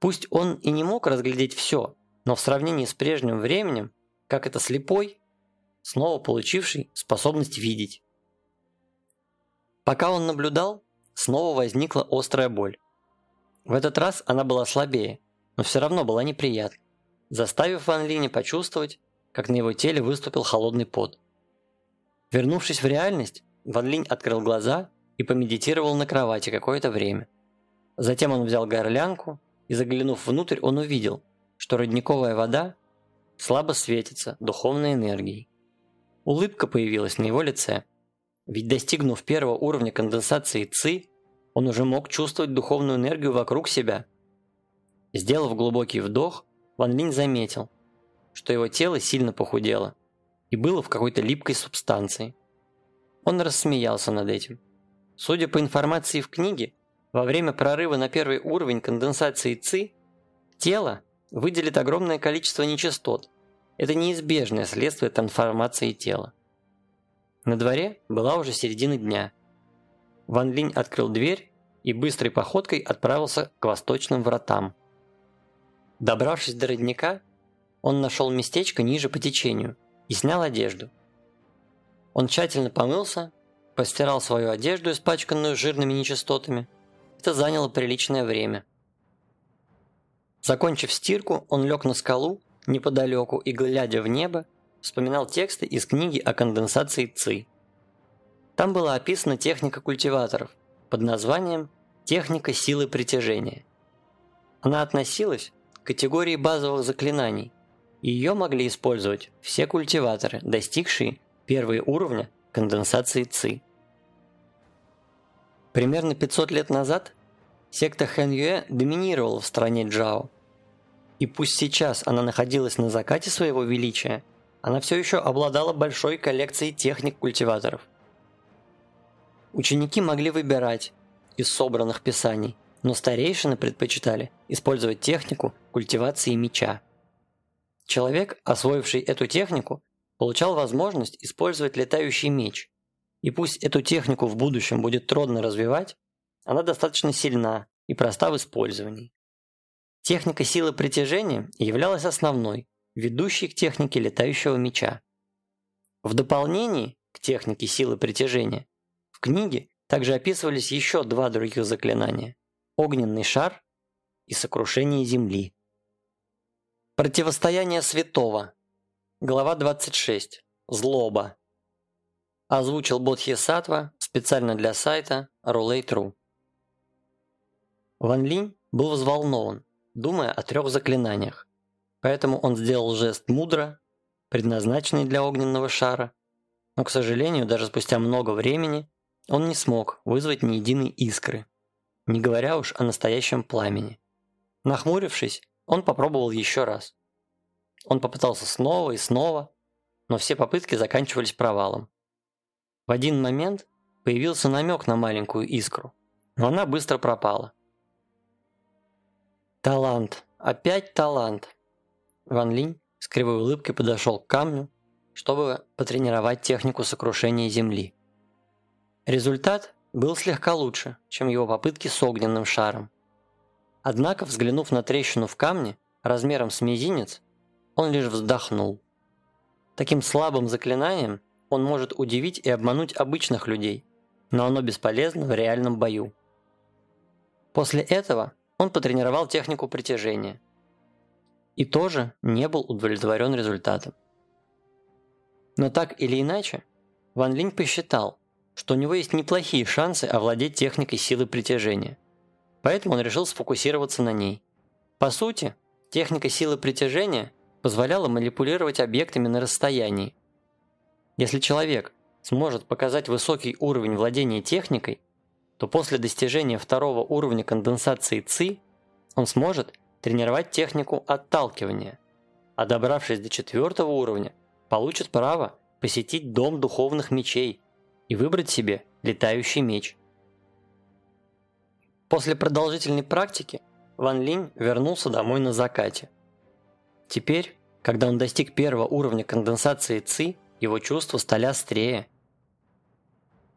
Пусть он и не мог разглядеть все, но в сравнении с прежним временем, как это слепой, снова получивший способность видеть. Пока он наблюдал, снова возникла острая боль. В этот раз она была слабее, но все равно была неприятной заставив Ван Линя почувствовать, как на его теле выступил холодный пот. Вернувшись в реальность, Ван Линь открыл глаза и помедитировал на кровати какое-то время. Затем он взял горлянку и, заглянув внутрь, он увидел, что родниковая вода слабо светится духовной энергией. Улыбка появилась на его лице, ведь достигнув первого уровня конденсации ЦИ, он уже мог чувствовать духовную энергию вокруг себя. Сделав глубокий вдох, Ван Линь заметил, что его тело сильно похудело и было в какой-то липкой субстанции. Он рассмеялся над этим. Судя по информации в книге, во время прорыва на первый уровень конденсации ЦИ, тело выделит огромное количество нечистот. Это неизбежное следствие трансформации тела. На дворе была уже середина дня. Ван Линь открыл дверь и быстрой походкой отправился к восточным вратам. Добравшись до родника, он нашел местечко ниже по течению и снял одежду. Он тщательно помылся, постирал свою одежду, испачканную жирными нечистотами. Это заняло приличное время. Закончив стирку, он лег на скалу неподалеку и, глядя в небо, вспоминал тексты из книги о конденсации ЦИ. Там была описана техника культиваторов под названием «Техника силы притяжения». Она относилась категории базовых заклинаний, ее могли использовать все культиваторы, достигшие первые уровня конденсации ЦИ. Примерно 500 лет назад секта Хэн Юэ доминировала в стране Джао. И пусть сейчас она находилась на закате своего величия, она все еще обладала большой коллекцией техник культиваторов. Ученики могли выбирать из собранных писаний, но старейшины предпочитали использовать технику культивации меча. Человек, освоивший эту технику, получал возможность использовать летающий меч. И пусть эту технику в будущем будет трудно развивать, она достаточно сильна и проста в использовании. Техника силы притяжения являлась основной, ведущей к технике летающего меча. В дополнение к технике силы притяжения в книге также описывались еще два других заклинания – огненный шар и сокрушение земли. Противостояние святого. Глава 26. Злоба. Озвучил Бодхисаттва специально для сайта Roulette.ru. Ван Линь был взволнован, думая о трех заклинаниях. Поэтому он сделал жест мудро, предназначенный для огненного шара, но, к сожалению, даже спустя много времени он не смог вызвать ни единой искры, не говоря уж о настоящем пламени. Нахмурившись, он попробовал еще раз. Он попытался снова и снова, но все попытки заканчивались провалом. В один момент появился намек на маленькую искру, но она быстро пропала. Талант. Опять талант. Ван Линь с кривой улыбкой подошел к камню, чтобы потренировать технику сокрушения земли. Результат был слегка лучше, чем его попытки с огненным шаром. Однако, взглянув на трещину в камне, размером с мизинец, он лишь вздохнул. Таким слабым заклинанием он может удивить и обмануть обычных людей, но оно бесполезно в реальном бою. После этого он потренировал технику притяжения. И тоже не был удовлетворен результатом. Но так или иначе, Ван Линь посчитал, что у него есть неплохие шансы овладеть техникой силы притяжения поэтому он решил сфокусироваться на ней. По сути, техника силы притяжения позволяла манипулировать объектами на расстоянии. Если человек сможет показать высокий уровень владения техникой, то после достижения второго уровня конденсации ЦИ он сможет тренировать технику отталкивания, а добравшись до четвертого уровня, получит право посетить Дом Духовных Мечей и выбрать себе летающий меч – После продолжительной практики Ван Линь вернулся домой на закате. Теперь, когда он достиг первого уровня конденсации ЦИ, его чувства стали острее.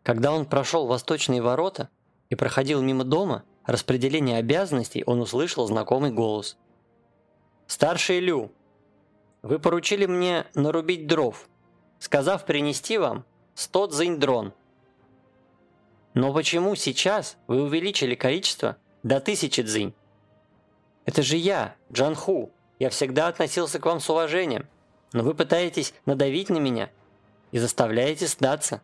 Когда он прошел восточные ворота и проходил мимо дома распределения обязанностей, он услышал знакомый голос. «Старший Лю, вы поручили мне нарубить дров, сказав принести вам 100 дзинь-дрон». Но почему сейчас вы увеличили количество до тысячи дзинь? Это же я, Джан Ху. Я всегда относился к вам с уважением. Но вы пытаетесь надавить на меня и заставляете сдаться.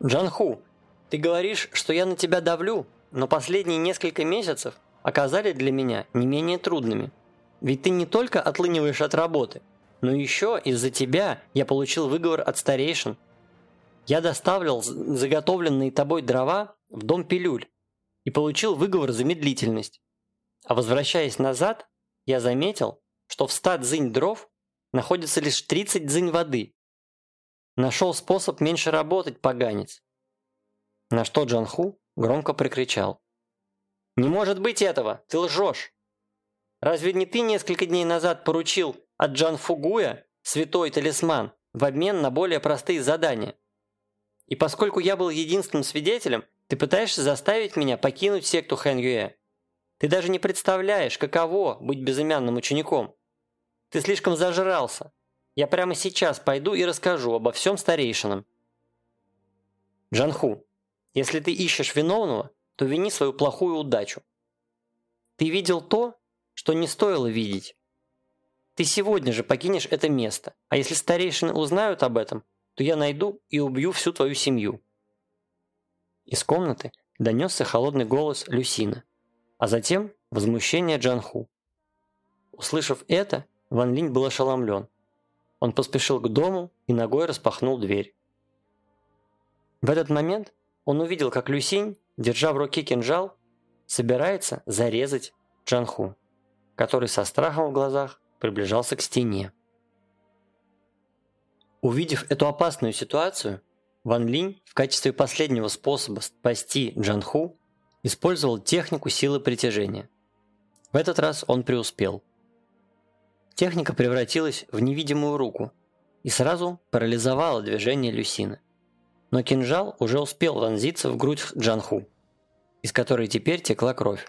Джан Ху, ты говоришь, что я на тебя давлю, но последние несколько месяцев оказали для меня не менее трудными. Ведь ты не только отлыниваешь от работы, но еще из-за тебя я получил выговор от старейшин – я доставил заготовленные тобой дрова в дом пилюль и получил выговор за медлительность. А возвращаясь назад, я заметил, что в 100 дзынь дров находится лишь 30 дзынь воды. Нашел способ меньше работать, поганец. На что Джанху громко прикричал. «Не может быть этого! Ты лжешь! Разве не ты несколько дней назад поручил от Джан Фугуя святой талисман в обмен на более простые задания? И поскольку я был единственным свидетелем, ты пытаешься заставить меня покинуть секту Хэн Юэ. Ты даже не представляешь, каково быть безымянным учеником. Ты слишком зажрался. Я прямо сейчас пойду и расскажу обо всем старейшинам. Джанху, если ты ищешь виновного, то вини свою плохую удачу. Ты видел то, что не стоило видеть. Ты сегодня же покинешь это место, а если старейшины узнают об этом, то я найду и убью всю твою семью». Из комнаты донесся холодный голос Люсина, а затем возмущение Джанху. Услышав это, Ван Линь был ошеломлен. он поспешил к дому и ногой распахнул дверь. В этот момент он увидел, как Люсинь, держа в руке кинжал, собирается зарезать Джанху, который со страхом в глазах приближался к стене. Увидев эту опасную ситуацию, Ван Линь в качестве последнего способа спасти Джанху использовал технику силы притяжения. В этот раз он преуспел. Техника превратилась в невидимую руку и сразу парализовала движение Люсины. Но кинжал уже успел вонзиться в грудь Джанху, из которой теперь текла кровь.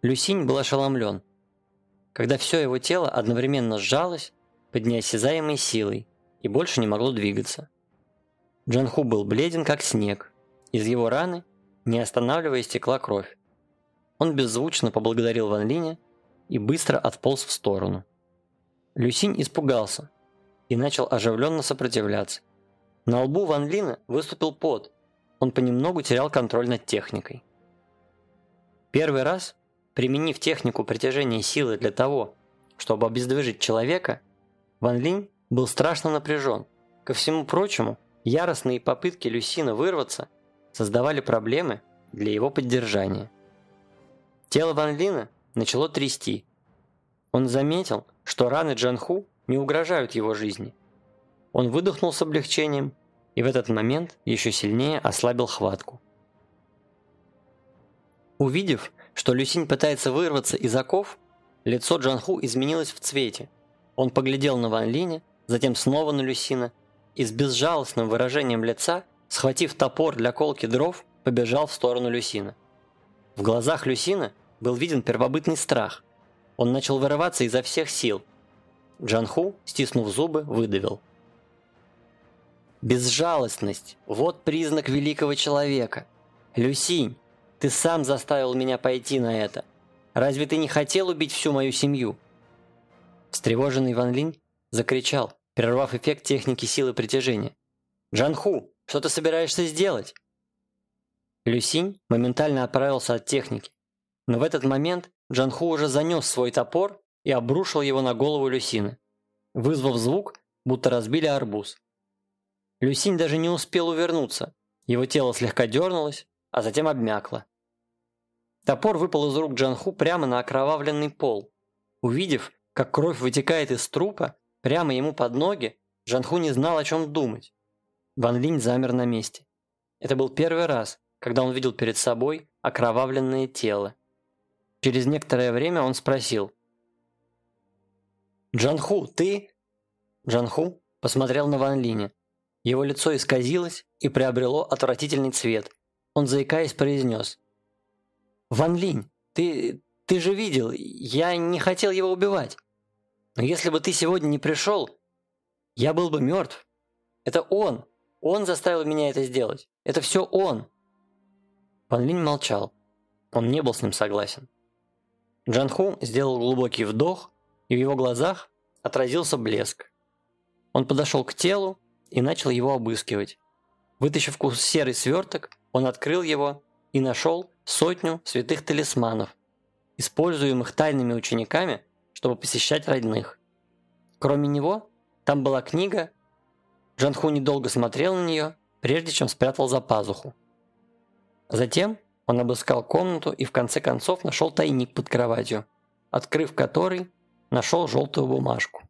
Люсинь был ошеломлен, когда все его тело одновременно сжалось под неосязаемой силой и больше не могло двигаться. Джанху был бледен, как снег. Из его раны, не останавливаясь, текла кровь. Он беззвучно поблагодарил Ван Линя и быстро отполз в сторону. Люсинь испугался и начал оживленно сопротивляться. На лбу Ван Лина выступил пот. Он понемногу терял контроль над техникой. Первый раз, применив технику притяжения силы для того, чтобы обездвижить человека, Ван Линь был страшно напряжен. Ко всему прочему, яростные попытки Люсина вырваться создавали проблемы для его поддержания. Тело Ван Лина начало трясти. Он заметил, что раны Джанху не угрожают его жизни. Он выдохнул с облегчением и в этот момент еще сильнее ослабил хватку. Увидев, что Люсинь пытается вырваться из оков, лицо Джанху изменилось в цвете. Он поглядел на Ван Линя, затем снова на Люсина и с безжалостным выражением лица, схватив топор для колки дров, побежал в сторону Люсина. В глазах Люсина был виден первобытный страх. Он начал вырываться изо всех сил. Джанху, стиснув зубы, выдавил. «Безжалостность – вот признак великого человека. Люсинь, ты сам заставил меня пойти на это. Разве ты не хотел убить всю мою семью?» Встревоженный Ван Линь закричал, прервав эффект техники силы притяжения. «Джанху, что ты собираешься сделать?» Люсинь моментально отправился от техники, но в этот момент Джанху уже занес свой топор и обрушил его на голову Люсины, вызвав звук, будто разбили арбуз. Люсинь даже не успел увернуться, его тело слегка дернулось, а затем обмякло. Топор выпал из рук Джанху прямо на окровавленный пол. Увидев, как кровь вытекает из трупа, Прямо ему под ноги Жанху не знал, о чем думать. Ван Линь замер на месте. Это был первый раз, когда он видел перед собой окровавленное тело. Через некоторое время он спросил. «Джанху, ты?» Джанху посмотрел на Ван Линя. Его лицо исказилось и приобрело отвратительный цвет. Он, заикаясь, произнес. «Ван Линь, ты... ты же видел, я не хотел его убивать». Но если бы ты сегодня не пришел, я был бы мертв. Это он. Он заставил меня это сделать. Это все он. Пан Линь молчал. Он не был с ним согласен. Джан Ху сделал глубокий вдох, и в его глазах отразился блеск. Он подошел к телу и начал его обыскивать. Вытащив кус серый сверток, он открыл его и нашел сотню святых талисманов, используемых тайными учениками чтобы посещать родных. Кроме него, там была книга. Джанху недолго смотрел на нее, прежде чем спрятал за пазуху. Затем он обыскал комнату и в конце концов нашел тайник под кроватью, открыв который, нашел желтую бумажку.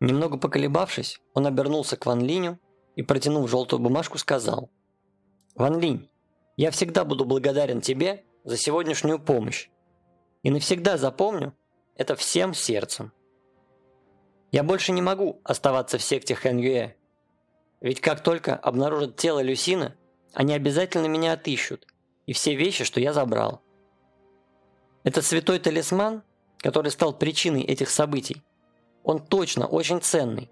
Немного поколебавшись, он обернулся к Ван Линю и, протянув желтую бумажку, сказал «Ван Линь, я всегда буду благодарен тебе за сегодняшнюю помощь и навсегда запомню, это всем сердцем. Я больше не могу оставаться в секте Хэн Ведь как только обнаружат тело Люсина, они обязательно меня отыщут и все вещи, что я забрал. Этот святой талисман, который стал причиной этих событий, он точно очень ценный.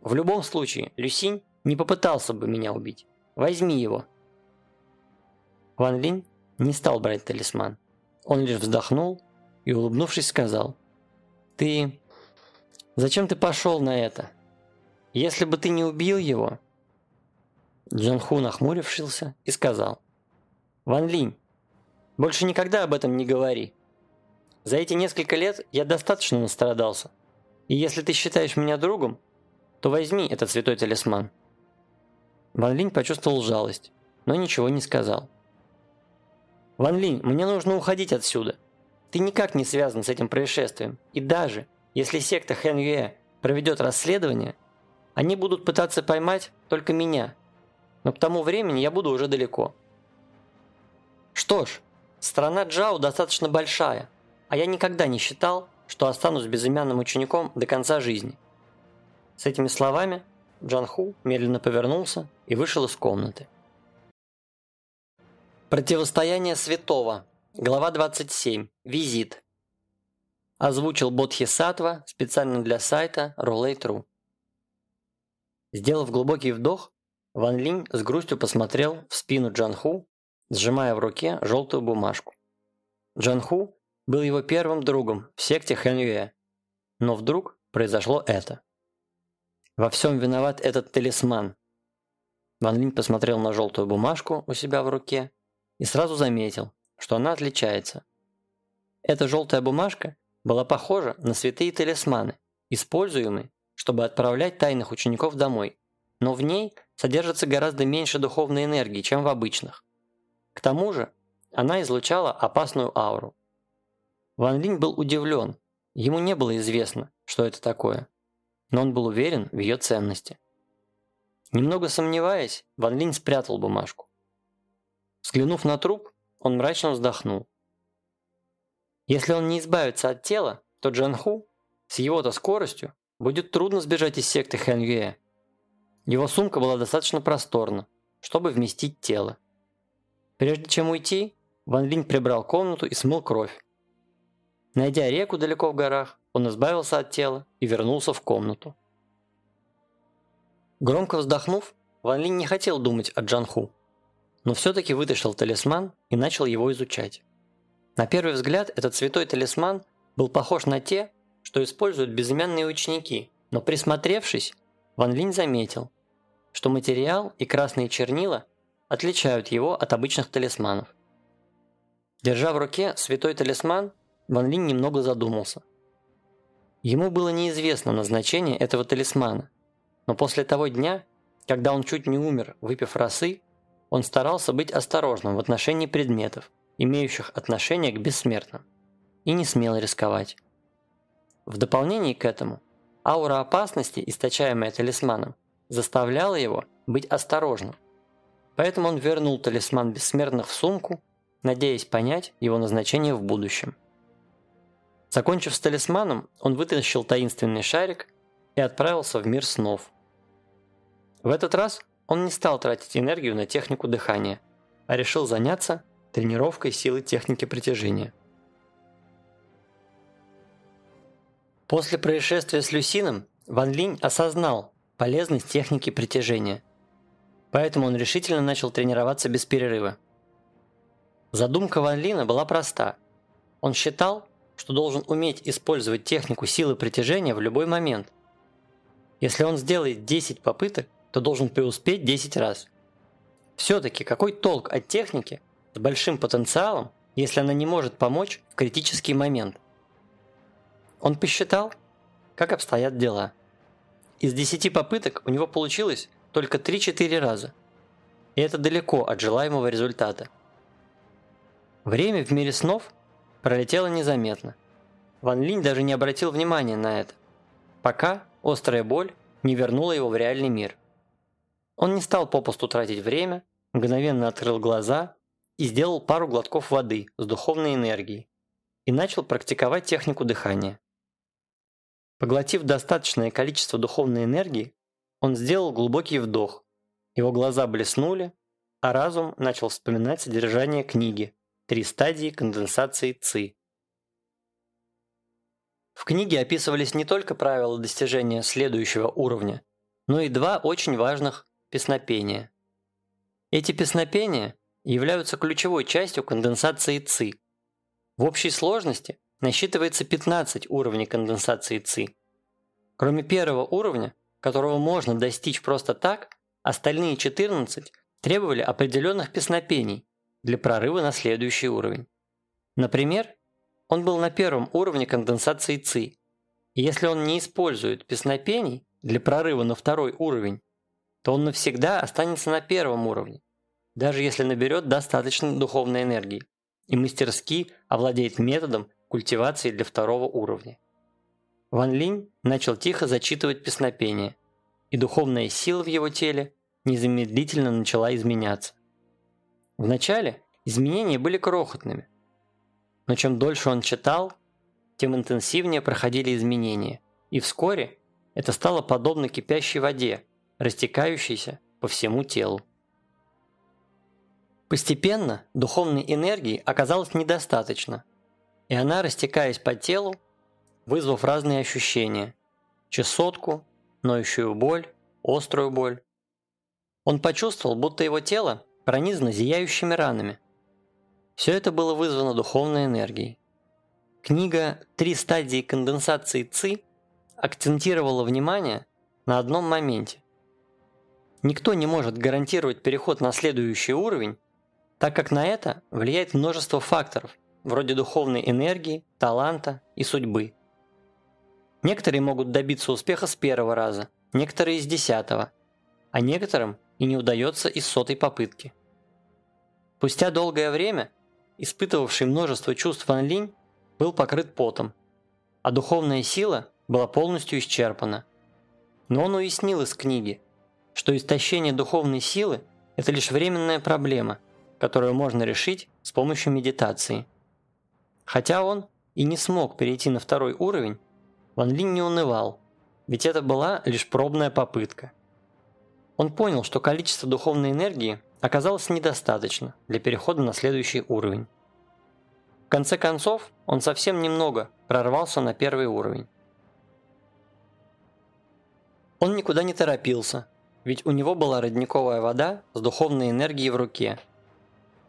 В любом случае, Люсинь не попытался бы меня убить. Возьми его. Ван Линь не стал брать талисман. Он лишь вздохнул и, улыбнувшись, сказал, «Ты... Зачем ты пошел на это? Если бы ты не убил его...» Джанху нахмурившился и сказал, «Ван Линь, больше никогда об этом не говори. За эти несколько лет я достаточно настрадался. И если ты считаешь меня другом, то возьми этот святой талисман». Ван Линь почувствовал жалость, но ничего не сказал. «Ван Линь, мне нужно уходить отсюда. Ты никак не связан с этим происшествием. И даже, если секта Хэн Юэ проведет расследование, они будут пытаться поймать только меня. Но к тому времени я буду уже далеко». Что ж, страна Джао достаточно большая, а я никогда не считал, что останусь безымянным учеником до конца жизни. С этими словами Джан Ху медленно повернулся и вышел из комнаты. Противостояние святого. Глава 27. Визит. Озвучил Бодхи Сатва специально для сайта Roulette.ru. Сделав глубокий вдох, Ван Линь с грустью посмотрел в спину Джан Ху, сжимая в руке желтую бумажку. Джан Ху был его первым другом в секте Хэн Юэ, но вдруг произошло это. Во всем виноват этот талисман. Ван Линь посмотрел на желтую бумажку у себя в руке и сразу заметил, что она отличается. Эта желтая бумажка была похожа на святые талисманы, используемые, чтобы отправлять тайных учеников домой, но в ней содержится гораздо меньше духовной энергии, чем в обычных. К тому же, она излучала опасную ауру. Ван Линь был удивлен, ему не было известно, что это такое но он был уверен в ее ценности. Немного сомневаясь, Ван Линь спрятал бумажку. Взглянув на труп, он мрачно вздохнул. Если он не избавится от тела, то Джан Ху с его-то скоростью будет трудно сбежать из секты Хэн Юэ. Его сумка была достаточно просторна, чтобы вместить тело. Прежде чем уйти, Ван Линь прибрал комнату и смыл кровь. Найдя реку далеко в горах, он избавился от тела и вернулся в комнату. Громко вздохнув, Ван Линь не хотел думать о Джанху, но все-таки вытащил талисман и начал его изучать. На первый взгляд этот святой талисман был похож на те, что используют безымянные ученики, но присмотревшись, Ван Линь заметил, что материал и красные чернила отличают его от обычных талисманов. Держа в руке святой талисман, Ван Линь немного задумался. Ему было неизвестно назначение этого талисмана, но после того дня, когда он чуть не умер, выпив росы, он старался быть осторожным в отношении предметов, имеющих отношение к бессмертным, и не смел рисковать. В дополнение к этому, аура опасности, источаемая талисманом, заставляла его быть осторожным. Поэтому он вернул талисман бессмертных в сумку, надеясь понять его назначение в будущем. Закончив с талисманом, он вытащил таинственный шарик и отправился в мир снов. В этот раз он не стал тратить энергию на технику дыхания, а решил заняться тренировкой силы техники притяжения. После происшествия с Люсином Ван Линь осознал полезность техники притяжения, поэтому он решительно начал тренироваться без перерыва. Задумка Ван Лина была проста. Он считал, что должен уметь использовать технику силы притяжения в любой момент. Если он сделает 10 попыток, то должен преуспеть 10 раз. Все-таки какой толк от техники с большим потенциалом, если она не может помочь в критический момент? Он посчитал, как обстоят дела. Из 10 попыток у него получилось только 3-4 раза. И это далеко от желаемого результата. Время в мире снов пролетело незаметно. Ван Линь даже не обратил внимания на это, пока острая боль не вернула его в реальный мир. Он не стал попусту тратить время, мгновенно открыл глаза и сделал пару глотков воды с духовной энергией и начал практиковать технику дыхания. Поглотив достаточное количество духовной энергии, он сделал глубокий вдох, его глаза блеснули, а разум начал вспоминать содержание книги Три стадии конденсации ЦИ. В книге описывались не только правила достижения следующего уровня, но и два очень важных песнопения. Эти песнопения являются ключевой частью конденсации ЦИ. В общей сложности насчитывается 15 уровней конденсации ЦИ. Кроме первого уровня, которого можно достичь просто так, остальные 14 требовали определенных песнопений, для прорыва на следующий уровень. Например, он был на первом уровне конденсации ЦИ, И если он не использует песнопений для прорыва на второй уровень, то он навсегда останется на первом уровне, даже если наберет достаточно духовной энергии и мастерски овладеет методом культивации для второго уровня. Ван Линь начал тихо зачитывать песнопение, и духовная сила в его теле незамедлительно начала изменяться. Вначале изменения были крохотными, но чем дольше он читал, тем интенсивнее проходили изменения, и вскоре это стало подобно кипящей воде, растекающейся по всему телу. Постепенно духовной энергии оказалось недостаточно, и она, растекаясь по телу, вызвав разные ощущения – чесотку, ноющую боль, острую боль. Он почувствовал, будто его тело пронизано зияющими ранами. Все это было вызвано духовной энергией. Книга «Три стадии конденсации ЦИ» акцентировала внимание на одном моменте. Никто не может гарантировать переход на следующий уровень, так как на это влияет множество факторов, вроде духовной энергии, таланта и судьбы. Некоторые могут добиться успеха с первого раза, некоторые из десятого, а некоторым и не удается из сотой попытки. Спустя долгое время, испытывавший множество чувств Ван Линь был покрыт потом, а духовная сила была полностью исчерпана. Но он уяснил из книги, что истощение духовной силы – это лишь временная проблема, которую можно решить с помощью медитации. Хотя он и не смог перейти на второй уровень, Ван Линь не унывал, ведь это была лишь пробная попытка. Он понял, что количество духовной энергии оказалось недостаточно для перехода на следующий уровень. В конце концов, он совсем немного прорвался на первый уровень. Он никуда не торопился, ведь у него была родниковая вода с духовной энергией в руке.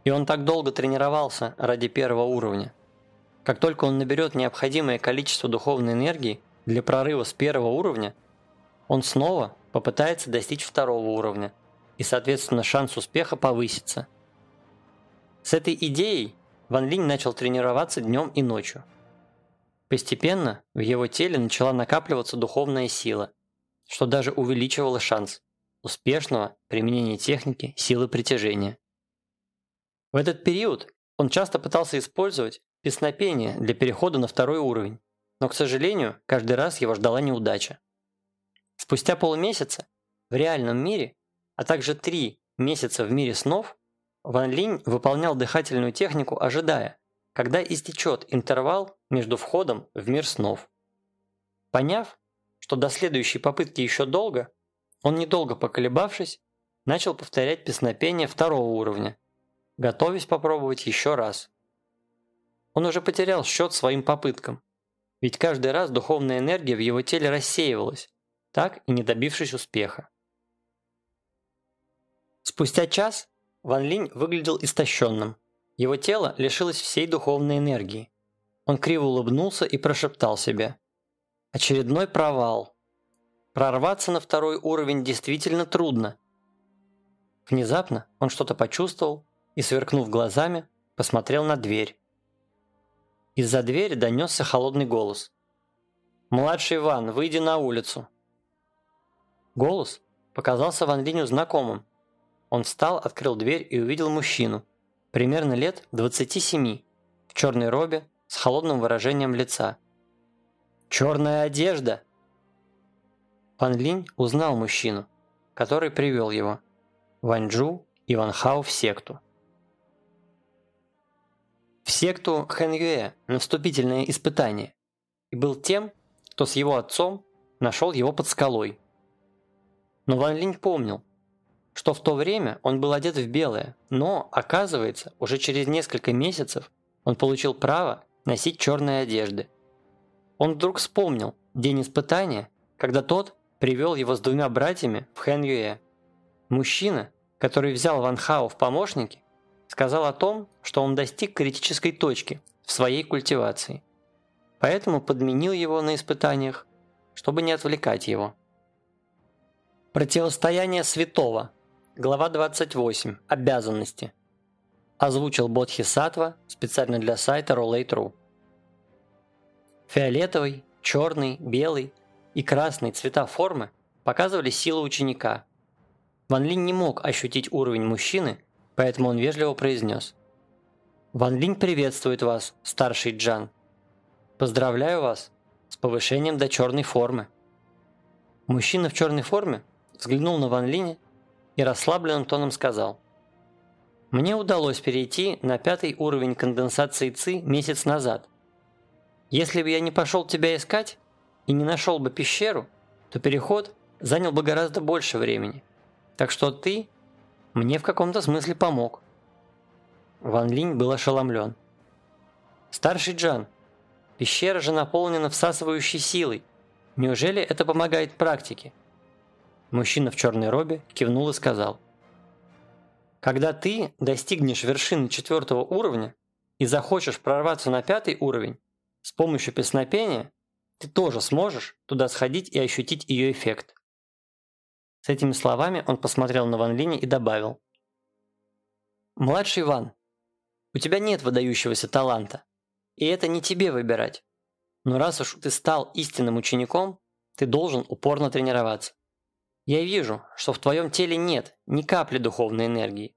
И он так долго тренировался ради первого уровня. Как только он наберет необходимое количество духовной энергии для прорыва с первого уровня, он снова попытается достичь второго уровня, и, соответственно, шанс успеха повысится. С этой идеей Ван Линь начал тренироваться днем и ночью. Постепенно в его теле начала накапливаться духовная сила, что даже увеличивало шанс успешного применения техники силы притяжения. В этот период он часто пытался использовать песнопение для перехода на второй уровень, но, к сожалению, каждый раз его ждала неудача. Спустя полмесяца в реальном мире, а также три месяца в мире снов, Ван Линь выполнял дыхательную технику, ожидая, когда истечет интервал между входом в мир снов. Поняв, что до следующей попытки еще долго, он, недолго поколебавшись, начал повторять песнопение второго уровня, готовясь попробовать еще раз. Он уже потерял счет своим попыткам, ведь каждый раз духовная энергия в его теле рассеивалась, так и не добившись успеха. Спустя час Ван Линь выглядел истощенным. Его тело лишилось всей духовной энергии. Он криво улыбнулся и прошептал себе. Очередной провал. Прорваться на второй уровень действительно трудно. Внезапно он что-то почувствовал и, сверкнув глазами, посмотрел на дверь. Из-за двери донесся холодный голос. «Младший Иван, выйди на улицу!» Голос показался Ван Линю знакомым. Он встал, открыл дверь и увидел мужчину, примерно лет 27, в черной робе с холодным выражением лица. «Черная одежда!» Пан Линь узнал мужчину, который привел его, Ваньчжу и Ван Хао в секту. В секту Хэн Юэ на вступительное испытание и был тем, кто с его отцом нашел его под скалой. Но Ван Линь помнил, что в то время он был одет в белое, но, оказывается, уже через несколько месяцев он получил право носить черные одежды. Он вдруг вспомнил день испытания, когда тот привел его с двумя братьями в Хэн Юэ. Мужчина, который взял Ван Хао в помощники, сказал о том, что он достиг критической точки в своей культивации. Поэтому подменил его на испытаниях, чтобы не отвлекать его. Противостояние святого Глава 28. Обязанности. Озвучил Бодхи Сатва специально для сайта Rollay.ru. Фиолетовый черный, белый и красный цвета формы показывали силу ученика. Ван Линь не мог ощутить уровень мужчины, поэтому он вежливо произнес. «Ван Линь приветствует вас, старший Джан. Поздравляю вас с повышением до черной формы». Мужчина в черной форме взглянул на Ван Линя и расслабленным тоном сказал. «Мне удалось перейти на пятый уровень конденсации ЦИ месяц назад. Если бы я не пошел тебя искать и не нашел бы пещеру, то переход занял бы гораздо больше времени. Так что ты мне в каком-то смысле помог». Ван Линь был ошеломлен. «Старший Джан, пещера же наполнена всасывающей силой. Неужели это помогает практике?» Мужчина в черной робе кивнул и сказал. «Когда ты достигнешь вершины четвертого уровня и захочешь прорваться на пятый уровень, с помощью песнопения ты тоже сможешь туда сходить и ощутить ее эффект». С этими словами он посмотрел на Ван Линя и добавил. «Младший Ван, у тебя нет выдающегося таланта, и это не тебе выбирать. Но раз уж ты стал истинным учеником, ты должен упорно тренироваться. Я вижу, что в твоем теле нет ни капли духовной энергии.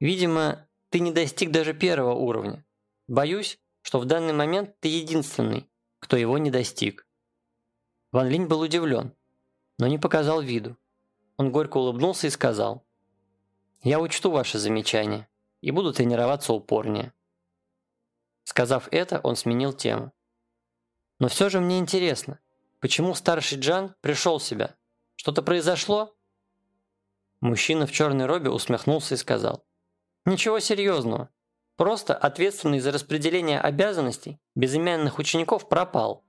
Видимо, ты не достиг даже первого уровня. Боюсь, что в данный момент ты единственный, кто его не достиг. Ван Линь был удивлен, но не показал виду. Он горько улыбнулся и сказал, «Я учту ваши замечания и буду тренироваться упорнее». Сказав это, он сменил тему. «Но все же мне интересно, почему старший Джан пришел в себя?» Что-то произошло?» Мужчина в черной робе усмехнулся и сказал. «Ничего серьезного. Просто ответственный за распределение обязанностей безымянных учеников пропал.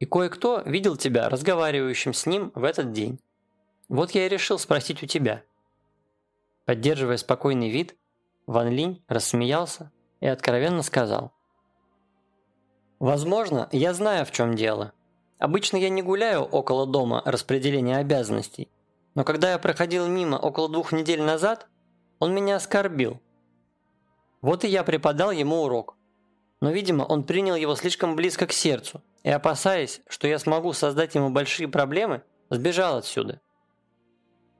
И кое-кто видел тебя разговаривающим с ним в этот день. Вот я и решил спросить у тебя». Поддерживая спокойный вид, Ван Линь рассмеялся и откровенно сказал. «Возможно, я знаю, в чем дело. Обычно я не гуляю около дома распределения обязанностей, но когда я проходил мимо около двух недель назад, он меня оскорбил. Вот и я преподал ему урок. Но, видимо, он принял его слишком близко к сердцу и, опасаясь, что я смогу создать ему большие проблемы, сбежал отсюда.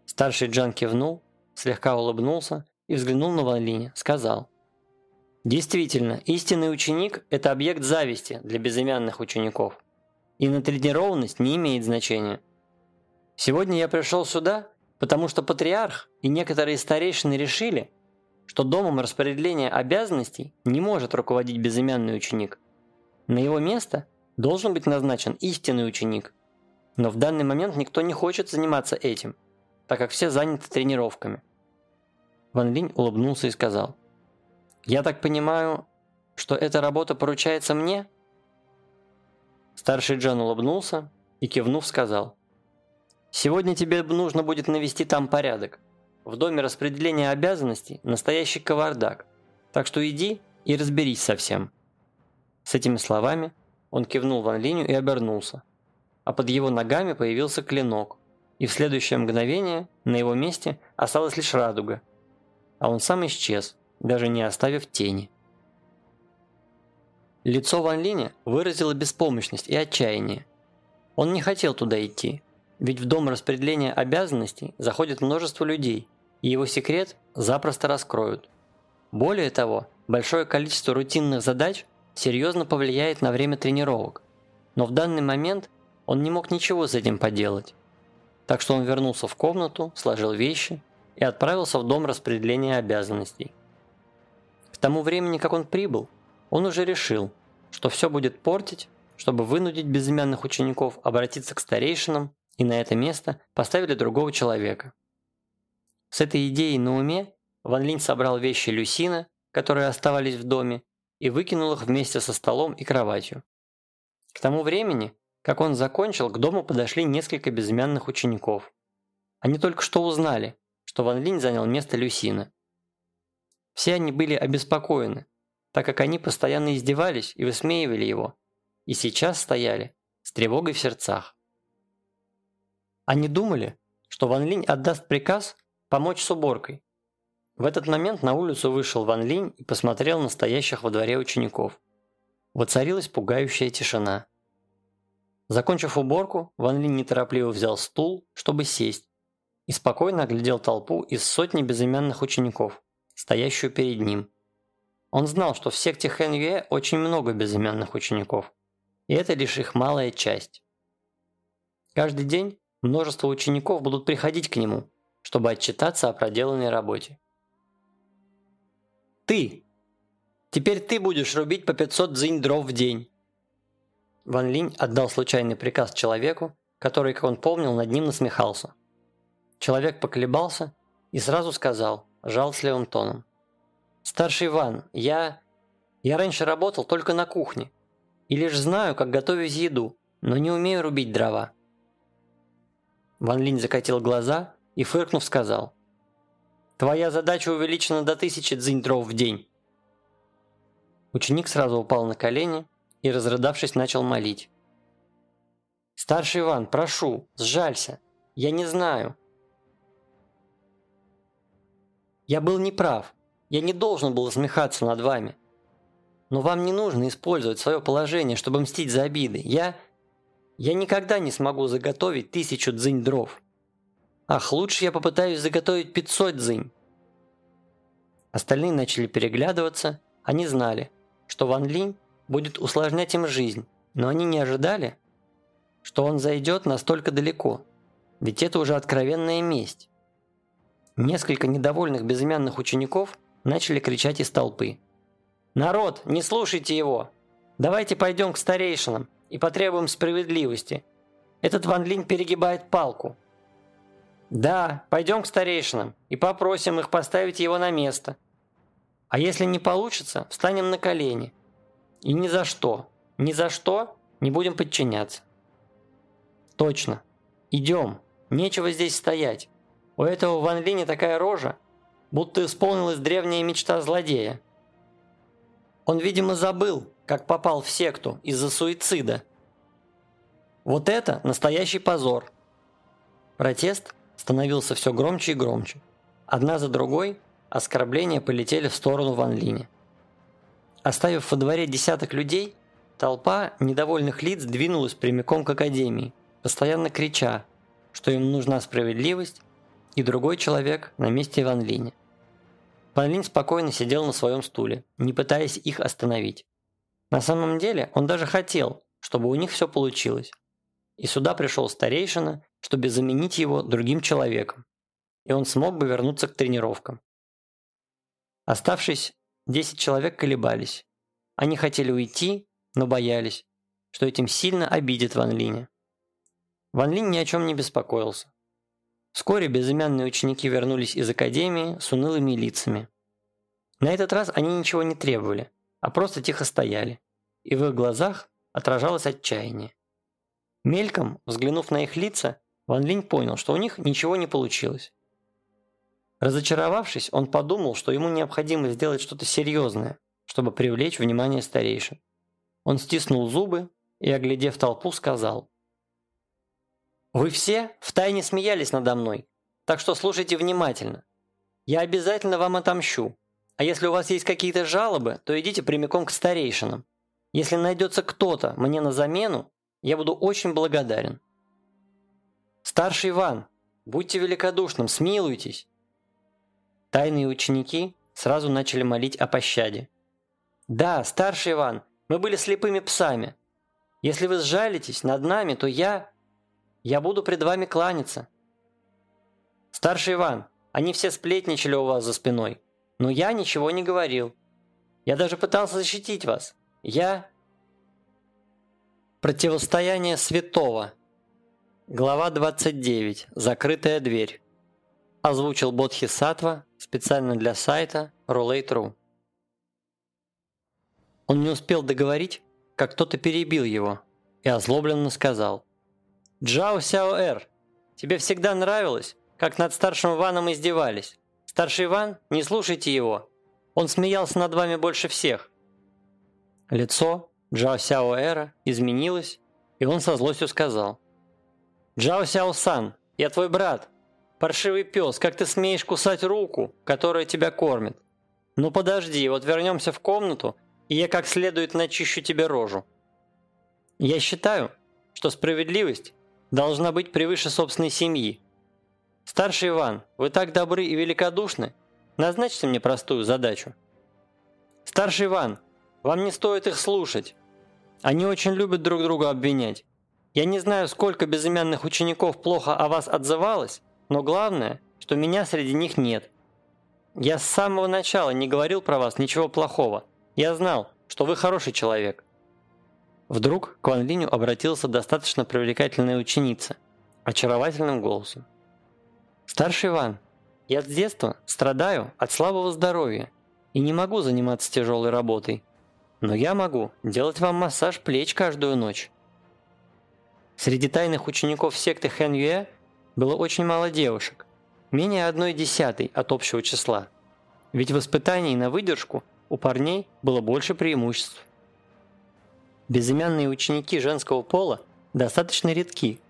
Старший Джан кивнул, слегка улыбнулся и взглянул на Ван Линя, сказал. «Действительно, истинный ученик – это объект зависти для безымянных учеников и натренированность не имеет значения. Сегодня я пришел сюда, потому что патриарх и некоторые старейшины решили, что домом распределения обязанностей не может руководить безымянный ученик. На его место должен быть назначен истинный ученик. Но в данный момент никто не хочет заниматься этим, так как все заняты тренировками. Ван Линь улыбнулся и сказал, «Я так понимаю, что эта работа поручается мне?» Старший Джон улыбнулся и, кивнув, сказал. «Сегодня тебе нужно будет навести там порядок. В доме распределения обязанностей настоящий кавардак, так что иди и разберись со всем». С этими словами он кивнул Ван Линю и обернулся, а под его ногами появился клинок, и в следующее мгновение на его месте осталась лишь радуга, а он сам исчез, даже не оставив тени. Лицо Ван Линя выразило беспомощность и отчаяние. Он не хотел туда идти, ведь в дом распределения обязанностей заходит множество людей, и его секрет запросто раскроют. Более того, большое количество рутинных задач серьезно повлияет на время тренировок, но в данный момент он не мог ничего с этим поделать. Так что он вернулся в комнату, сложил вещи и отправился в дом распределения обязанностей. К тому времени, как он прибыл, он уже решил, что все будет портить, чтобы вынудить безымянных учеников обратиться к старейшинам, и на это место поставили другого человека. С этой идеей на уме Ван Линь собрал вещи Люсина, которые оставались в доме, и выкинул их вместе со столом и кроватью. К тому времени, как он закончил, к дому подошли несколько безымянных учеников. Они только что узнали, что Ван Линь занял место Люсина. Все они были обеспокоены, так как они постоянно издевались и высмеивали его, и сейчас стояли с тревогой в сердцах. Они думали, что Ван Линь отдаст приказ помочь с уборкой. В этот момент на улицу вышел Ван Линь и посмотрел на стоящих во дворе учеников. Воцарилась пугающая тишина. Закончив уборку, Ван Линь неторопливо взял стул, чтобы сесть, и спокойно оглядел толпу из сотни безымянных учеников, стоящую перед ним. Он знал, что в секте Хэн Юэ очень много безымянных учеников, и это лишь их малая часть. Каждый день множество учеников будут приходить к нему, чтобы отчитаться о проделанной работе. «Ты! Теперь ты будешь рубить по 500 дзинь дров в день!» Ван Линь отдал случайный приказ человеку, который, как он помнил, над ним насмехался. Человек поколебался и сразу сказал, жалостливым тоном. «Старший Иван, я... Я раньше работал только на кухне и лишь знаю, как готовить еду, но не умею рубить дрова». Ван Линь закатил глаза и, фыркнув, сказал. «Твоя задача увеличена до тысячи дзинь дров в день». Ученик сразу упал на колени и, разрыдавшись, начал молить. «Старший Иван, прошу, сжалься. Я не знаю. Я был неправ. Я не должен был смехаться над вами. Но вам не нужно использовать свое положение, чтобы мстить за обиды. Я... Я никогда не смогу заготовить тысячу дзынь дров. Ах, лучше я попытаюсь заготовить 500 дзынь. Остальные начали переглядываться. Они знали, что Ван Линь будет усложнять им жизнь, но они не ожидали, что он зайдет настолько далеко. Ведь это уже откровенная месть. Несколько недовольных безымянных учеников начали кричать из толпы. «Народ, не слушайте его! Давайте пойдем к старейшинам и потребуем справедливости. Этот Ван Линь перегибает палку». «Да, пойдем к старейшинам и попросим их поставить его на место. А если не получится, встанем на колени. И ни за что, ни за что не будем подчиняться». «Точно. Идем. Нечего здесь стоять. У этого Ван Линя такая рожа, будто исполнилась древняя мечта злодея. Он, видимо, забыл, как попал в секту из-за суицида. Вот это настоящий позор. Протест становился все громче и громче. Одна за другой оскорбления полетели в сторону Ван Линя. Оставив во дворе десяток людей, толпа недовольных лиц двинулась прямиком к академии, постоянно крича, что им нужна справедливость и другой человек на месте Ван Линя. Ван Линь спокойно сидел на своем стуле, не пытаясь их остановить. На самом деле он даже хотел, чтобы у них все получилось. И сюда пришел старейшина, чтобы заменить его другим человеком, и он смог бы вернуться к тренировкам. Оставшись, 10 человек колебались. Они хотели уйти, но боялись, что этим сильно обидит Ван Линя. Ван Линь ни о чем не беспокоился. Вскоре безымянные ученики вернулись из академии с унылыми лицами. На этот раз они ничего не требовали, а просто тихо стояли, и в их глазах отражалось отчаяние. Мельком, взглянув на их лица, Ван Линь понял, что у них ничего не получилось. Разочаровавшись, он подумал, что ему необходимо сделать что-то серьезное, чтобы привлечь внимание старейшин. Он стиснул зубы и, оглядев толпу, сказал – вы все втайне смеялись надо мной, так что слушайте внимательно. Я обязательно вам отомщу. А если у вас есть какие-то жалобы, то идите прямиком к старейшинам. Если найдется кто-то мне на замену, я буду очень благодарен. Старший Иван, будьте великодушным, смилуйтесь. Тайные ученики сразу начали молить о пощаде. Да, старший Иван, мы были слепыми псами. Если вы сжалитесь над нами, то я, я буду пред вами кланяться. Старший Иван, они все сплетничали у вас за спиной, но я ничего не говорил. Я даже пытался защитить вас. Я... Противостояние святого. Глава 29. Закрытая дверь. Озвучил Бодхи Сатва специально для сайта Roulette.ru. Он не успел договорить, как кто-то перебил его и озлобленно сказал. Джао Сяо Эр, тебе всегда нравилось, как над старшим Ваном издевались. Старший Ван, не слушайте его. Он смеялся над вами больше всех. Лицо Джао Сяо Эра изменилось, и он со злостью сказал. «Джао Сяо Сан, я твой брат. Паршивый пес, как ты смеешь кусать руку, которая тебя кормит? Ну подожди, вот вернемся в комнату, и я как следует начищу тебе рожу. Я считаю, что справедливость должна быть превыше собственной семьи. Старший Иван, вы так добры и великодушны, назначьте мне простую задачу. Старший Иван, вам не стоит их слушать. Они очень любят друг друга обвинять. Я не знаю, сколько безымянных учеников плохо о вас отзывалось, но главное, что меня среди них нет. Я с самого начала не говорил про вас ничего плохого. Я знал, что вы хороший человек. Вдруг к Ван Линю обратился достаточно привлекательная ученица, очаровательным голосом. «Старший Иван, я с детства страдаю от слабого здоровья и не могу заниматься тяжелой работой, но я могу делать вам массаж плеч каждую ночь». Среди тайных учеников секты Хэн Юэ было очень мало девушек, менее одной десятой от общего числа, ведь в испытании на выдержку у парней было больше преимуществ. Безымянные ученики женского пола достаточно редки.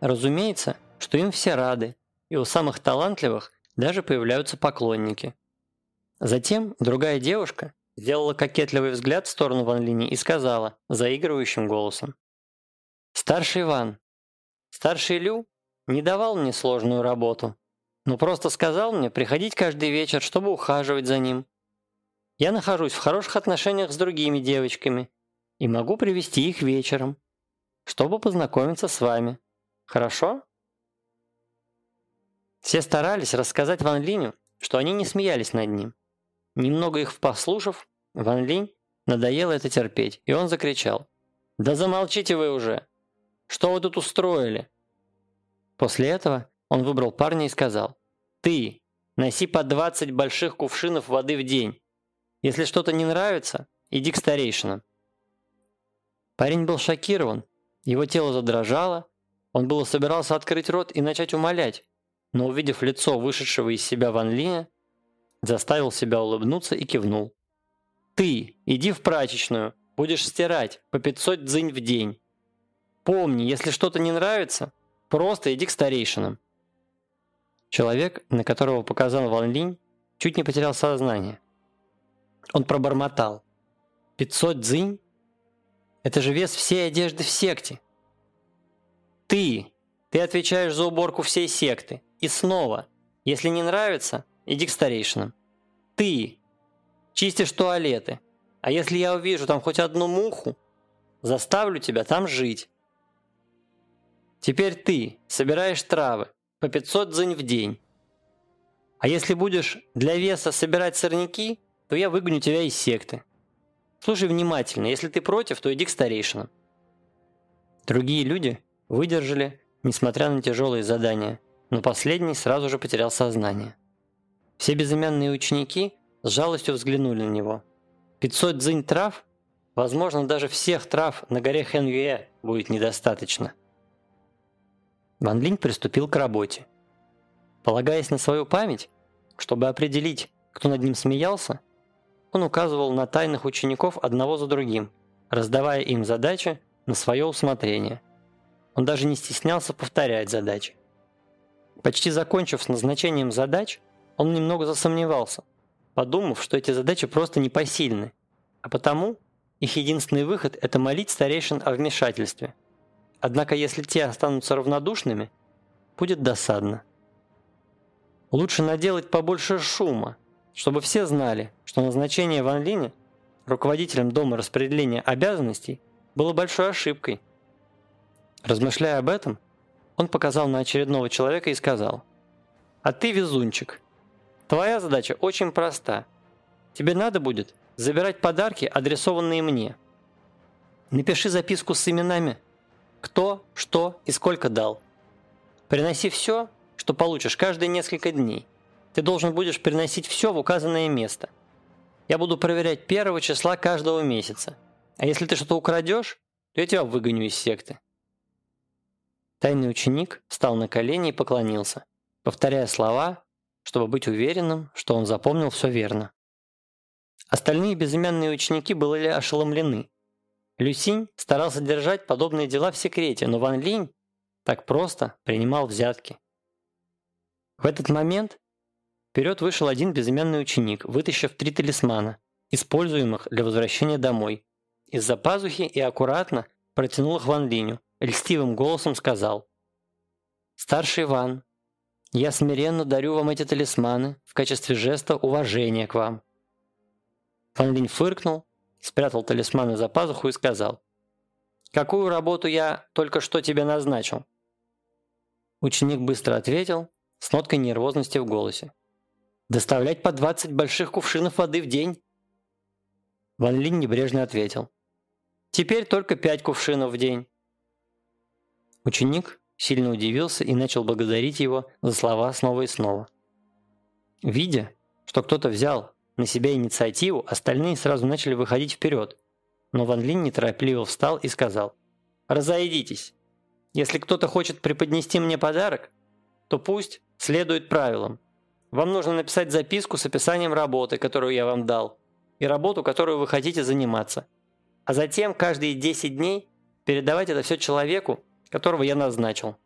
Разумеется, что им все рады, и у самых талантливых даже появляются поклонники. Затем другая девушка сделала кокетливый взгляд в сторону Ван Лини и сказала заигрывающим голосом. «Старший Иван, старший Лю не давал мне сложную работу, но просто сказал мне приходить каждый вечер, чтобы ухаживать за ним. Я нахожусь в хороших отношениях с другими девочками и могу привести их вечером, чтобы познакомиться с вами. Хорошо? Все старались рассказать Ван Линю, что они не смеялись над ним. Немного их послушав, Ван Линь надоело это терпеть, и он закричал. «Да замолчите вы уже! Что вы тут устроили?» После этого он выбрал парня и сказал. «Ты, носи по 20 больших кувшинов воды в день. Если что-то не нравится, иди к старейшинам. Парень был шокирован, его тело задрожало, он было собирался открыть рот и начать умолять, но увидев лицо вышедшего из себя Ван Линя, заставил себя улыбнуться и кивнул. «Ты, иди в прачечную, будешь стирать по 500 дзынь в день. Помни, если что-то не нравится, просто иди к старейшинам». Человек, на которого показал Ван Линь, чуть не потерял сознание. Он пробормотал. «500 дзынь? Это же вес всей одежды в секте. Ты! Ты отвечаешь за уборку всей секты. И снова, если не нравится, иди к старейшинам. Ты! Чистишь туалеты. А если я увижу там хоть одну муху, заставлю тебя там жить. Теперь ты собираешь травы по 500 дзынь в день. А если будешь для веса собирать сорняки, то я выгоню тебя из секты. Слушай внимательно, если ты против, то иди к старейшинам. Другие люди выдержали, несмотря на тяжелые задания, но последний сразу же потерял сознание. Все безымянные ученики с жалостью взглянули на него. 500 дзынь трав? Возможно, даже всех трав на горе Хэнюэ будет недостаточно. Ван Линь приступил к работе. Полагаясь на свою память, чтобы определить, кто над ним смеялся, он указывал на тайных учеников одного за другим, раздавая им задачи на свое усмотрение. Он даже не стеснялся повторять задачи. Почти закончив с назначением задач, он немного засомневался, подумав, что эти задачи просто непосильны, а потому их единственный выход – это молить старейшин о вмешательстве. Однако если те останутся равнодушными, будет досадно. Лучше наделать побольше шума, чтобы все знали, что назначение Ван Линя руководителем Дома распределения обязанностей было большой ошибкой. Размышляя об этом, он показал на очередного человека и сказал, «А ты везунчик. Твоя задача очень проста. Тебе надо будет забирать подарки, адресованные мне. Напиши записку с именами, кто, что и сколько дал. Приноси все, что получишь каждые несколько дней. Ты должен будешь приносить все в указанное место. Я буду проверять первого числа каждого месяца. А если ты что-то украдешь, то я тебя выгоню из секты. Тайный ученик встал на колени и поклонился, повторяя слова, чтобы быть уверенным, что он запомнил все верно. Остальные безымянные ученики были ошеломлены. Люсинь старался держать подобные дела в секрете, но Ван Линь так просто принимал взятки. В этот момент Вперед вышел один безымянный ученик, вытащив три талисмана, используемых для возвращения домой. Из-за пазухи и аккуратно протянул их Ван Линю, льстивым голосом сказал «Старший Иван, я смиренно дарю вам эти талисманы в качестве жеста уважения к вам». Ван Линь фыркнул, спрятал талисманы за пазуху и сказал «Какую работу я только что тебе назначил?» Ученик быстро ответил, с ноткой нервозности в голосе. «Доставлять по 20 больших кувшинов воды в день?» Ван Линь небрежно ответил. «Теперь только пять кувшинов в день». Ученик сильно удивился и начал благодарить его за слова снова и снова. Видя, что кто-то взял на себя инициативу, остальные сразу начали выходить вперед. Но Ван Линь неторопливо встал и сказал «Разойдитесь. Если кто-то хочет преподнести мне подарок, то пусть следует правилам. Вам нужно написать записку с описанием работы, которую я вам дал, и работу, которую вы хотите заниматься. А затем каждые 10 дней передавать это все человеку, которого я назначил.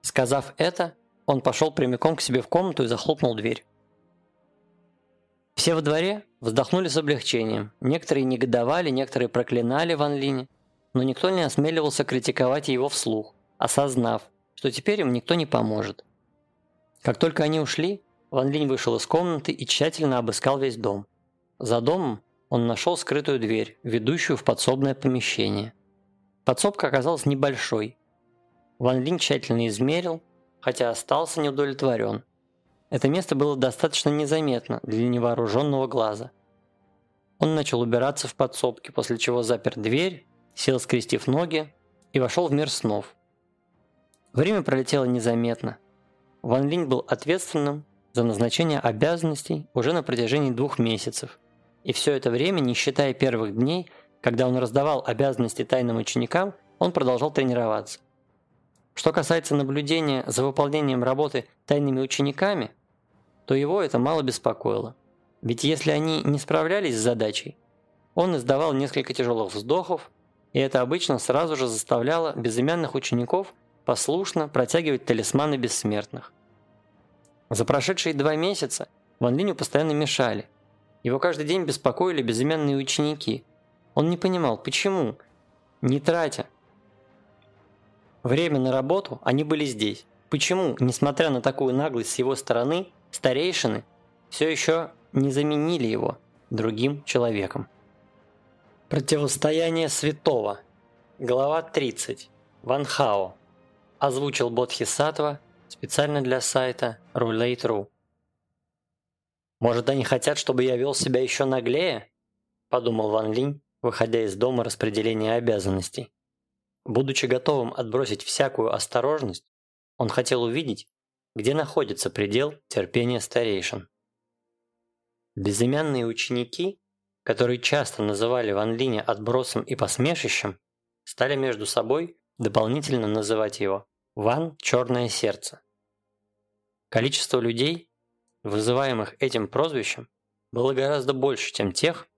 Сказав это, он пошел прямиком к себе в комнату и захлопнул дверь. Все во дворе вздохнули с облегчением. Некоторые негодовали, некоторые проклинали Ван Линя, но никто не осмеливался критиковать его вслух, осознав, что теперь им никто не поможет. Как только они ушли, Ван Линь вышел из комнаты и тщательно обыскал весь дом. За домом он нашел скрытую дверь, ведущую в подсобное помещение. Подсобка оказалась небольшой. Ван Линь тщательно измерил, хотя остался неудовлетворен. Это место было достаточно незаметно для невооруженного глаза. Он начал убираться в подсобке, после чего запер дверь, сел скрестив ноги и вошел в мир снов. Время пролетело незаметно. Ван Линь был ответственным за назначение обязанностей уже на протяжении двух месяцев. И все это время, не считая первых дней, когда он раздавал обязанности тайным ученикам, он продолжал тренироваться. Что касается наблюдения за выполнением работы тайными учениками, то его это мало беспокоило. Ведь если они не справлялись с задачей, он издавал несколько тяжелых вздохов, и это обычно сразу же заставляло безымянных учеников послушно протягивать талисманы бессмертных. За прошедшие два месяца Ван Линю постоянно мешали. Его каждый день беспокоили безымянные ученики. Он не понимал, почему, не тратя время на работу, они были здесь. Почему, несмотря на такую наглость с его стороны, старейшины все еще не заменили его другим человеком? Противостояние святого. Глава 30. Ван Хао озвучил Бодхисаттва специально для сайта Roulette.ru. «Может, они хотят, чтобы я вел себя еще наглее?» – подумал Ван Линь, выходя из дома распределения обязанностей. Будучи готовым отбросить всякую осторожность, он хотел увидеть, где находится предел терпения старейшин. Безымянные ученики, которые часто называли Ван Линя отбросом и посмешищем, стали между собой дополнительно называть его Ван Черное Сердце. Количество людей, вызываемых этим прозвищем, было гораздо больше, чем тех,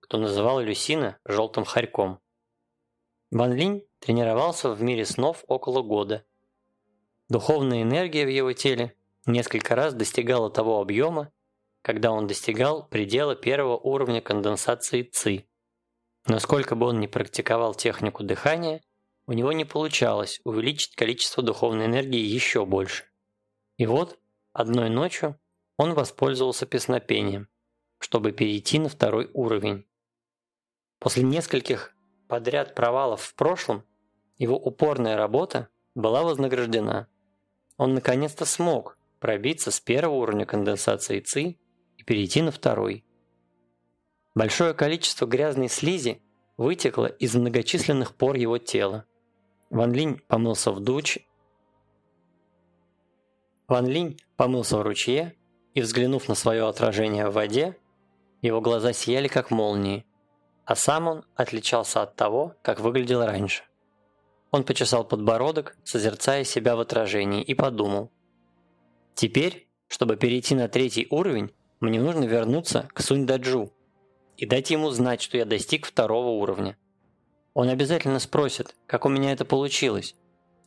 кто называл Люсина Желтым Хорьком. Ван Линь тренировался в мире снов около года. Духовная энергия в его теле несколько раз достигала того объема, когда он достигал предела первого уровня конденсации ЦИ. Но сколько бы он ни практиковал технику дыхания, у него не получалось увеличить количество духовной энергии еще больше. И вот, одной ночью он воспользовался песнопением, чтобы перейти на второй уровень. После нескольких подряд провалов в прошлом, его упорная работа была вознаграждена. Он наконец-то смог пробиться с первого уровня конденсации ЦИ и перейти на второй. Большое количество грязной слизи вытекло из многочисленных пор его тела. Ван Линь помылся в дуч. Ван Линь помылся в ручье и, взглянув на свое отражение в воде, его глаза сияли как молнии, а сам он отличался от того, как выглядел раньше. Он почесал подбородок, созерцая себя в отражении, и подумал. Теперь, чтобы перейти на третий уровень, мне нужно вернуться к Сунь-Даджу и дать ему знать, что я достиг второго уровня. Он обязательно спросит, как у меня это получилось.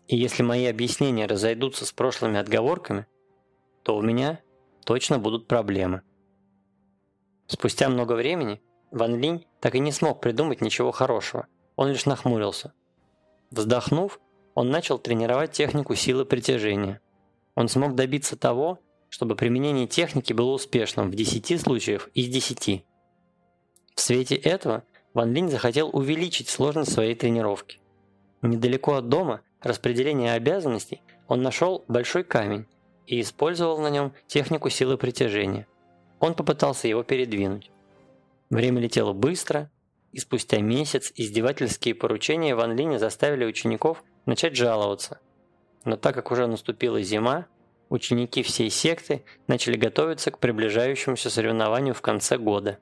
И если мои объяснения разойдутся с прошлыми отговорками, то у меня точно будут проблемы. Спустя много времени Ван Линь так и не смог придумать ничего хорошего. Он лишь нахмурился. Вздохнув, он начал тренировать технику силы притяжения. Он смог добиться того, чтобы применение техники было успешным в 10 случаях из 10. В свете этого Ван Линь захотел увеличить сложность своей тренировки. Недалеко от дома распределения обязанностей он нашел большой камень и использовал на нем технику силы притяжения. Он попытался его передвинуть. Время летело быстро, и спустя месяц издевательские поручения Ван Линя заставили учеников начать жаловаться. Но так как уже наступила зима, ученики всей секты начали готовиться к приближающемуся соревнованию в конце года.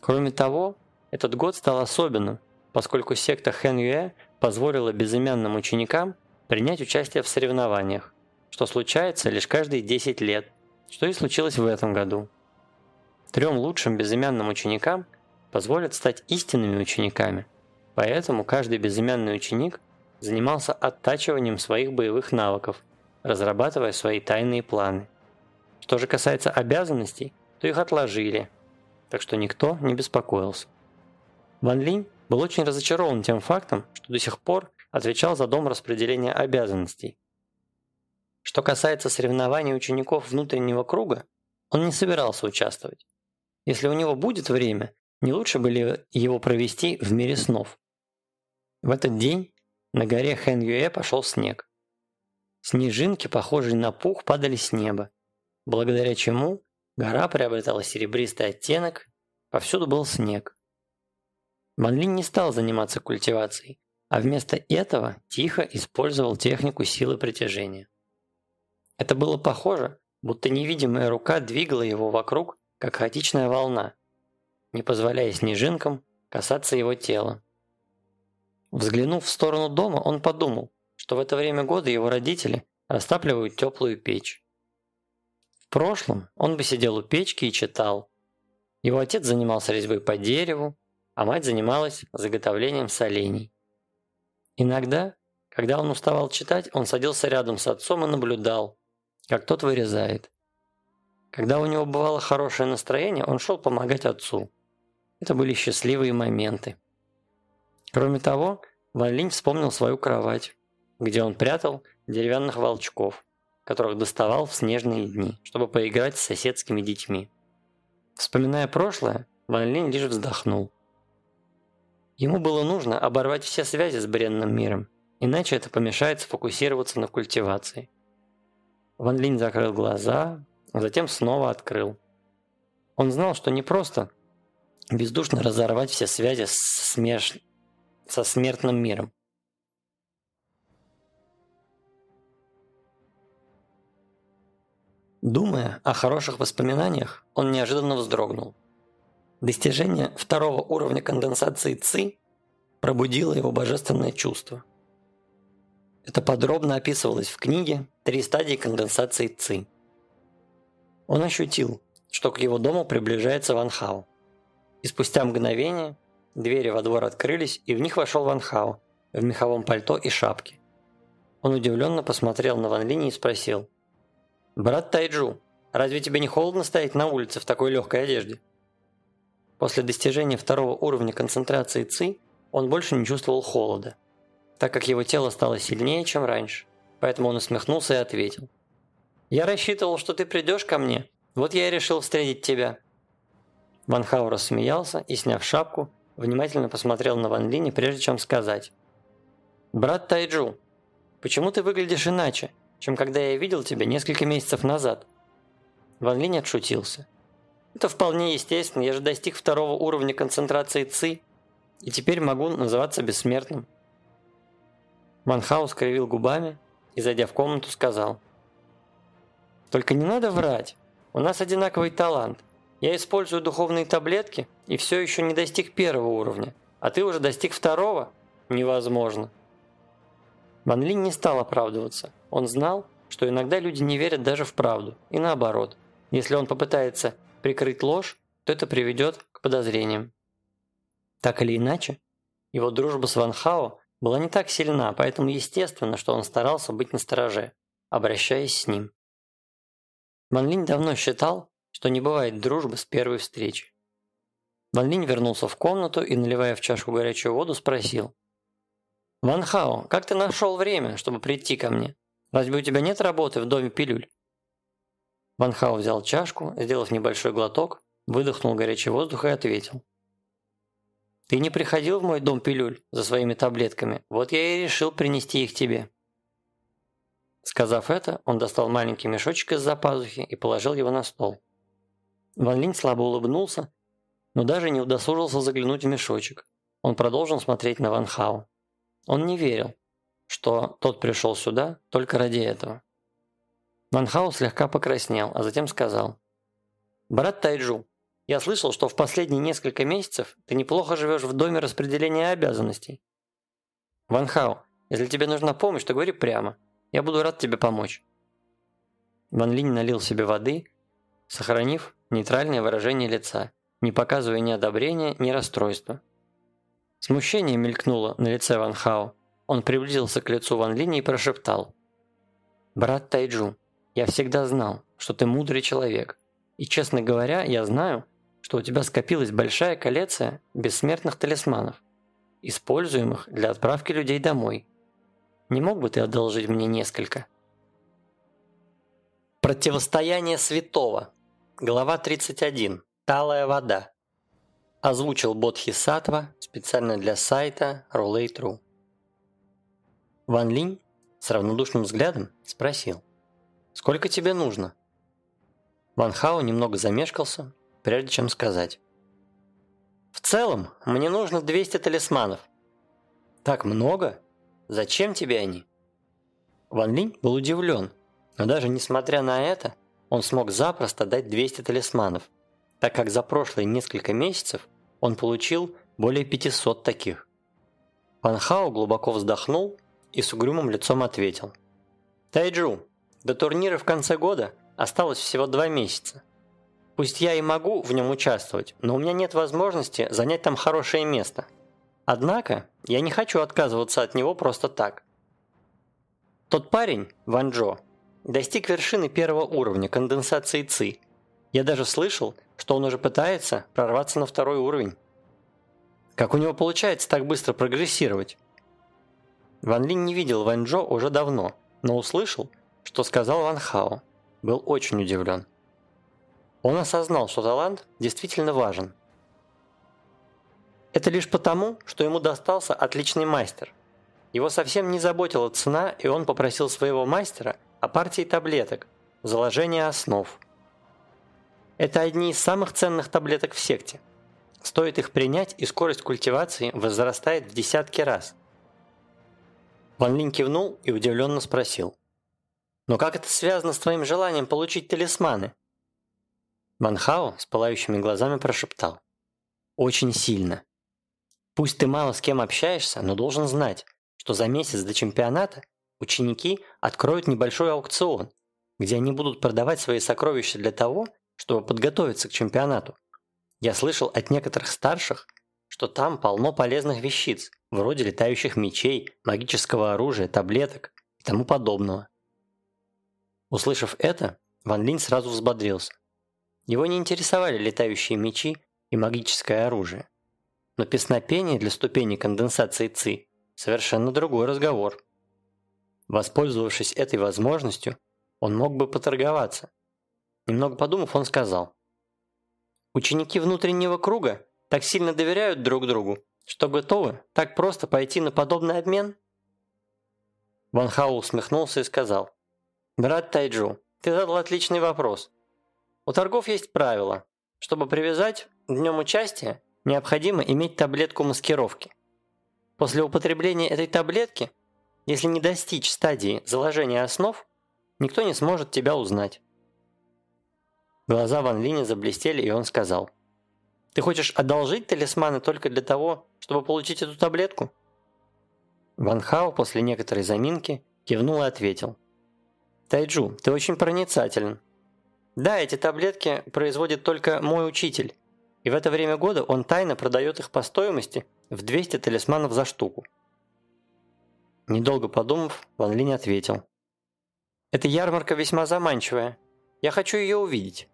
Кроме того, этот год стал особенным, поскольку секта Хэн Юэ позволила безымянным ученикам принять участие в соревнованиях, что случается лишь каждые 10 лет, что и случилось в этом году. Трем лучшим безымянным ученикам позволят стать истинными учениками, поэтому каждый безымянный ученик занимался оттачиванием своих боевых навыков, разрабатывая свои тайные планы. Что же касается обязанностей, то их отложили, так что никто не беспокоился. Ван Линь был очень разочарован тем фактом, что до сих пор отвечал за дом распределения обязанностей. Что касается соревнований учеников внутреннего круга, он не собирался участвовать. Если у него будет время, не лучше бы ли его провести в мире снов? В этот день на горе Хэн Юэ пошел снег. Снежинки, похожие на пух, падали с неба, благодаря чему гора приобретала серебристый оттенок, повсюду был снег. Ван Линь не стал заниматься культивацией, а вместо этого тихо использовал технику силы притяжения. Это было похоже, будто невидимая рука двигала его вокруг, как хаотичная волна, не позволяя снежинкам касаться его тела. Взглянув в сторону дома, он подумал, что в это время года его родители растапливают теплую печь. В прошлом он бы сидел у печки и читал. Его отец занимался резьбой по дереву, а мать занималась заготовлением солений. Иногда, когда он уставал читать, он садился рядом с отцом и наблюдал, как тот вырезает. Когда у него бывало хорошее настроение, он шел помогать отцу. Это были счастливые моменты. Кроме того, Ван Линь вспомнил свою кровать, где он прятал деревянных волчков, которых доставал в снежные дни, чтобы поиграть с соседскими детьми. Вспоминая прошлое, Ван Линь лишь вздохнул. Ему было нужно оборвать все связи с бренным миром, иначе это помешает сфокусироваться на культивации. Ван Линь закрыл глаза, а затем снова открыл. Он знал, что не просто бездушно разорвать все связи смеш со смертным миром. Думая о хороших воспоминаниях, он неожиданно вздрогнул. Достижение второго уровня конденсации ЦИ пробудило его божественное чувство. Это подробно описывалось в книге «Три стадии конденсации ЦИ». Он ощутил, что к его дому приближается Ван Хао. И спустя мгновение Двери во двор открылись, и в них вошел Ван Хао в меховом пальто и шапке. Он удивленно посмотрел на Ван Линь и спросил. «Брат Тайджу, разве тебе не холодно стоять на улице в такой легкой одежде?» После достижения второго уровня концентрации ЦИ он больше не чувствовал холода, так как его тело стало сильнее, чем раньше. Поэтому он усмехнулся и ответил. «Я рассчитывал, что ты придешь ко мне, вот я и решил встретить тебя». Ван Хао рассмеялся и, сняв шапку, внимательно посмотрел на Ван Линя, прежде чем сказать. «Брат Тайджу, почему ты выглядишь иначе, чем когда я видел тебя несколько месяцев назад?» Ван Линь отшутился. «Это вполне естественно, я же достиг второго уровня концентрации ЦИ, и теперь могу называться бессмертным». Ван Хаус скривил губами и, зайдя в комнату, сказал. «Только не надо врать, у нас одинаковый талант. Я использую духовные таблетки и все еще не достиг первого уровня, а ты уже достиг второго? Невозможно. Ван Линь не стал оправдываться. Он знал, что иногда люди не верят даже в правду, и наоборот. Если он попытается прикрыть ложь, то это приведет к подозрениям. Так или иначе, его дружба с Ван Хао была не так сильна, поэтому естественно, что он старался быть настороже, обращаясь с ним. Ван Линь давно считал, что не бывает дружбы с первой встречи. Линь вернулся в комнату и, наливая в чашку горячую воду, спросил. «Ван Хао, как ты нашел время, чтобы прийти ко мне? Разве у тебя нет работы в доме пилюль?» Ван Хао взял чашку, сделав небольшой глоток, выдохнул горячий воздух и ответил. «Ты не приходил в мой дом пилюль за своими таблетками, вот я и решил принести их тебе». Сказав это, он достал маленький мешочек из-за пазухи и положил его на стол. Ван Линь слабо улыбнулся, но даже не удосужился заглянуть в мешочек. Он продолжил смотреть на Ван Хао. Он не верил, что тот пришел сюда только ради этого. Ван Хао слегка покраснел, а затем сказал. «Брат Тайджу, я слышал, что в последние несколько месяцев ты неплохо живешь в доме распределения обязанностей. Ван Хао, если тебе нужна помощь, то говори прямо. Я буду рад тебе помочь». Ван Линь налил себе воды, сохранив нейтральное выражение лица, не показывая ни одобрения, ни расстройства. Смущение мелькнуло на лице Ван Хао. Он приблизился к лицу Ван Линь и прошептал. «Брат Тайджу, я всегда знал, что ты мудрый человек. И, честно говоря, я знаю, что у тебя скопилась большая коллекция бессмертных талисманов, используемых для отправки людей домой. Не мог бы ты одолжить мне несколько? Противостояние святого. Глава 31. Талая вода. Озвучил Бодхи Сатва специально для сайта Roulette.ru. Ван Линь с равнодушным взглядом спросил. Сколько тебе нужно?» Ван Хао немного замешкался, прежде чем сказать. «В целом, мне нужно 200 талисманов». «Так много? Зачем тебе они?» Ван Линь был удивлен, но даже несмотря на это, он смог запросто дать 200 талисманов, так как за прошлые несколько месяцев он получил более 500 таких. Ван Хао глубоко вздохнул и с угрюмым лицом ответил. «Тайджу, до турнира в конце года осталось всего два месяца. Пусть я и могу в нем участвовать, но у меня нет возможности занять там хорошее место. Однако, я не хочу отказываться от него просто так. Тот парень, Ван Джо, достиг вершины первого уровня конденсации ЦИ. Я даже слышал, что он уже пытается прорваться на второй уровень. Как у него получается так быстро прогрессировать? Ван Линь не видел Ван Джо уже давно, но услышал, что сказал Ван Хао, был очень удивлен. Он осознал, что талант действительно важен. Это лишь потому, что ему достался отличный мастер. Его совсем не заботила цена, и он попросил своего мастера о партии таблеток, заложения основ. Это одни из самых ценных таблеток в секте. Стоит их принять, и скорость культивации возрастает в десятки раз. Ван Линь кивнул и удивленно спросил. Но как это связано с твоим желанием получить талисманы? Манхао с пылающими глазами прошептал. Очень сильно. Пусть ты мало с кем общаешься, но должен знать, что за месяц до чемпионата ученики откроют небольшой аукцион, где они будут продавать свои сокровища для того, чтобы подготовиться к чемпионату. Я слышал от некоторых старших, что там полно полезных вещиц, вроде летающих мечей, магического оружия, таблеток и тому подобного. Услышав это, Ван Линь сразу взбодрился. Его не интересовали летающие мечи и магическое оружие. Но песнопение для ступени конденсации ЦИ – совершенно другой разговор. Воспользовавшись этой возможностью, он мог бы поторговаться. Немного подумав, он сказал. Ученики внутреннего круга так сильно доверяют друг другу, что готовы так просто пойти на подобный обмен? Ван Хау усмехнулся и сказал. Брат Тайджу, ты задал отличный вопрос. У торгов есть правило. Чтобы привязать днем участия, необходимо иметь таблетку маскировки. После употребления этой таблетки, если не достичь стадии заложения основ, никто не сможет тебя узнать. Глаза Ван Линя заблестели, и он сказал. «Ты хочешь одолжить талисманы только для того, чтобы получить эту таблетку?» Ван Хао после некоторой заминки кивнул и ответил. Тайджу, ты очень проницателен. Да, эти таблетки производит только мой учитель, и в это время года он тайно продает их по стоимости в 200 талисманов за штуку. Недолго подумав, Ван Линь ответил. «Эта ярмарка весьма заманчивая. Я хочу ее увидеть».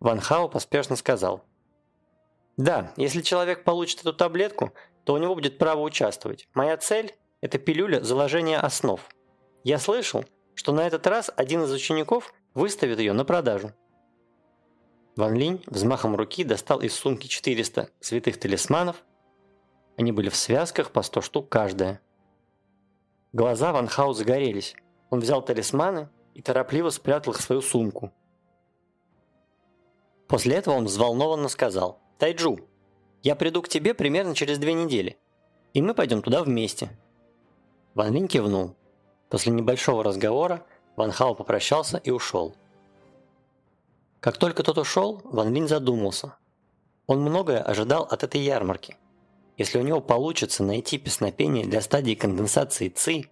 Ван Хао поспешно сказал. «Да, если человек получит эту таблетку, то у него будет право участвовать. Моя цель – это пилюля заложения основ. Я слышал, что на этот раз один из учеников выставит ее на продажу. Ван Линь взмахом руки достал из сумки 400 святых талисманов. Они были в связках по 100 штук каждая. Глаза Ван Хау загорелись. Он взял талисманы и торопливо спрятал их в свою сумку. После этого он взволнованно сказал, «Тайджу, я приду к тебе примерно через две недели, и мы пойдем туда вместе». Ван Линь кивнул. После небольшого разговора Ван Хао попрощался и ушел. Как только тот ушел, Ван Линь задумался. Он многое ожидал от этой ярмарки. Если у него получится найти песнопение для стадии конденсации ЦИ,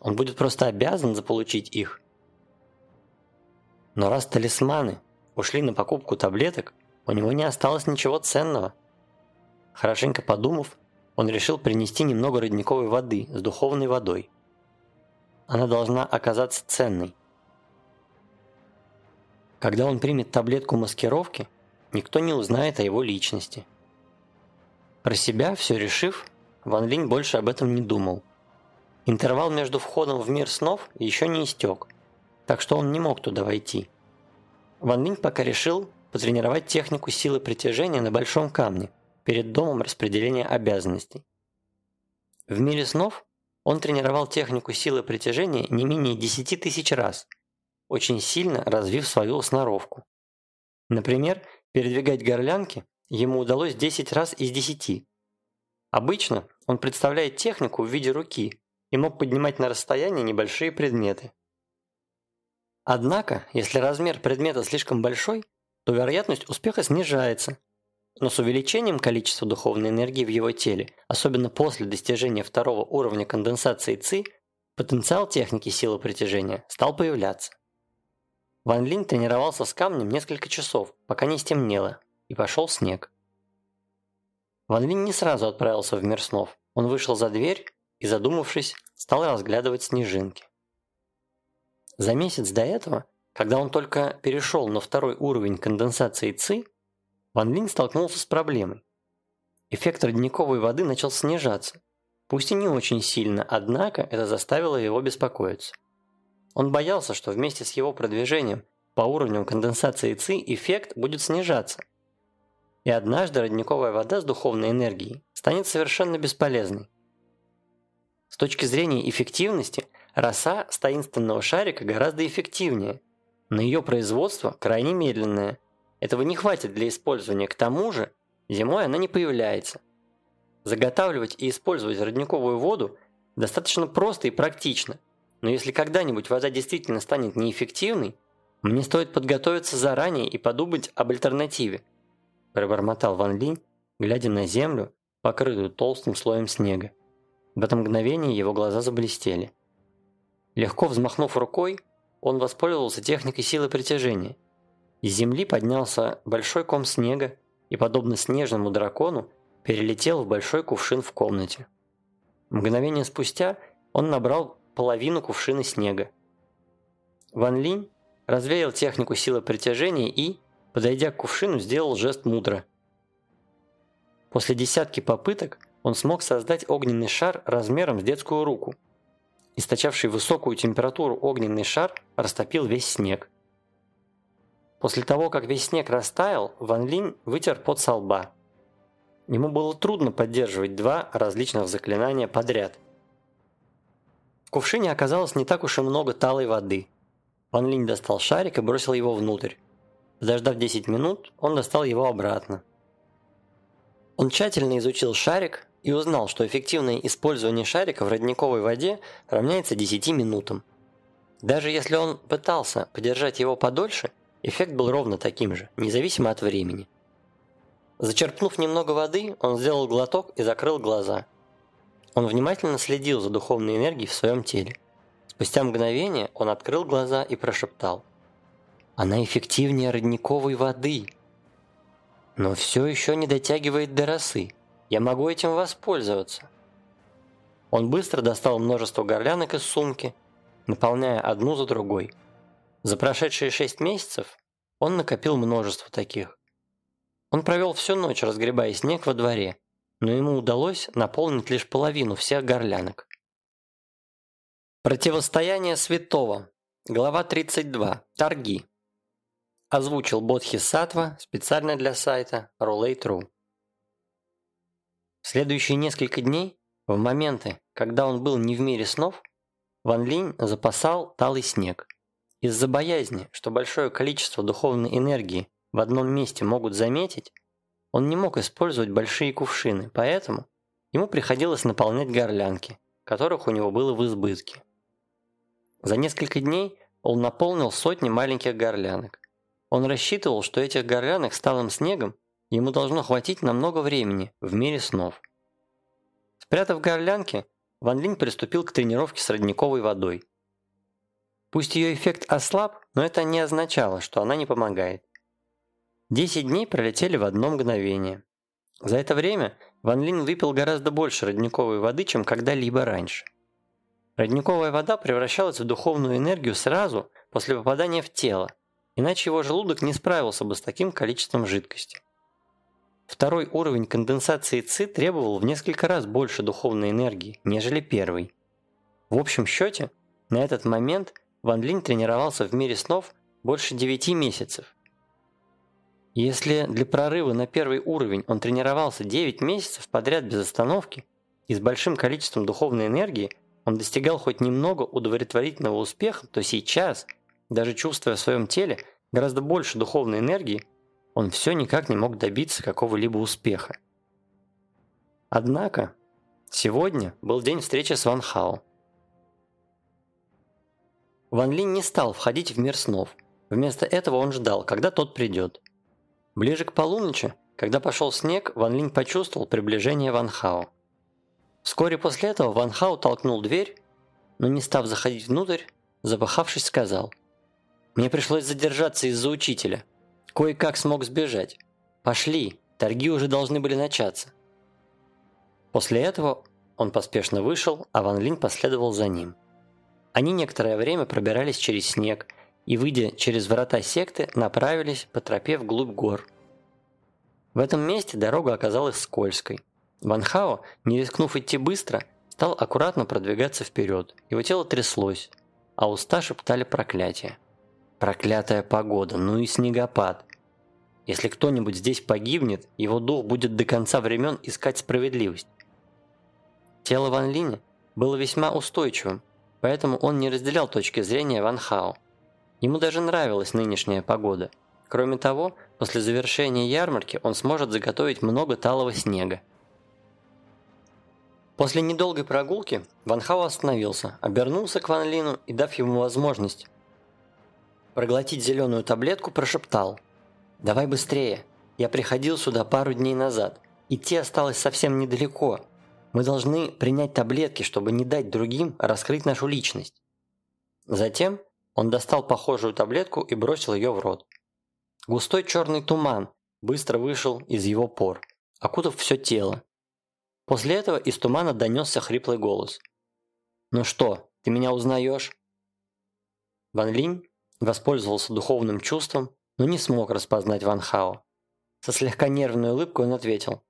он будет просто обязан заполучить их. Но раз талисманы ушли на покупку таблеток, у него не осталось ничего ценного. Хорошенько подумав, он решил принести немного родниковой воды с духовной водой. Она должна оказаться ценной. Когда он примет таблетку маскировки, никто не узнает о его личности. Про себя все решив, Ван Линь больше об этом не думал. Интервал между входом в мир снов еще не истек, так что он не мог туда войти. Ван Линь пока решил потренировать технику силы притяжения на большом камне перед домом распределения обязанностей. В мире снов он тренировал технику силы притяжения не менее 10 тысяч раз, очень сильно развив свою сноровку. Например, передвигать горлянки ему удалось 10 раз из 10. Обычно он представляет технику в виде руки и мог поднимать на расстояние небольшие предметы. Однако, если размер предмета слишком большой, то вероятность успеха снижается. Но с увеличением количества духовной энергии в его теле, особенно после достижения второго уровня конденсации ЦИ, потенциал техники силы притяжения стал появляться. Ван Линь тренировался с камнем несколько часов, пока не стемнело, и пошел снег. Ван Линь не сразу отправился в мир снов. Он вышел за дверь и, задумавшись, стал разглядывать снежинки. За месяц до этого, когда он только перешел на второй уровень конденсации ЦИ, Ван Линь столкнулся с проблемой. Эффект родниковой воды начал снижаться, пусть и не очень сильно, однако это заставило его беспокоиться. Он боялся, что вместе с его продвижением по уровню конденсации ЦИ эффект будет снижаться. И однажды родниковая вода с духовной энергией станет совершенно бесполезной. С точки зрения эффективности – Роса с таинственного шарика гораздо эффективнее, но ее производство крайне медленное. Этого не хватит для использования, к тому же зимой она не появляется. Заготавливать и использовать родниковую воду достаточно просто и практично, но если когда-нибудь вода действительно станет неэффективной, мне стоит подготовиться заранее и подумать об альтернативе. Пробормотал Ван Линь, глядя на землю, покрытую толстым слоем снега. В это мгновение его глаза заблестели. Легко взмахнув рукой, он воспользовался техникой силы притяжения. Из земли поднялся большой ком снега и, подобно снежному дракону, перелетел в большой кувшин в комнате. Мгновение спустя он набрал половину кувшина снега. Ван Линь развеял технику силы притяжения и, подойдя к кувшину, сделал жест мудро. После десятки попыток он смог создать огненный шар размером с детскую руку – источавший высокую температуру огненный шар растопил весь снег. После того, как весь снег растаял, Ван Линь вытер пот со лба. Ему было трудно поддерживать два различных заклинания подряд. В кувшине оказалось не так уж и много талой воды. Ван Линь достал шарик и бросил его внутрь. Подождав 10 минут, он достал его обратно. Он тщательно изучил шарик, и узнал, что эффективное использование шарика в родниковой воде равняется 10 минутам. Даже если он пытался подержать его подольше, эффект был ровно таким же, независимо от времени. Зачерпнув немного воды, он сделал глоток и закрыл глаза. Он внимательно следил за духовной энергией в своем теле. Спустя мгновение он открыл глаза и прошептал. «Она эффективнее родниковой воды, но все еще не дотягивает до росы. Я могу этим воспользоваться. Он быстро достал множество горлянок из сумки, наполняя одну за другой. За прошедшие шесть месяцев он накопил множество таких. Он провел всю ночь, разгребая снег во дворе. но ему удалось наполнить лишь половину всех горлянок. Противостояние святого. Глава 32. Торги. Озвучил Бодхи Сатва специально для сайта Roulette.ru. В следующие несколько дней, в моменты, когда он был не в мире снов, Ван Линь запасал талый снег. Из-за боязни, что большое количество духовной энергии в одном месте могут заметить, он не мог использовать большие кувшины, поэтому ему приходилось наполнять горлянки, которых у него было в избытке. За несколько дней он наполнил сотни маленьких горлянок. Он рассчитывал, что этих горлянок с талым снегом ему должно хватить на много времени в мире снов. Спрятав горлянки, Ван Линь приступил к тренировке с родниковой водой. Пусть ее эффект ослаб, но это не означало, что она не помогает. Десять дней пролетели в одно мгновение. За это время Ван Линь выпил гораздо больше родниковой воды, чем когда-либо раньше. Родниковая вода превращалась в духовную энергию сразу после попадания в тело, иначе его желудок не справился бы с таким количеством жидкости. Второй уровень конденсации ЦИ требовал в несколько раз больше духовной энергии, нежели первый. В общем счете, на этот момент Ван Линь тренировался в мире снов больше 9 месяцев. Если для прорыва на первый уровень он тренировался 9 месяцев подряд без остановки и с большим количеством духовной энергии, он достигал хоть немного удовлетворительного успеха, то сейчас, даже чувствуя в своем теле гораздо больше духовной энергии, он все никак не мог добиться какого-либо успеха. Однако, сегодня был день встречи с Ван Хао. Ван Линь не стал входить в мир снов. Вместо этого он ждал, когда тот придет. Ближе к полуночи, когда пошел снег, Ван Линь почувствовал приближение Ван Хао. Вскоре после этого Ван Хау толкнул дверь, но не став заходить внутрь, запахавшись, сказал. «Мне пришлось задержаться из-за учителя. Кое-как смог сбежать. Пошли, торги уже должны были начаться». После этого он поспешно вышел, а Ван Линь последовал за ним. Они некоторое время пробирались через снег и, выйдя через врата секты, направились по тропе вглубь гор. В этом месте дорога оказалась скользкой. Ван Хао, не рискнув идти быстро, стал аккуратно продвигаться вперед. Его тело тряслось, а уста шептали проклятие. Проклятая погода, ну и снегопад. Если кто-нибудь здесь погибнет, его дух будет до конца времен искать справедливость. Тело Ван Линя было весьма устойчивым, поэтому он не разделял точки зрения Ван Хао. Ему даже нравилась нынешняя погода. Кроме того, после завершения ярмарки он сможет заготовить много талого снега. После недолгой прогулки Ван Хао остановился, обернулся к Ван Лину и, дав ему возможность проглотить зеленую таблетку, прошептал «Давай быстрее, я приходил сюда пару дней назад, идти осталось совсем недалеко. Мы должны принять таблетки, чтобы не дать другим раскрыть нашу личность». Затем он достал похожую таблетку и бросил ее в рот. Густой черный туман быстро вышел из его пор, окутав все тело, После этого из тумана донесся хриплый голос. «Ну что, ты меня узнаешь?» Ван Линь воспользовался духовным чувством, но не смог распознать Ван Хао. Со слегка нервной улыбкой он ответил.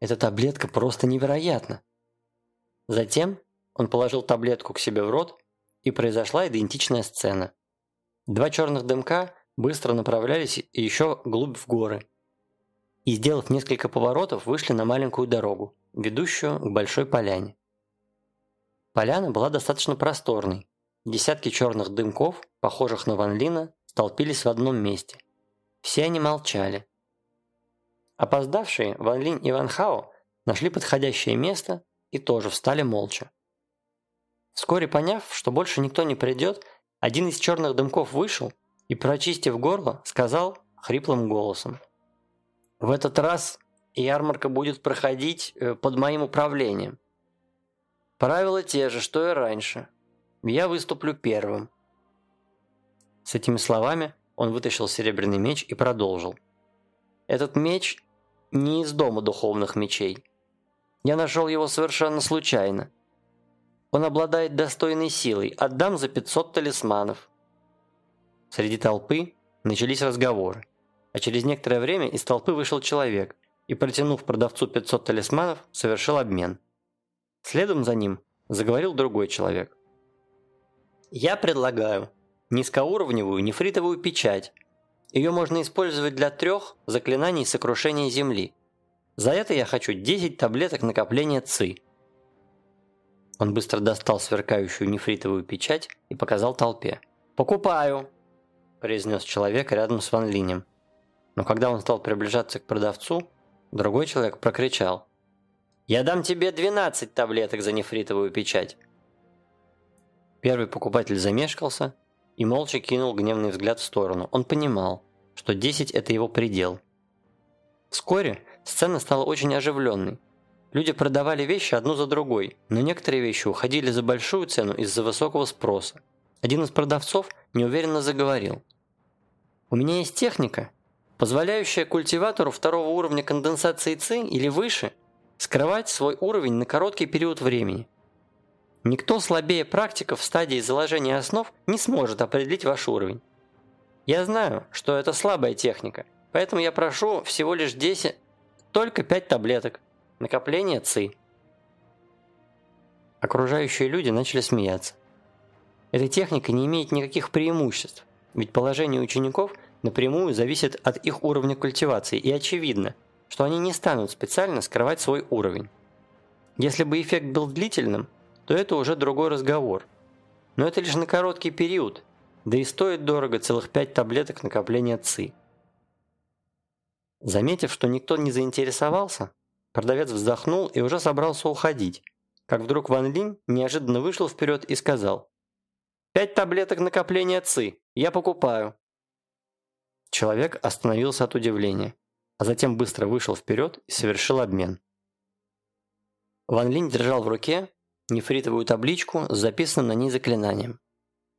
«Эта таблетка просто невероятна!» Затем он положил таблетку к себе в рот, и произошла идентичная сцена. Два черных дымка быстро направлялись еще глубь в горы. И, сделав несколько поворотов, вышли на маленькую дорогу ведущую к большой поляне. Поляна была достаточно просторной. Десятки черных дымков, похожих на Ван Лина, столпились в одном месте. Все они молчали. Опоздавшие Ван Лин и Ван Хао нашли подходящее место и тоже встали молча. Вскоре поняв, что больше никто не придет, один из черных дымков вышел и, прочистив горло, сказал хриплым голосом. «В этот раз ярмарка будет проходить э, под моим управлением. Правила те же, что и раньше. Я выступлю первым. С этими словами он вытащил серебряный меч и продолжил. Этот меч не из дома духовных мечей. Я нашел его совершенно случайно. Он обладает достойной силой, отдам за 500 талисманов. Среди толпы начались разговоры, а через некоторое время из толпы вышел человек – и, протянув продавцу 500 талисманов, совершил обмен. Следом за ним заговорил другой человек. «Я предлагаю низкоуровневую нефритовую печать. Ее можно использовать для трех заклинаний сокрушения Земли. За это я хочу 10 таблеток накопления ЦИ». Он быстро достал сверкающую нефритовую печать и показал толпе. «Покупаю!» – произнес человек рядом с Ван Линем. Но когда он стал приближаться к продавцу, другой человек прокричал. «Я дам тебе 12 таблеток за нефритовую печать!» Первый покупатель замешкался и молча кинул гневный взгляд в сторону. Он понимал, что 10 – это его предел. Вскоре сцена стала очень оживленной. Люди продавали вещи одну за другой, но некоторые вещи уходили за большую цену из-за высокого спроса. Один из продавцов неуверенно заговорил. «У меня есть техника, позволяющая культиватору второго уровня конденсации ЦИ или выше скрывать свой уровень на короткий период времени. Никто слабее практиков в стадии заложения основ не сможет определить ваш уровень. Я знаю, что это слабая техника, поэтому я прошу всего лишь 10, только 5 таблеток. Накопление ЦИ. Окружающие люди начали смеяться. Эта техника не имеет никаких преимуществ, ведь положение учеников – напрямую зависит от их уровня культивации, и очевидно, что они не станут специально скрывать свой уровень. Если бы эффект был длительным, то это уже другой разговор. Но это лишь на короткий период, да и стоит дорого целых 5 таблеток накопления ЦИ. Заметив, что никто не заинтересовался, продавец вздохнул и уже собрался уходить, как вдруг Ван Линь неожиданно вышел вперед и сказал «Пять таблеток накопления ЦИ, я покупаю». Человек остановился от удивления, а затем быстро вышел вперед и совершил обмен. Ван Линь держал в руке нефритовую табличку с записанным на ней заклинанием.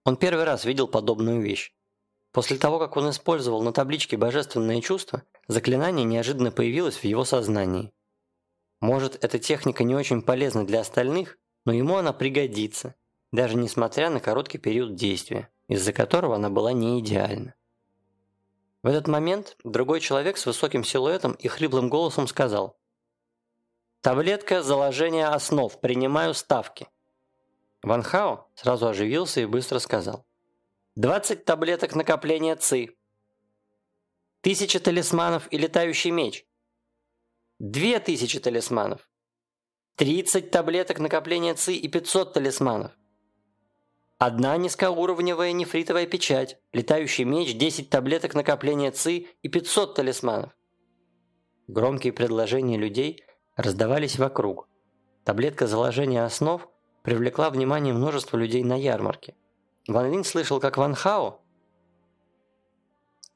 Он первый раз видел подобную вещь. После того, как он использовал на табличке божественное чувство, заклинание неожиданно появилось в его сознании. Может, эта техника не очень полезна для остальных, но ему она пригодится, даже несмотря на короткий период действия, из-за которого она была не идеальна. В этот момент другой человек с высоким силуэтом и хриплым голосом сказал «Таблетка заложения основ, принимаю ставки». Ван Хао сразу оживился и быстро сказал. «20 таблеток накопления ЦИ, тысяча талисманов и летающий меч, две тысячи талисманов, 30 таблеток накопления ЦИ и 500 талисманов, Одна низкоуровневая нефритовая печать, летающий меч, 10 таблеток накопления ЦИ и 500 талисманов. Громкие предложения людей раздавались вокруг. Таблетка заложения основ привлекла внимание множества людей на ярмарке. Ван Линь слышал, как Ван Хао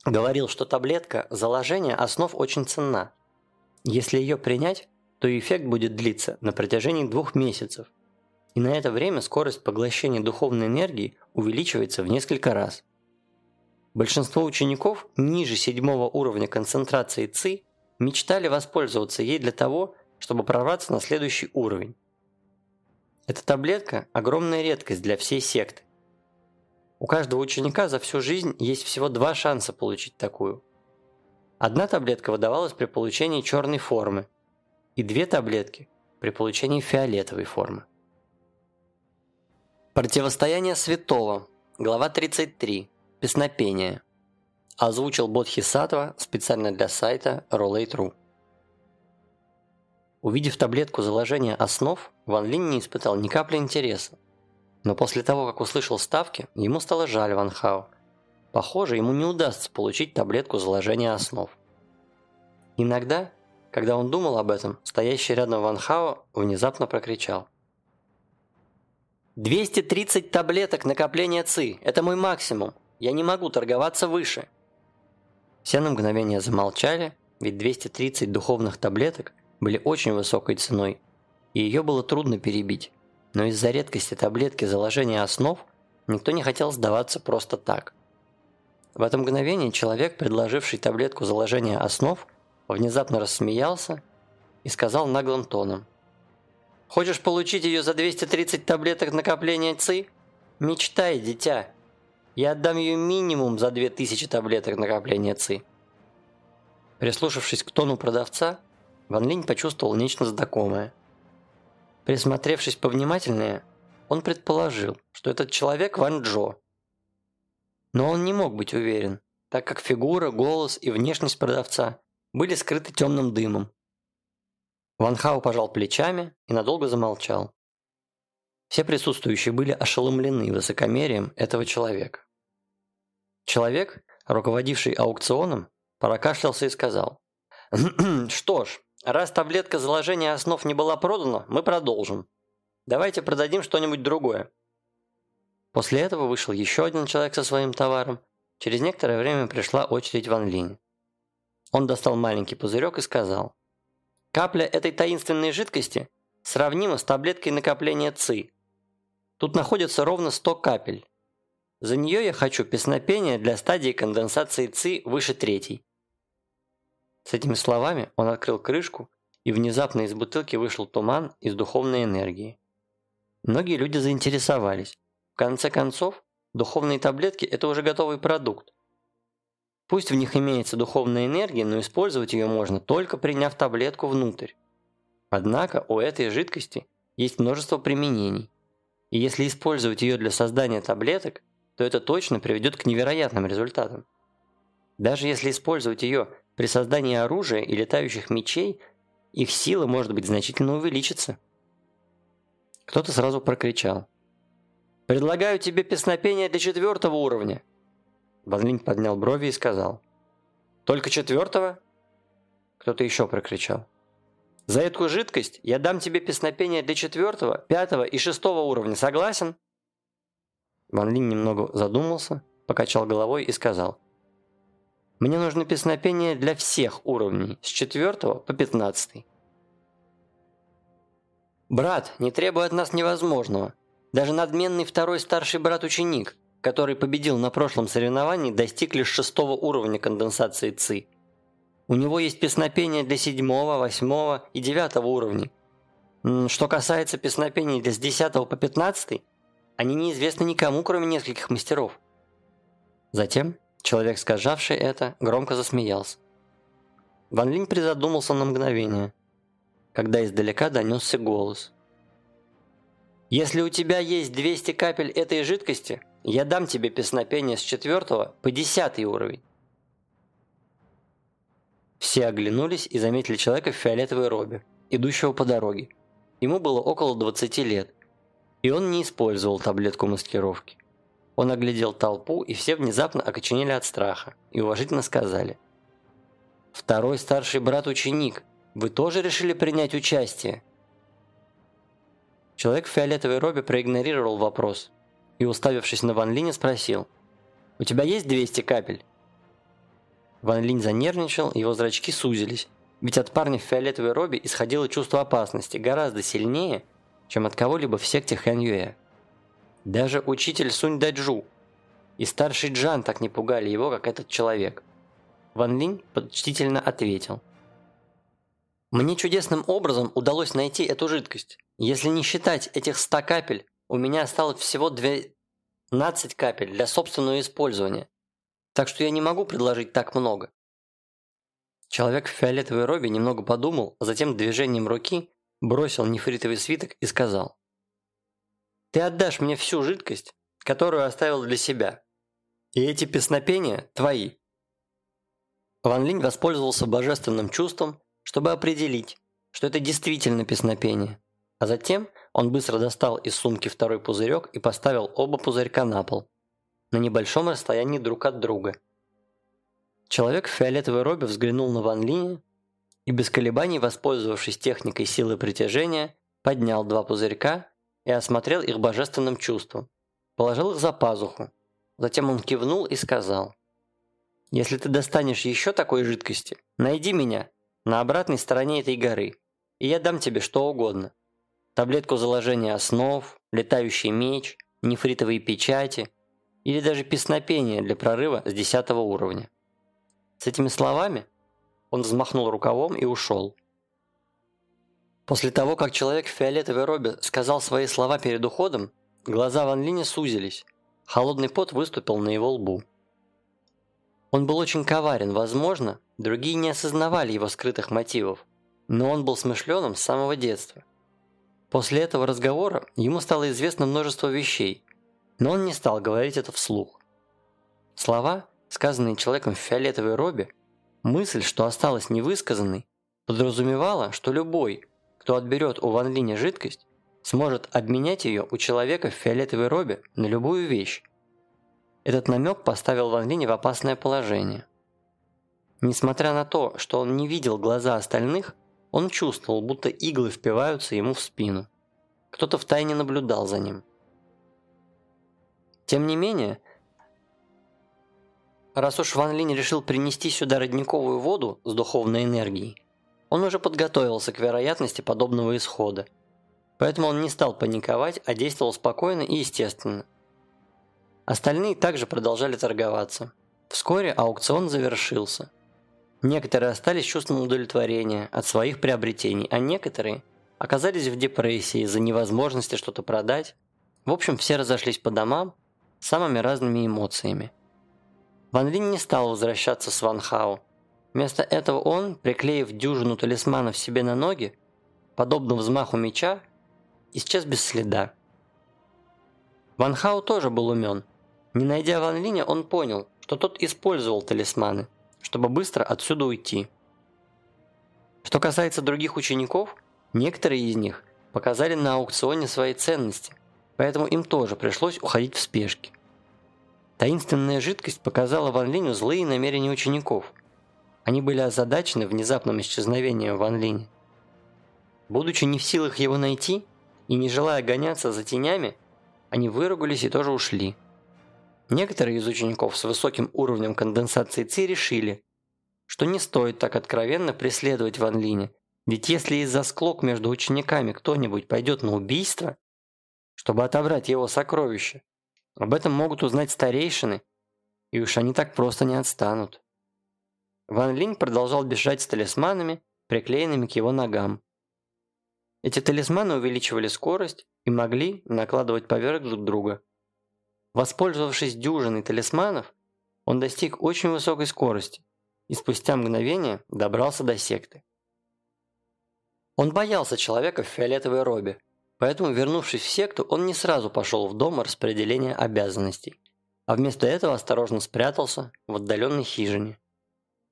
говорил, что таблетка заложения основ очень ценна. Если ее принять, то эффект будет длиться на протяжении двух месяцев – и на это время скорость поглощения духовной энергии увеличивается в несколько раз. Большинство учеников ниже седьмого уровня концентрации ЦИ мечтали воспользоваться ей для того, чтобы прорваться на следующий уровень. Эта таблетка – огромная редкость для всей секты. У каждого ученика за всю жизнь есть всего два шанса получить такую. Одна таблетка выдавалась при получении черной формы, и две таблетки при получении фиолетовой формы. Противостояние святого. Глава 33. Песнопение. Озвучил Бодхисаттва специально для сайта Rollate.ru. Увидев таблетку заложения основ, Ван Линь не испытал ни капли интереса. Но после того, как услышал ставки, ему стало жаль Ван Хао. Похоже, ему не удастся получить таблетку заложения основ. Иногда, когда он думал об этом, стоящий рядом Ван Хао внезапно прокричал. 230 таблеток накопления ЦИ – это мой максимум. Я не могу торговаться выше. Все на мгновение замолчали, ведь 230 духовных таблеток были очень высокой ценой, и ее было трудно перебить. Но из-за редкости таблетки заложения основ никто не хотел сдаваться просто так. В это мгновение человек, предложивший таблетку заложения основ, внезапно рассмеялся и сказал наглым тоном – Хочешь получить ее за 230 таблеток накопления ЦИ? Мечтай, дитя. Я отдам ее минимум за 2000 таблеток накопления ЦИ. Прислушавшись к тону продавца, Ван Линь почувствовал нечто знакомое. Присмотревшись повнимательнее, он предположил, что этот человек Ван Джо. Но он не мог быть уверен, так как фигура, голос и внешность продавца были скрыты темным дымом. Ван Хау пожал плечами и надолго замолчал. Все присутствующие были ошеломлены высокомерием этого человека. Человек, руководивший аукционом, прокашлялся и сказал. «Что ж, раз таблетка заложения основ не была продана, мы продолжим. Давайте продадим что-нибудь другое». После этого вышел еще один человек со своим товаром. Через некоторое время пришла очередь Ван Линь. Он достал маленький пузырек и сказал. «Капля этой таинственной жидкости сравнима с таблеткой накопления ЦИ, Тут находится ровно 100 капель. За нее я хочу песнопение для стадии конденсации ЦИ выше третьей. С этими словами он открыл крышку, и внезапно из бутылки вышел туман из духовной энергии. Многие люди заинтересовались. В конце концов, духовные таблетки – это уже готовый продукт. Пусть в них имеется духовная энергия, но использовать ее можно только приняв таблетку внутрь. Однако у этой жидкости есть множество применений. И если использовать ее для создания таблеток, то это точно приведет к невероятным результатам. Даже если использовать ее при создании оружия и летающих мечей, их сила может быть значительно увеличится. Кто-то сразу прокричал. «Предлагаю тебе песнопение для четвертого уровня!» Ван поднял брови и сказал. «Только четвертого?» Кто-то еще прокричал. За эту жидкость я дам тебе песнопение для четвертого, пятого и шестого уровня. Согласен?» Ван Линь немного задумался, покачал головой и сказал. «Мне нужно песнопение для всех уровней, с четвертого по пятнадцатый». «Брат, не требуй от нас невозможного. Даже надменный второй старший брат-ученик, который победил на прошлом соревновании, достиг лишь шестого уровня конденсации ЦИ. У него есть песнопения для седьмого, восьмого и девятого уровней. Что касается песнопений для с десятого по пятнадцатый, они неизвестны никому, кроме нескольких мастеров. Затем человек, сказавший это, громко засмеялся. Ван Линь призадумался на мгновение, когда издалека донесся голос. «Если у тебя есть 200 капель этой жидкости, я дам тебе песнопение с четвертого по десятый уровень». Все оглянулись и заметили человека в фиолетовой робе, идущего по дороге. Ему было около 20 лет, и он не использовал таблетку маскировки. Он оглядел толпу, и все внезапно окоченели от страха и уважительно сказали. «Второй старший брат-ученик, вы тоже решили принять участие?» Человек в фиолетовой робе проигнорировал вопрос и, уставившись на Ван Линя, спросил. «У тебя есть 200 капель?» Ван Линь занервничал, его зрачки сузились. Ведь от парня в фиолетовой робе исходило чувство опасности гораздо сильнее, чем от кого-либо в секте Хэн Юэ. Даже учитель Сунь Даджу и старший Джан так не пугали его, как этот человек. Ван Линь почтительно ответил. «Мне чудесным образом удалось найти эту жидкость. Если не считать этих 100 капель, у меня осталось всего 12 капель для собственного использования так что я не могу предложить так много». Человек в фиолетовой робе немного подумал, затем движением руки бросил нефритовый свиток и сказал. «Ты отдашь мне всю жидкость, которую оставил для себя, и эти песнопения твои». Ван Линь воспользовался божественным чувством, чтобы определить, что это действительно песнопение, а затем он быстро достал из сумки второй пузырек и поставил оба пузырька на пол на небольшом расстоянии друг от друга. Человек в фиолетовой робе взглянул на Ван Линя и без колебаний, воспользовавшись техникой силы притяжения, поднял два пузырька и осмотрел их божественным чувством. Положил их за пазуху. Затем он кивнул и сказал, «Если ты достанешь еще такой жидкости, найди меня на обратной стороне этой горы, и я дам тебе что угодно. Таблетку заложения основ, летающий меч, нефритовые печати – или даже песнопение для прорыва с 10 уровня. С этими словами он взмахнул рукавом и ушел. После того, как человек в фиолетовой робе сказал свои слова перед уходом, глаза Ван Линя сузились, холодный пот выступил на его лбу. Он был очень коварен, возможно, другие не осознавали его скрытых мотивов, но он был смышленым с самого детства. После этого разговора ему стало известно множество вещей, но он не стал говорить это вслух. Слова, сказанные человеком в фиолетовой робе, мысль, что осталась невысказанной, подразумевала, что любой, кто отберет у Ван Линя жидкость, сможет обменять ее у человека в фиолетовой робе на любую вещь. Этот намек поставил Ван Линя в опасное положение. Несмотря на то, что он не видел глаза остальных, он чувствовал, будто иглы впиваются ему в спину. Кто-то втайне наблюдал за ним. Тем не менее, раз уж Ван Линь решил принести сюда родниковую воду с духовной энергией, он уже подготовился к вероятности подобного исхода. Поэтому он не стал паниковать, а действовал спокойно и естественно. Остальные также продолжали торговаться. Вскоре аукцион завершился. Некоторые остались чувством удовлетворения от своих приобретений, а некоторые оказались в депрессии из-за невозможности что-то продать. В общем, все разошлись по домам самыми разными эмоциями. Ван Линь не стал возвращаться с Ван Хао. Вместо этого он, приклеив дюжину талисманов себе на ноги, подобно взмаху меча, исчез без следа. Ван Хао тоже был умен. Не найдя Ван Линя, он понял, что тот использовал талисманы, чтобы быстро отсюда уйти. Что касается других учеников, некоторые из них показали на аукционе свои ценности, поэтому им тоже пришлось уходить в спешке. Таинственная жидкость показала Ван Линю злые намерения учеников. Они были озадачены внезапным исчезновением Ван Линя. Будучи не в силах его найти и не желая гоняться за тенями, они выругались и тоже ушли. Некоторые из учеников с высоким уровнем конденсации ЦИ решили, что не стоит так откровенно преследовать Ван Линя, ведь если из-за склок между учениками кто-нибудь пойдет на убийство, чтобы отобрать его сокровища, об этом могут узнать старейшины, и уж они так просто не отстанут. Ван Линь продолжал бежать с талисманами, приклеенными к его ногам. Эти талисманы увеличивали скорость и могли накладывать поверх друг друга. Воспользовавшись дюжиной талисманов, он достиг очень высокой скорости и спустя мгновение добрался до секты. Он боялся человека в фиолетовой робе, поэтому, вернувшись в секту, он не сразу пошел в дом распределения обязанностей, а вместо этого осторожно спрятался в отдаленной хижине.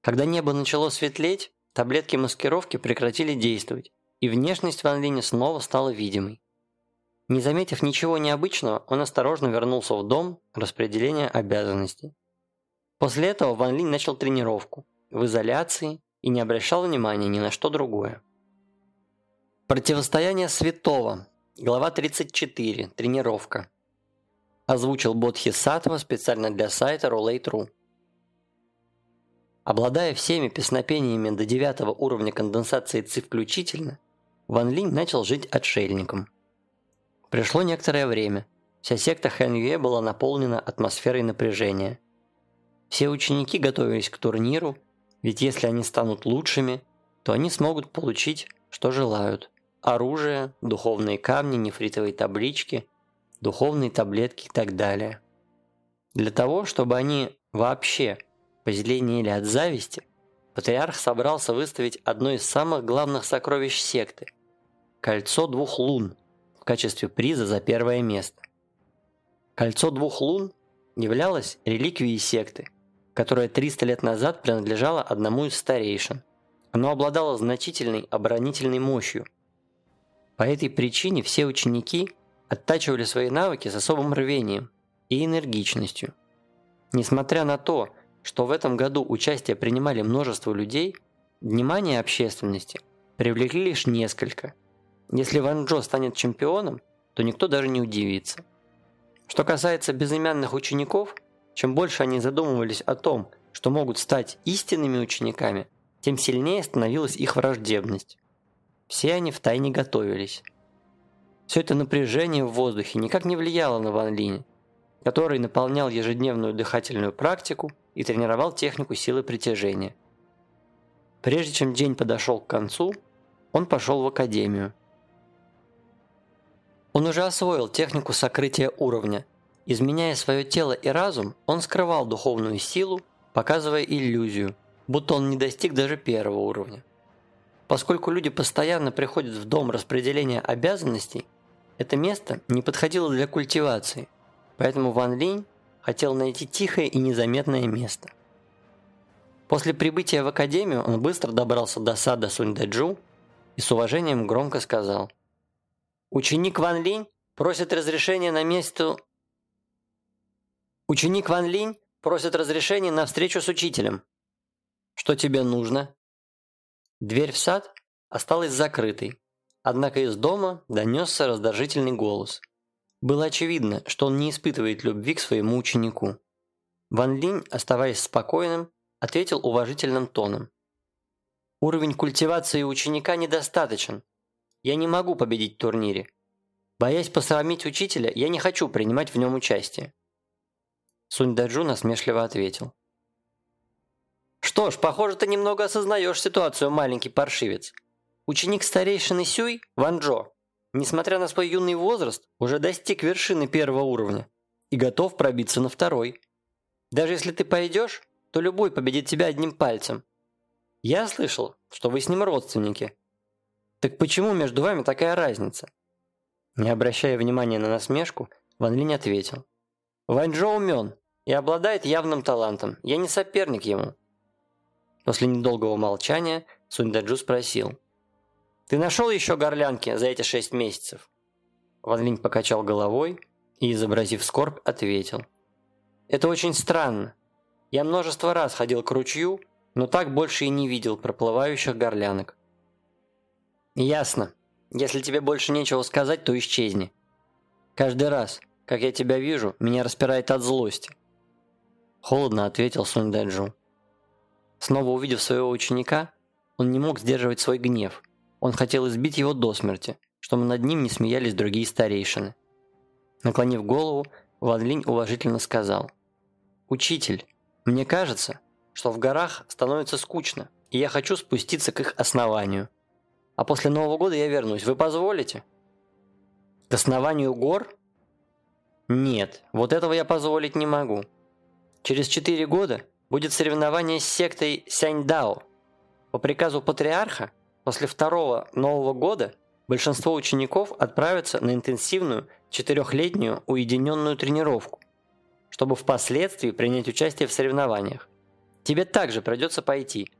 Когда небо начало светлеть, таблетки маскировки прекратили действовать, и внешность Ван Линя снова стала видимой. Не заметив ничего необычного, он осторожно вернулся в дом распределения обязанностей. После этого Ван Линь начал тренировку в изоляции и не обращал внимания ни на что другое. Противостояние святого. Глава 34. Тренировка. Озвучил Бодхи Сатва специально для сайта Roulette.ru. Обладая всеми песнопениями до девятого уровня конденсации ЦИ включительно, Ван Линь начал жить отшельником – Пришло некоторое время. Вся секта Хэн Юэ была наполнена атмосферой напряжения. Все ученики готовились к турниру, ведь если они станут лучшими, то они смогут получить, что желают. Оружие, духовные камни, нефритовые таблички, духовные таблетки и так далее. Для того, чтобы они вообще позеленели от зависти, патриарх собрался выставить одно из самых главных сокровищ секты – кольцо двух лун, в качестве приза за первое место. Кольцо двух лун являлось реликвией секты, которая 300 лет назад принадлежала одному из старейшин. Оно обладало значительной оборонительной мощью. По этой причине все ученики оттачивали свои навыки с особым рвением и энергичностью. Несмотря на то, что в этом году участие принимали множество людей, внимание общественности привлекли лишь несколько – если Ван Джо станет чемпионом, то никто даже не удивится. Что касается безымянных учеников, чем больше они задумывались о том, что могут стать истинными учениками, тем сильнее становилась их враждебность. Все они втайне готовились. Все это напряжение в воздухе никак не влияло на Ван Линь, который наполнял ежедневную дыхательную практику и тренировал технику силы притяжения. Прежде чем день подошел к концу, он пошел в академию. Он уже освоил технику сокрытия уровня. Изменяя свое тело и разум, он скрывал духовную силу, показывая иллюзию, будто он не достиг даже первого уровня. поскольку люди постоянно приходят в дом распределения обязанностей, это место не подходило для культивации, поэтому Ван Линь хотел найти тихое и незаметное место. После прибытия в академию он быстро добрался до сада Сунь-Дэджу и с уважением громко сказал «Ученик Ван Линь просит разрешения на место...» «Ученик Ван Линь просит разрешения на встречу с учителем. Что тебе нужно?» Дверь в сад осталась закрытой, однако из дома донесся раздражительный голос. Было очевидно, что он не испытывает любви к своему ученику. Ван Линь, оставаясь спокойным, ответил уважительным тоном. «Уровень культивации ученика недостаточен. Я не могу победить в турнире. Боясь посрамить учителя, я не хочу принимать в нем участие». Сунь Даджу насмешливо ответил. Что ж, похоже, ты немного осознаешь ситуацию, маленький паршивец. Ученик старейшины Сюй, Ван Джо, несмотря на свой юный возраст, уже достиг вершины первого уровня и готов пробиться на второй. Даже если ты пойдешь, то любой победит тебя одним пальцем. Я слышал, что вы с ним родственники. Так почему между вами такая разница? Не обращая внимания на насмешку, Ван Линь ответил. Ван Джо умен и обладает явным талантом. Я не соперник ему. После недолгого молчания Сундаджу спросил. «Ты нашел еще горлянки за эти шесть месяцев?» Ван покачал головой и, изобразив скорбь, ответил. «Это очень странно. Я множество раз ходил к ручью, но так больше и не видел проплывающих горлянок». «Ясно. Если тебе больше нечего сказать, то исчезни. Каждый раз, как я тебя вижу, меня распирает от злости». Холодно ответил Сунь Даджу. Снова увидев своего ученика, он не мог сдерживать свой гнев. Он хотел избить его до смерти, чтобы над ним не смеялись другие старейшины. Наклонив голову, Ван Линь уважительно сказал. «Учитель, мне кажется, что в горах становится скучно, и я хочу спуститься к их основанию. А после Нового года я вернусь. Вы позволите?» «К основанию гор?» «Нет, вот этого я позволить не могу. Через четыре года будет соревнование с сектой Сяньдао. По приказу патриарха, после второго Нового года большинство учеников отправятся на интенсивную четырехлетнюю уединенную тренировку, чтобы впоследствии принять участие в соревнованиях. Тебе также придется пойти,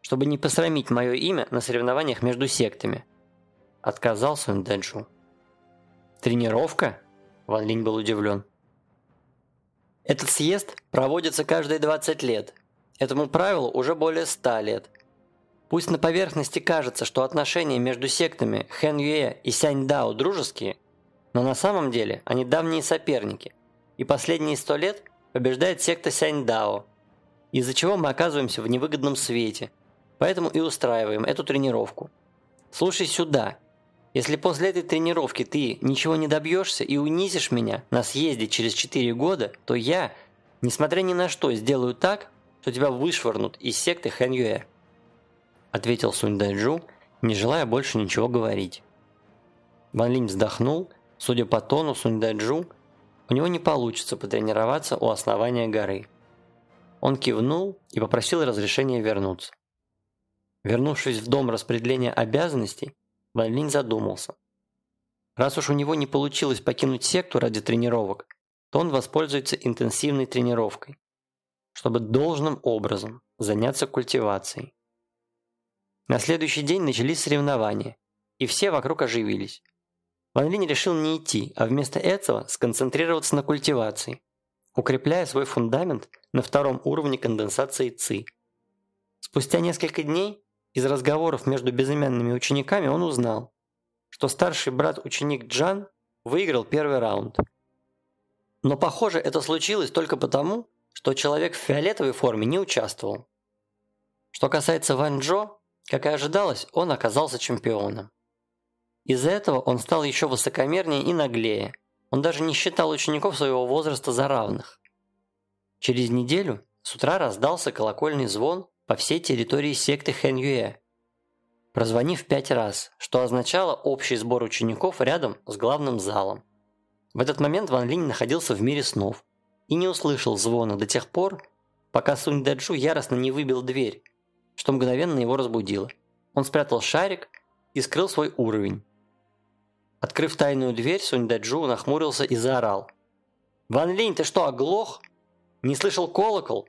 чтобы не посрамить мое имя на соревнованиях между сектами. Отказался он Дэджу. Тренировка? Ван Линь был удивлен. Этот съезд проводится каждые 20 лет. Этому правилу уже более 100 лет. Пусть на поверхности кажется, что отношения между сектами Хэн Юэ и Сянь Дао дружеские, но на самом деле они давние соперники, и последние 100 лет побеждает секта Сянь Дао, из-за чего мы оказываемся в невыгодном свете, поэтому и устраиваем эту тренировку. Слушай сюда – если после этой тренировки ты ничего не добьешься и унизишь меня на съезде через 4 года, то я, несмотря ни на что, сделаю так, что тебя вышвырнут из секты Хэн Юэ. Ответил Сунь Дайджу, не желая больше ничего говорить. Ван Линь вздохнул, судя по тону Сунь Дайджу, у него не получится потренироваться у основания горы. Он кивнул и попросил разрешения вернуться. Вернувшись в дом распределения обязанностей, Ван Линь задумался. Раз уж у него не получилось покинуть секту ради тренировок, то он воспользуется интенсивной тренировкой, чтобы должным образом заняться культивацией. На следующий день начались соревнования, и все вокруг оживились. Ван Линь решил не идти, а вместо этого сконцентрироваться на культивации, укрепляя свой фундамент на втором уровне конденсации ЦИ. Спустя несколько дней из разговоров между безымянными учениками он узнал, что старший брат-ученик Джан выиграл первый раунд. Но похоже, это случилось только потому, что человек в фиолетовой форме не участвовал. Что касается Ван Джо, как и ожидалось, он оказался чемпионом. Из-за этого он стал еще высокомернее и наглее. Он даже не считал учеников своего возраста за равных. Через неделю с утра раздался колокольный звон по всей территории секты Хэньюэ, прозвонив пять раз, что означало общий сбор учеников рядом с главным залом. В этот момент Ван Линь находился в мире снов и не услышал звона до тех пор, пока Сунь Даджу яростно не выбил дверь, что мгновенно его разбудило. Он спрятал шарик и скрыл свой уровень. Открыв тайную дверь, Сунь Даджу нахмурился и заорал. «Ван Линь, ты что, оглох? Не слышал колокол?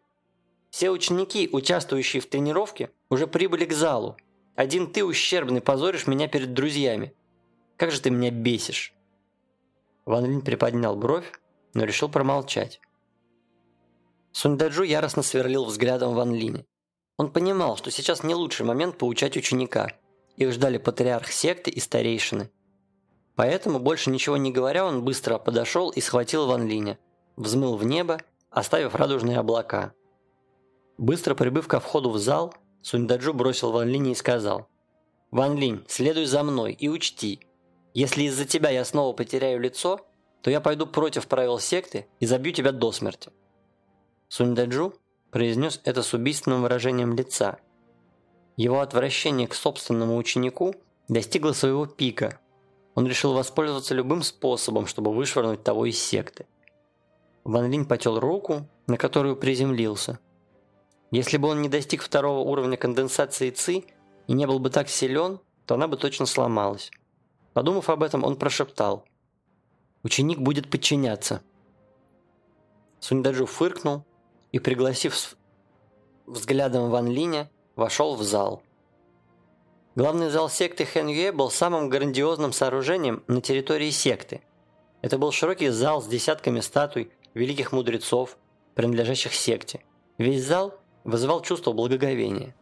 Все ученики, участвующие в тренировке, уже прибыли к залу. Один ты, ущербный, позоришь меня перед друзьями. Как же ты меня бесишь!» Ван Линь приподнял бровь, но решил промолчать. Сунь Даджу яростно сверлил взглядом Ван Линя. Он понимал, что сейчас не лучший момент поучать ученика. Их ждали патриарх секты и старейшины – Поэтому, больше ничего не говоря, он быстро подошел и схватил Ван Линя, взмыл в небо, оставив радужные облака. Быстро прибыв ко входу в зал, Суньдаджу бросил Ван Линя и сказал, «Ван Линь, следуй за мной и учти, если из-за тебя я снова потеряю лицо, то я пойду против правил секты и забью тебя до смерти». Суньдаджу произнес это с убийственным выражением лица. Его отвращение к собственному ученику достигло своего пика – он решил воспользоваться любым способом, чтобы вышвырнуть того из секты. Ван Линь потел руку, на которую приземлился. Если бы он не достиг второго уровня конденсации ЦИ и не был бы так силен, то она бы точно сломалась. Подумав об этом, он прошептал. «Ученик будет подчиняться». Суньдаджу фыркнул и, пригласив взглядом Ван Линя, вошел в зал. Главный зал секты Хэньюэ был самым грандиозным сооружением на территории секты. Это был широкий зал с десятками статуй великих мудрецов, принадлежащих секте. Весь зал вызывал чувство благоговения.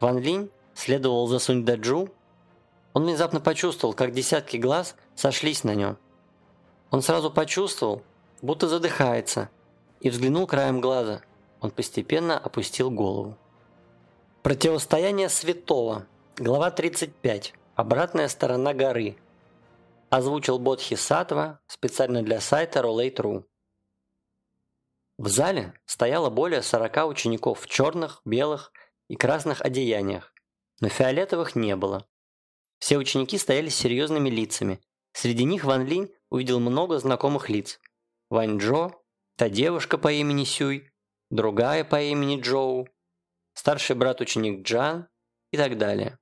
Ван Линь следовал за Сунь Даджу. Он внезапно почувствовал, как десятки глаз сошлись на нем. Он сразу почувствовал, будто задыхается, и взглянул краем глаза. Он постепенно опустил голову. Противостояние святого – Глава 35. Обратная сторона горы. Озвучил Бодхи Сатва специально для сайта Rollate.ru. В зале стояло более 40 учеников в черных, белых и красных одеяниях, но фиолетовых не было. Все ученики стояли с серьезными лицами. Среди них Ван Линь увидел много знакомых лиц. Вань Джо, та девушка по имени Сюй, другая по имени Джоу, старший брат-ученик Джан и так далее.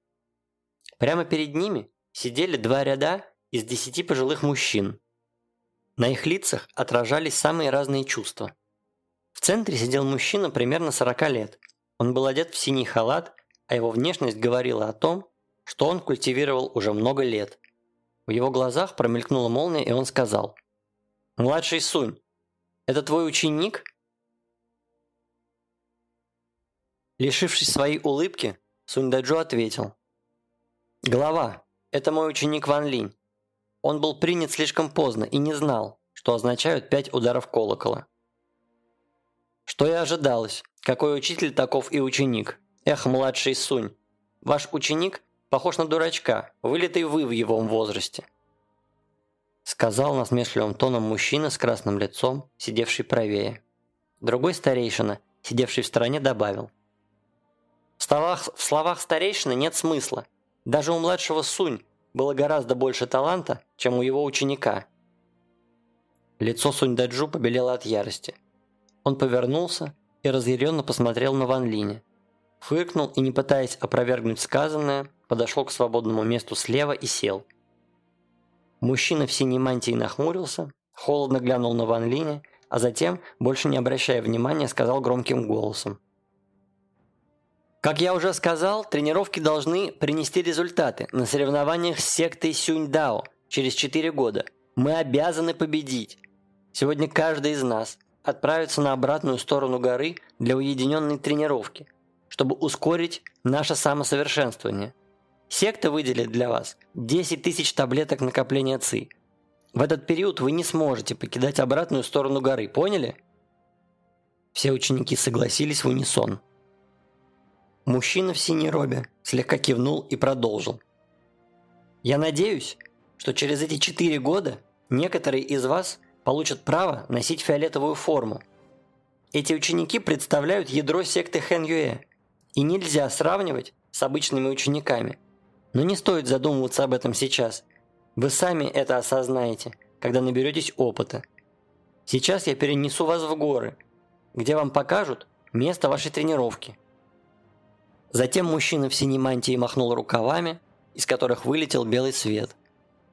Прямо перед ними сидели два ряда из десяти пожилых мужчин. На их лицах отражались самые разные чувства. В центре сидел мужчина примерно 40 лет. Он был одет в синий халат, а его внешность говорила о том, что он культивировал уже много лет. В его глазах промелькнула молния, и он сказал «Младший Сунь, это твой ученик?» Лишившись своей улыбки, Сунь Даджо ответил Глава. Это мой ученик Ван Линь. Он был принят слишком поздно и не знал, что означают пять ударов колокола. Что и ожидалось. Какой учитель, таков и ученик. Эх, младший Сунь. Ваш ученик похож на дурачка, вылитый вы в его возрасте. Сказал насмешливым тоном мужчина с красным лицом, сидевший правее. Другой старейшина, сидевший в стороне, добавил. В словах, в словах старейшины нет смысла. Даже у младшего Сунь было гораздо больше таланта, чем у его ученика. Лицо Сунь Даджу побелело от ярости. Он повернулся и разъяренно посмотрел на Ван Линя. Фыркнул и, не пытаясь опровергнуть сказанное, подошел к свободному месту слева и сел. Мужчина в синей мантии нахмурился, холодно глянул на Ван Линя, а затем, больше не обращая внимания, сказал громким голосом. Как я уже сказал, тренировки должны принести результаты на соревнованиях с сектой Сюньдао через 4 года. Мы обязаны победить. Сегодня каждый из нас отправится на обратную сторону горы для уединенной тренировки, чтобы ускорить наше самосовершенствование. Секта выделит для вас 10 тысяч таблеток накопления ЦИ. В этот период вы не сможете покидать обратную сторону горы, поняли? Все ученики согласились в унисон. Мужчина в синей робе слегка кивнул и продолжил. «Я надеюсь, что через эти четыре года некоторые из вас получат право носить фиолетовую форму. Эти ученики представляют ядро секты Хэн Юэ, и нельзя сравнивать с обычными учениками. Но не стоит задумываться об этом сейчас. Вы сами это осознаете, когда наберетесь опыта. Сейчас я перенесу вас в горы, где вам покажут место вашей тренировки – Затем мужчина в синей мантии махнул рукавами, из которых вылетел белый свет.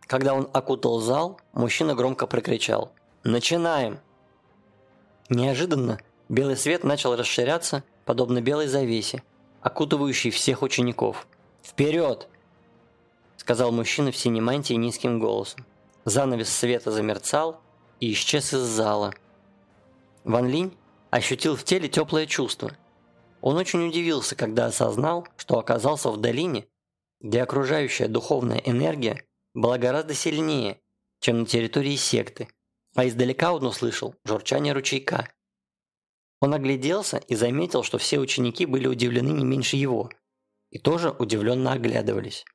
Когда он окутал зал, мужчина громко прокричал «Начинаем!». Неожиданно белый свет начал расширяться, подобно белой завесе, окутывающей всех учеников. «Вперед!» – сказал мужчина в синей мантии низким голосом. Занавес света замерцал и исчез из зала. Ван Линь ощутил в теле теплое чувство. Он очень удивился, когда осознал, что оказался в долине, где окружающая духовная энергия была гораздо сильнее, чем на территории секты, а издалека он услышал журчание ручейка. Он огляделся и заметил, что все ученики были удивлены не меньше его, и тоже удивленно оглядывались.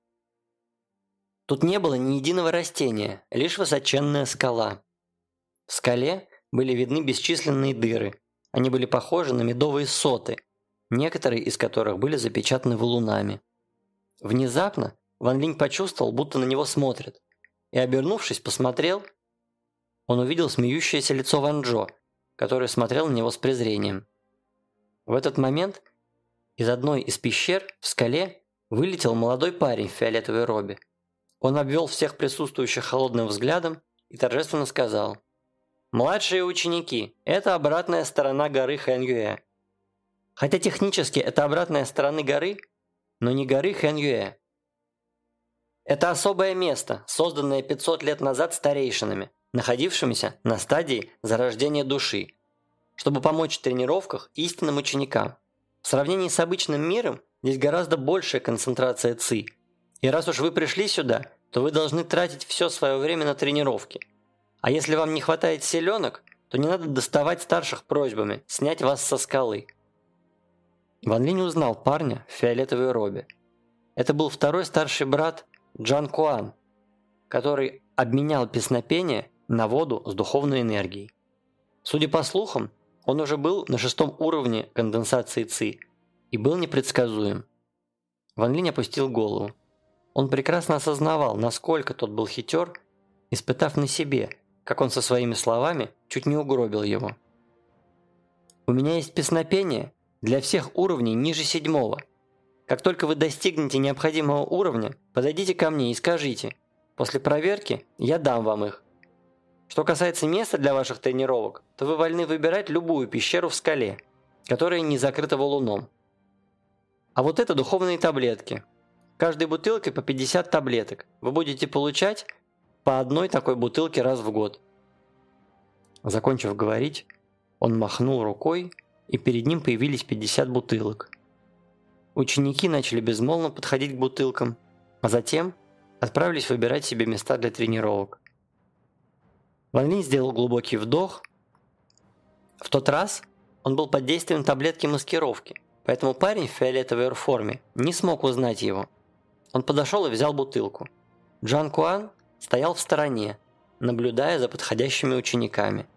Тут не было ни единого растения, лишь высоченная скала. В скале были видны бесчисленные дыры. Они были похожи на медовые соты, некоторые из которых были запечатаны валунами. Внезапно Ван Линь почувствовал, будто на него смотрят, и, обернувшись, посмотрел. Он увидел смеющееся лицо Ван Джо, который смотрел на него с презрением. В этот момент из одной из пещер в скале вылетел молодой парень в фиолетовой робе. Он обвел всех присутствующих холодным взглядом и торжественно сказал. «Младшие ученики – это обратная сторона горы Хэньюэ. Хотя технически это обратная сторона горы, но не горы Хэньюэ. Это особое место, созданное 500 лет назад старейшинами, находившимися на стадии зарождения души, чтобы помочь в тренировках истинным ученикам. В сравнении с обычным миром здесь гораздо большая концентрация ци – и раз уж вы пришли сюда, то вы должны тратить все свое время на тренировки. А если вам не хватает селенок, то не надо доставать старших просьбами снять вас со скалы. Ван Линь узнал парня в фиолетовой робе. Это был второй старший брат Джан Куан, который обменял песнопение на воду с духовной энергией. Судя по слухам, он уже был на шестом уровне конденсации ЦИ и был непредсказуем. Ван Линь опустил голову. Он прекрасно осознавал, насколько тот был хитер, испытав на себе, как он со своими словами чуть не угробил его. «У меня есть песнопение для всех уровней ниже седьмого. Как только вы достигнете необходимого уровня, подойдите ко мне и скажите. После проверки я дам вам их. Что касается места для ваших тренировок, то вы вольны выбирать любую пещеру в скале, которая не закрыта валуном. А вот это духовные таблетки – Каждой бутылкой по 50 таблеток. Вы будете получать по одной такой бутылке раз в год. Закончив говорить, он махнул рукой, и перед ним появились 50 бутылок. Ученики начали безмолвно подходить к бутылкам, а затем отправились выбирать себе места для тренировок. Ван Линь сделал глубокий вдох. В тот раз он был под действием таблетки маскировки, поэтому парень в фиолетовой форме не смог узнать его – он подошел и взял бутылку. Джан Куан стоял в стороне, наблюдая за подходящими учениками.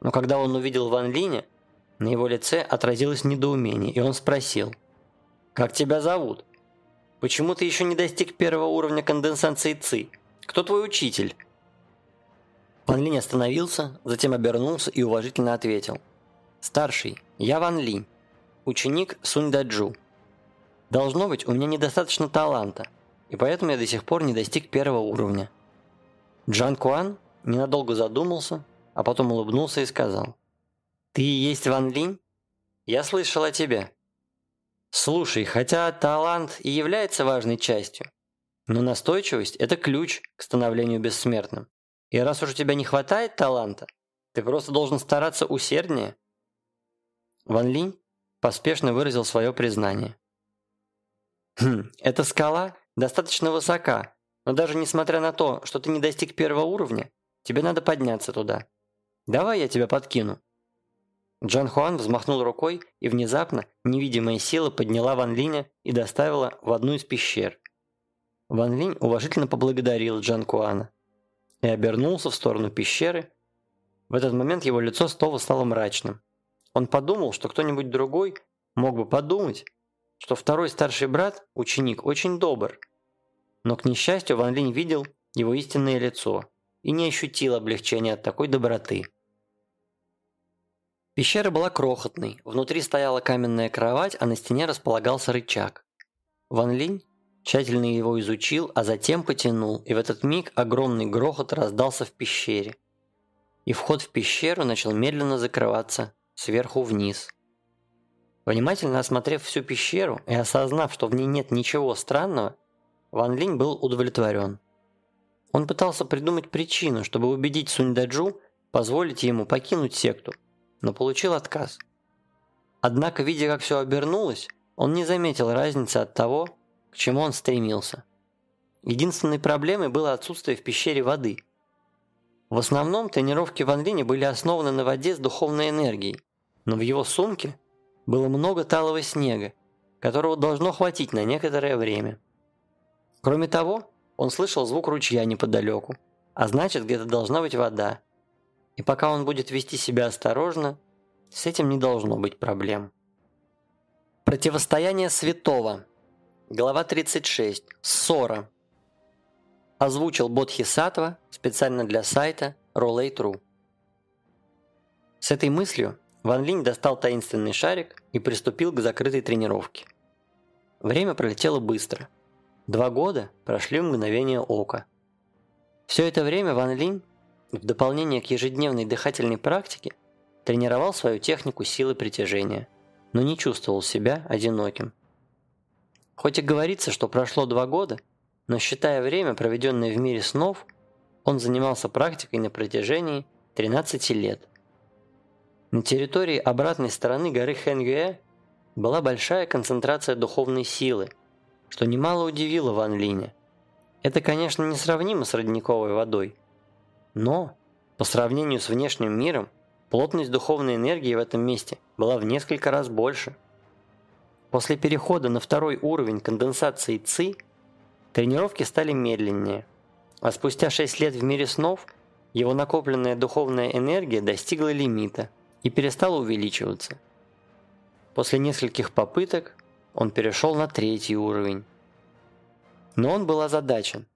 Но когда он увидел Ван Линя, на его лице отразилось недоумение, и он спросил, «Как тебя зовут? Почему ты еще не достиг первого уровня конденсации ЦИ? Кто твой учитель?» Ван Линь остановился, затем обернулся и уважительно ответил, «Старший, я Ван Линь, ученик Сунь Даджу. Должно быть, у меня недостаточно таланта, и поэтому я до сих пор не достиг первого уровня. Джан Куан ненадолго задумался, а потом улыбнулся и сказал. «Ты и есть Ван Линь? Я слышал о тебе. Слушай, хотя талант и является важной частью, но настойчивость – это ключ к становлению бессмертным. И раз уж у тебя не хватает таланта, ты просто должен стараться усерднее». Ван Линь поспешно выразил свое признание. Хм, эта скала достаточно высока, но даже несмотря на то, что ты не достиг первого уровня, тебе надо подняться туда. Давай я тебя подкину». Джан Хуан взмахнул рукой, и внезапно невидимая сила подняла Ван Линя и доставила в одну из пещер. Ван Линь уважительно поблагодарил Джан Хуана и обернулся в сторону пещеры. В этот момент его лицо снова стало мрачным. Он подумал, что кто-нибудь другой мог бы подумать, что второй старший брат, ученик, очень добр. Но, к несчастью, Ван Линь видел его истинное лицо и не ощутил облегчения от такой доброты. Пещера была крохотной, внутри стояла каменная кровать, а на стене располагался рычаг. Ван Линь тщательно его изучил, а затем потянул, и в этот миг огромный грохот раздался в пещере. И вход в пещеру начал медленно закрываться сверху вниз. Внимательно осмотрев всю пещеру и осознав, что в ней нет ничего странного, Ван Линь был удовлетворен. Он пытался придумать причину, чтобы убедить Сунь Даджу позволить ему покинуть секту, но получил отказ. Однако, видя, как все обернулось, он не заметил разницы от того, к чему он стремился. Единственной проблемой было отсутствие в пещере воды. В основном тренировки Ван Линя были основаны на воде с духовной энергией, но в его сумке было много талого снега, которого должно хватить на некоторое время. Кроме того, он слышал звук ручья неподалеку, а значит где-то должна быть вода. И пока он будет вести себя осторожно, с этим не должно быть проблем. Противостояние святого. Глава 36. Ссора. Озвучил Бодхисаттва специально для сайта Rollay.ru. С этой мыслью Ван Линь достал таинственный шарик и приступил к закрытой тренировке. Время пролетело быстро. Два года прошли в мгновение ока. Все это время Ван Линь, в дополнение к ежедневной дыхательной практике, тренировал свою технику силы притяжения, но не чувствовал себя одиноким. Хоть и говорится, что прошло два года, но считая время, проведенное в мире снов, он занимался практикой на протяжении 13 лет. На территории обратной стороны горы Хэнгюэ была большая концентрация духовной силы, что немало удивило Ван Линя. Это, конечно, не сравнимо с родниковой водой, но по сравнению с внешним миром, плотность духовной энергии в этом месте была в несколько раз больше – После перехода на второй уровень конденсации ЦИ, тренировки стали медленнее, а спустя 6 лет в мире снов его накопленная духовная энергия достигла лимита и перестала увеличиваться. После нескольких попыток он перешел на третий уровень. Но он был озадачен,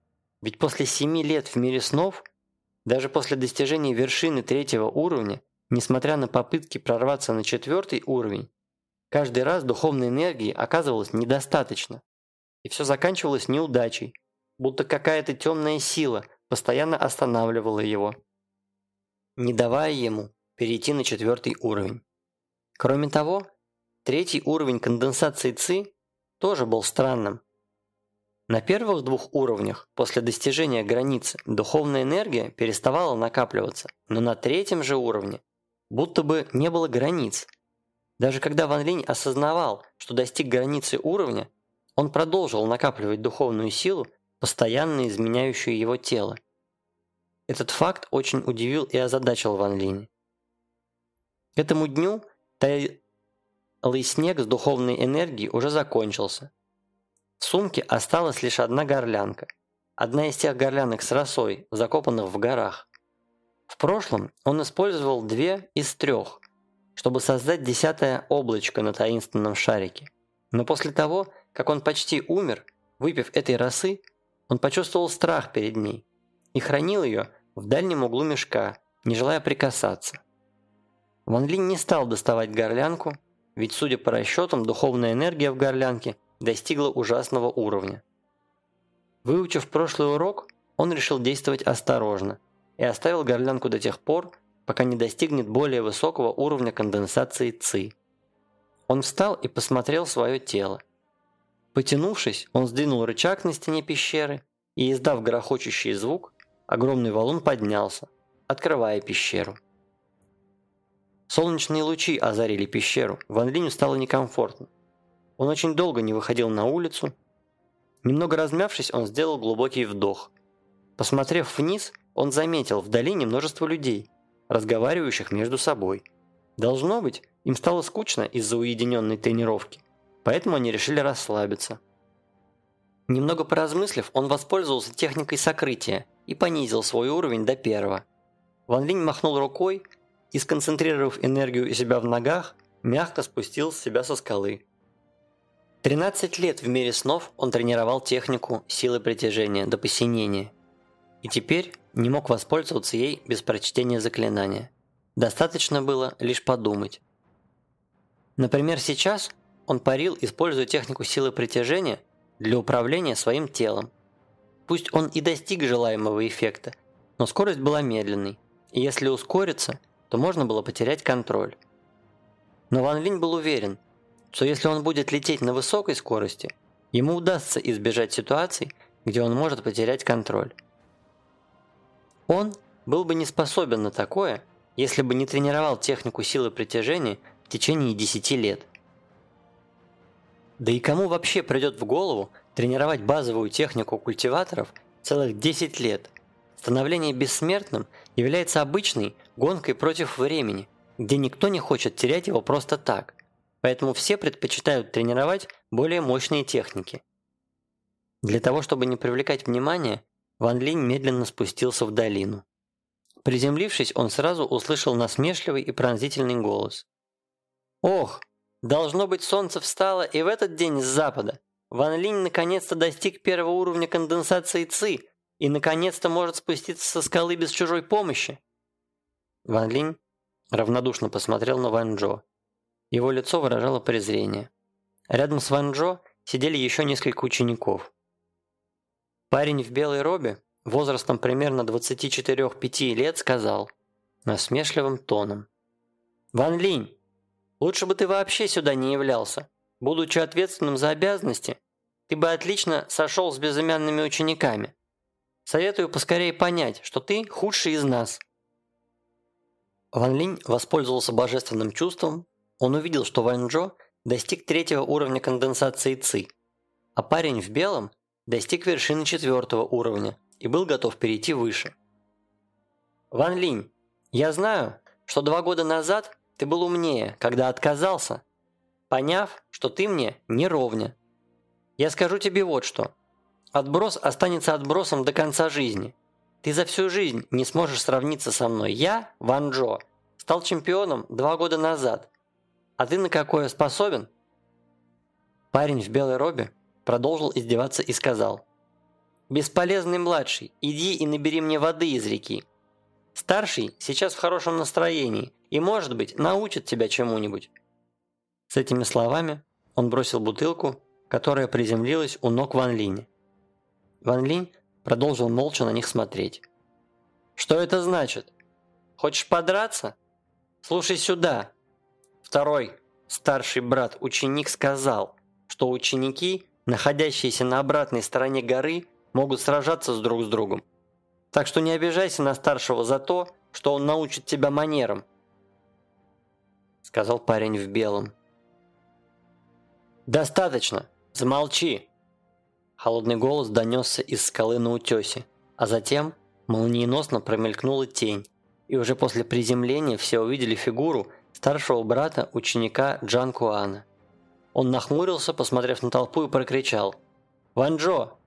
ведь после 7 лет в мире снов, даже после достижения вершины третьего уровня, несмотря на попытки прорваться на четвертый уровень, Каждый раз духовной энергии оказывалось недостаточно, и все заканчивалось неудачей, будто какая-то темная сила постоянно останавливала его, не давая ему перейти на четвертый уровень. Кроме того, третий уровень конденсации ЦИ тоже был странным. На первых двух уровнях после достижения границы духовная энергия переставала накапливаться, но на третьем же уровне будто бы не было границ, даже когда Ван Линь осознавал, что достиг границы уровня, он продолжил накапливать духовную силу, постоянно изменяющую его тело. Этот факт очень удивил и озадачил Ван Линь. К этому дню талый снег с духовной энергией уже закончился. В сумке осталась лишь одна горлянка. Одна из тех горлянок с росой, закопанных в горах. В прошлом он использовал две из трех – чтобы создать десятое облачко на таинственном шарике. Но после того, как он почти умер, выпив этой росы, он почувствовал страх перед ней и хранил ее в дальнем углу мешка, не желая прикасаться. Ван Линь не стал доставать горлянку, ведь, судя по расчетам, духовная энергия в горлянке достигла ужасного уровня. Выучив прошлый урок, он решил действовать осторожно и оставил горлянку до тех пор, пока не достигнет более высокого уровня конденсации ЦИ. Он встал и посмотрел свое тело. Потянувшись, он сдвинул рычаг на стене пещеры и, издав грохочущий звук, огромный валун поднялся, открывая пещеру. Солнечные лучи озарили пещеру, Ван Линю стало некомфортно. Он очень долго не выходил на улицу. Немного размявшись, он сделал глубокий вдох. Посмотрев вниз, он заметил в долине множество людей – разговаривающих между собой. Должно быть, им стало скучно из-за уединенной тренировки, поэтому они решили расслабиться. Немного поразмыслив, он воспользовался техникой сокрытия и понизил свой уровень до первого. Ван Линь махнул рукой и, сконцентрировав энергию у себя в ногах, мягко спустил себя со скалы. 13 лет в мире снов он тренировал технику силы притяжения до посинения. И теперь не мог воспользоваться ей без прочтения заклинания. Достаточно было лишь подумать. Например, сейчас он парил, используя технику силы притяжения, для управления своим телом. Пусть он и достиг желаемого эффекта, но скорость была медленной, и если ускориться, то можно было потерять контроль. Но Ван Линь был уверен, что если он будет лететь на высокой скорости, ему удастся избежать ситуаций, где он может потерять контроль. Он был бы не способен на такое, если бы не тренировал технику силы притяжения в течение 10 лет. Да и кому вообще придет в голову тренировать базовую технику культиваторов целых 10 лет? Становление бессмертным является обычной гонкой против времени, где никто не хочет терять его просто так, поэтому все предпочитают тренировать более мощные техники. Для того, чтобы не привлекать внимания, Ван Линь медленно спустился в долину. Приземлившись, он сразу услышал насмешливый и пронзительный голос. «Ох, должно быть, солнце встало и в этот день с запада. Ван Линь наконец-то достиг первого уровня конденсации ЦИ и наконец-то может спуститься со скалы без чужой помощи». Ван Линь равнодушно посмотрел на Ван Джо. Его лицо выражало презрение. Рядом с Ван Джо сидели еще несколько учеников. Парень в белой робе возрастом примерно 24-5 лет, сказал насмешливым тоном. «Ван Линь, лучше бы ты вообще сюда не являлся. Будучи ответственным за обязанности, ты бы отлично сошел с безымянными учениками. Советую поскорее понять, что ты худший из нас». Ван Линь воспользовался божественным чувством. Он увидел, что Ван Джо достиг третьего уровня конденсации ЦИ, а парень в белом достиг вершины четвертого уровня – и был готов перейти выше. «Ван Линь, я знаю, что два года назад ты был умнее, когда отказался, поняв, что ты мне не ровня. Я скажу тебе вот что. Отброс останется отбросом до конца жизни. Ты за всю жизнь не сможешь сравниться со мной. Я, Ван Джо, стал чемпионом два года назад. А ты на какое способен?» Парень в белой робе продолжил издеваться и сказал – «Бесполезный младший, иди и набери мне воды из реки. Старший сейчас в хорошем настроении и, может быть, научит тебя чему-нибудь». С этими словами он бросил бутылку, которая приземлилась у ног Ван Линя. Ван Линь продолжил молча на них смотреть. «Что это значит? Хочешь подраться? Слушай сюда!» Второй, старший брат-ученик сказал, что ученики, находящиеся на обратной стороне горы, могут сражаться с друг с другом. Так что не обижайся на старшего за то, что он научит тебя манерам», сказал парень в белом. «Достаточно! Замолчи!» Холодный голос донесся из скалы на утесе, а затем молниеносно промелькнула тень, и уже после приземления все увидели фигуру старшего брата ученика Джан Куана. Он нахмурился, посмотрев на толпу и прокричал «Ванжо,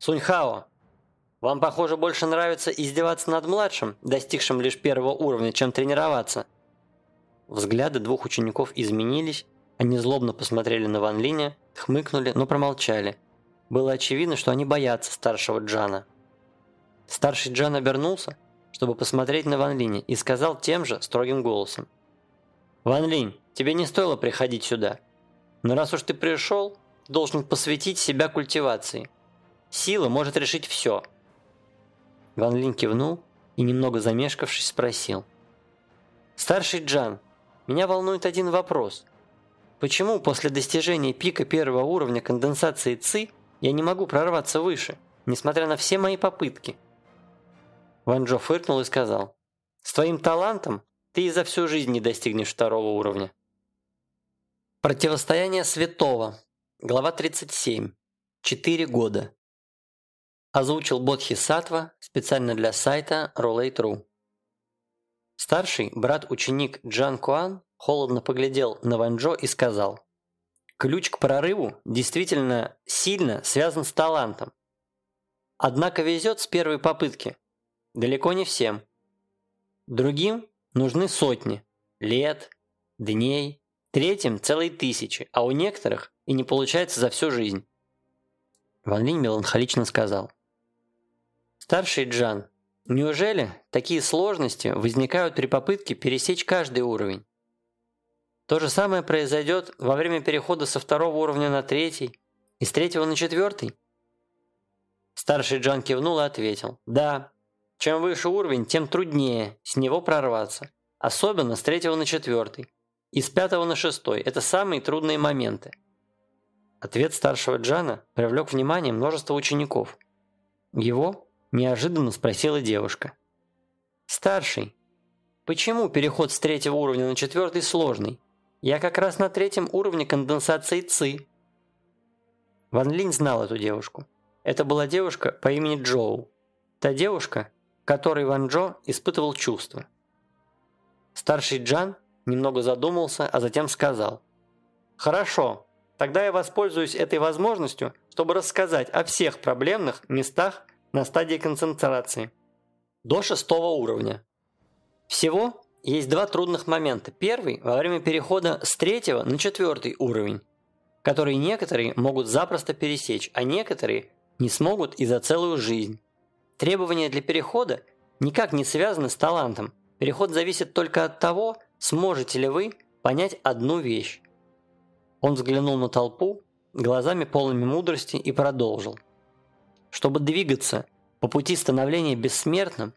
Суньхао, вам, похоже, больше нравится издеваться над младшим, достигшим лишь первого уровня, чем тренироваться. Взгляды двух учеников изменились, они злобно посмотрели на Ван Линя, хмыкнули, но промолчали. Было очевидно, что они боятся старшего Джана. Старший Джан обернулся, чтобы посмотреть на Ван Линя, и сказал тем же строгим голосом. «Ван Линь, тебе не стоило приходить сюда. Но раз уж ты пришел, должен посвятить себя культивации. Сила может решить все. Ван Линь кивнул и, немного замешкавшись, спросил. «Старший Джан, меня волнует один вопрос. Почему после достижения пика первого уровня конденсации ЦИ я не могу прорваться выше, несмотря на все мои попытки?» Ван Джо фыркнул и сказал. «С твоим талантом ты и за всю жизнь не достигнешь второго уровня». Противостояние святого. Глава 37. Четыре года. Озвучил Бодхи Сатва специально для сайта Roulette.ru. Старший брат-ученик Джан Куан холодно поглядел на Ванжо и сказал, «Ключ к прорыву действительно сильно связан с талантом. Однако везет с первой попытки. Далеко не всем. Другим нужны сотни, лет, дней, третьим целые тысячи, а у некоторых и не получается за всю жизнь». Ван Линь меланхолично сказал, Старший Джан, неужели такие сложности возникают при попытке пересечь каждый уровень? То же самое произойдет во время перехода со второго уровня на третий, Из третьего на четвертый?» Старший Джан кивнул и ответил. «Да. Чем выше уровень, тем труднее с него прорваться. Особенно с третьего на четвертый. И с пятого на шестой. Это самые трудные моменты». Ответ старшего Джана привлек внимание множества учеников. Его неожиданно спросила девушка. «Старший, почему переход с третьего уровня на четвертый сложный? Я как раз на третьем уровне конденсации ЦИ». Ван Линь знал эту девушку. Это была девушка по имени Джоу. Та девушка, которой Ван Джо испытывал чувства. Старший Джан немного задумался, а затем сказал. «Хорошо, тогда я воспользуюсь этой возможностью, чтобы рассказать о всех проблемных местах на стадии концентрации. До шестого уровня. Всего есть два трудных момента. Первый – во время перехода с третьего на четвертый уровень, который некоторые могут запросто пересечь, а некоторые не смогут и за целую жизнь. Требования для перехода никак не связаны с талантом. Переход зависит только от того, сможете ли вы понять одну вещь. Он взглянул на толпу глазами полными мудрости и продолжил. Чтобы двигаться по пути становления бессмертным,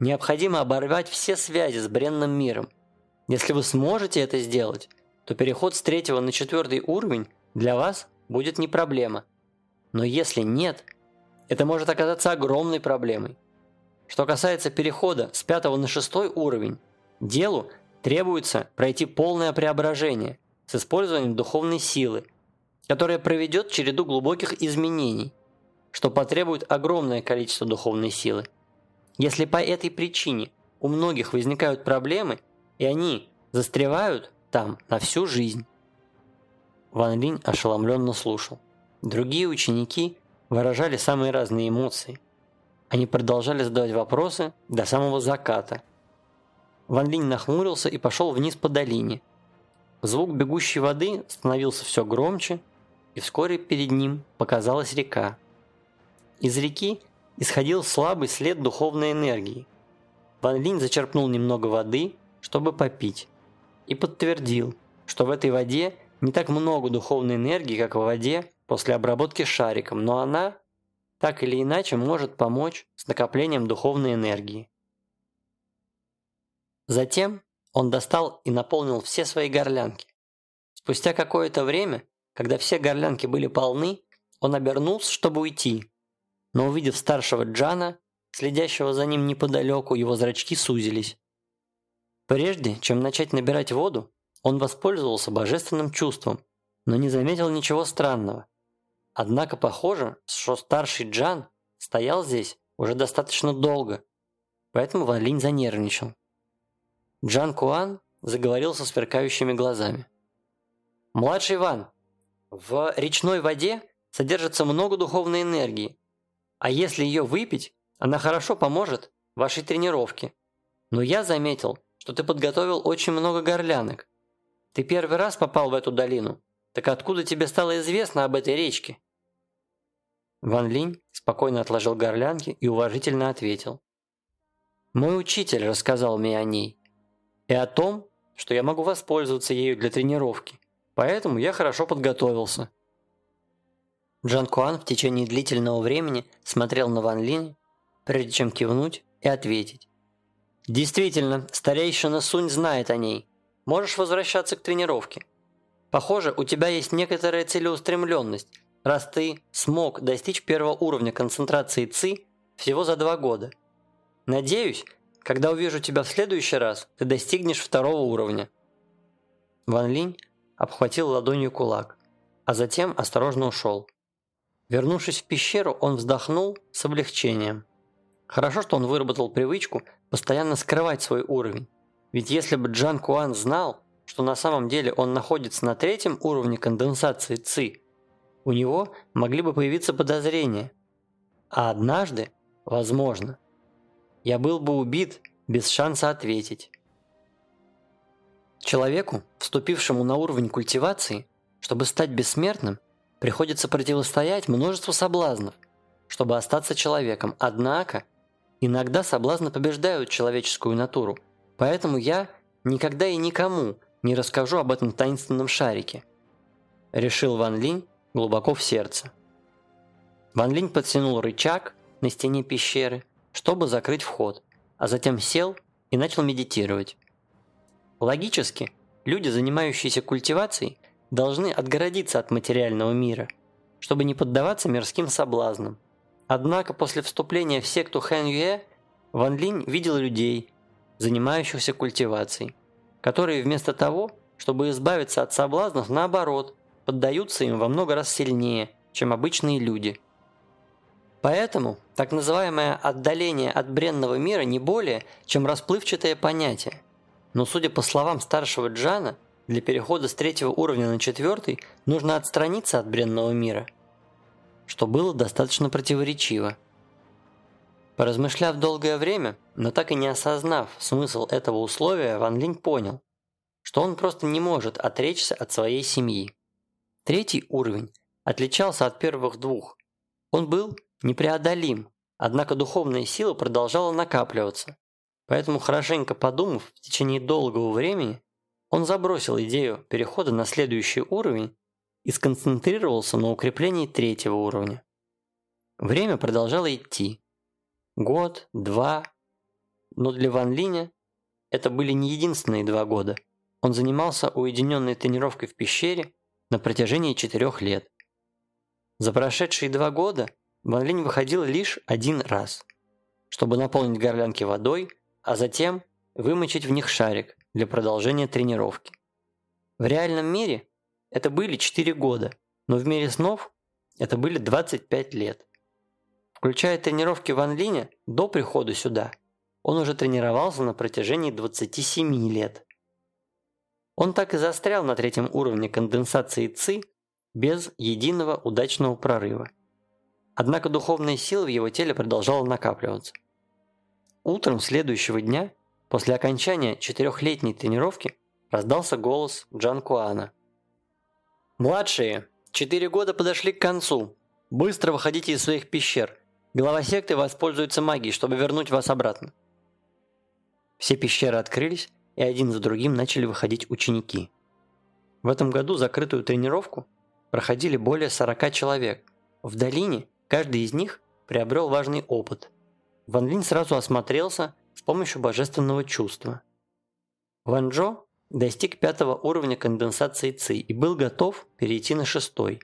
необходимо оборвать все связи с бренным миром. Если вы сможете это сделать, то переход с третьего на четвертый уровень для вас будет не проблема. Но если нет, это может оказаться огромной проблемой. Что касается перехода с пятого на шестой уровень, делу требуется пройти полное преображение с использованием духовной силы, которая проведет череду глубоких изменений – что потребует огромное количество духовной силы. Если по этой причине у многих возникают проблемы, и они застревают там на всю жизнь. Ван Линь ошеломленно слушал. Другие ученики выражали самые разные эмоции. Они продолжали задавать вопросы до самого заката. Ван Линь нахмурился и пошел вниз по долине. Звук бегущей воды становился все громче, и вскоре перед ним показалась река. Из реки исходил слабый след духовной энергии. Ван Линь зачерпнул немного воды, чтобы попить, и подтвердил, что в этой воде не так много духовной энергии, как в воде после обработки шариком, но она так или иначе может помочь с накоплением духовной энергии. Затем он достал и наполнил все свои горлянки. Спустя какое-то время, когда все горлянки были полны, он обернулся, чтобы уйти, но увидев старшего Джана, следящего за ним неподалеку, его зрачки сузились. Прежде чем начать набирать воду, он воспользовался божественным чувством, но не заметил ничего странного. Однако похоже, что старший Джан стоял здесь уже достаточно долго, поэтому Валинь занервничал. Джан Куан заговорил со сверкающими глазами. «Младший Ван, в речной воде содержится много духовной энергии, а если ее выпить, она хорошо поможет вашей тренировке. Но я заметил, что ты подготовил очень много горлянок. Ты первый раз попал в эту долину. Так откуда тебе стало известно об этой речке?» Ван Линь спокойно отложил горлянки и уважительно ответил. «Мой учитель рассказал мне о ней. И о том, что я могу воспользоваться ею для тренировки. Поэтому я хорошо подготовился». Джан Куан в течение длительного времени смотрел на Ван Линь, прежде чем кивнуть и ответить. «Действительно, старейшина Сунь знает о ней. Можешь возвращаться к тренировке. Похоже, у тебя есть некоторая целеустремленность, раз ты смог достичь первого уровня концентрации ЦИ всего за два года. Надеюсь, когда увижу тебя в следующий раз, ты достигнешь второго уровня». Ван Линь обхватил ладонью кулак, а затем осторожно ушел. Вернувшись в пещеру, он вздохнул с облегчением. Хорошо, что он выработал привычку постоянно скрывать свой уровень. Ведь если бы Джан Куан знал, что на самом деле он находится на третьем уровне конденсации ЦИ, у него могли бы появиться подозрения. А однажды, возможно, я был бы убит без шанса ответить. Человеку, вступившему на уровень культивации, чтобы стать бессмертным, приходится противостоять множеству соблазнов, чтобы остаться человеком. Однако, иногда соблазны побеждают человеческую натуру, поэтому я никогда и никому не расскажу об этом таинственном шарике. Решил Ван Линь глубоко в сердце. Ван Линь подтянул рычаг на стене пещеры, чтобы закрыть вход, а затем сел и начал медитировать. Логически, люди, занимающиеся культивацией, должны отгородиться от материального мира, чтобы не поддаваться мирским соблазнам. Однако после вступления в секту Хэн Юэ Ван Линь видел людей, занимающихся культивацией, которые вместо того, чтобы избавиться от соблазнов, наоборот, поддаются им во много раз сильнее, чем обычные люди. Поэтому так называемое отдаление от бренного мира не более, чем расплывчатое понятие. Но судя по словам старшего Джана, для перехода с третьего уровня на четвертый нужно отстраниться от бренного мира, что было достаточно противоречиво. Поразмышляв долгое время, но так и не осознав смысл этого условия, Ван Линь понял, что он просто не может отречься от своей семьи. Третий уровень отличался от первых двух. Он был непреодолим, однако духовная сила продолжала накапливаться. Поэтому, хорошенько подумав в течение долгого времени, он забросил идею перехода на следующий уровень и сконцентрировался на укреплении третьего уровня. Время продолжало идти. Год, два. Но для Ван Линя это были не единственные два года. Он занимался уединенной тренировкой в пещере на протяжении четырех лет. За прошедшие два года Ван Линь выходил лишь один раз, чтобы наполнить горлянки водой, а затем вымочить в них шарик для продолжения тренировки. В реальном мире это были 4 года, но в мире снов это были 25 лет. Включая тренировки Ван Линя до прихода сюда, он уже тренировался на протяжении 27 лет. Он так и застрял на третьем уровне конденсации ЦИ без единого удачного прорыва. Однако духовная сила в его теле продолжала накапливаться. Утром следующего дня После окончания четырехлетней тренировки раздался голос Джан Куана. «Младшие, четыре года подошли к концу. Быстро выходите из своих пещер. Глава секты воспользуется магией, чтобы вернуть вас обратно». Все пещеры открылись, и один за другим начали выходить ученики. В этом году закрытую тренировку проходили более 40 человек. В долине каждый из них приобрел важный опыт. Ван Линь сразу осмотрелся помощью божественного чувства. Ван Джо достиг пятого уровня конденсации ЦИ и был готов перейти на шестой.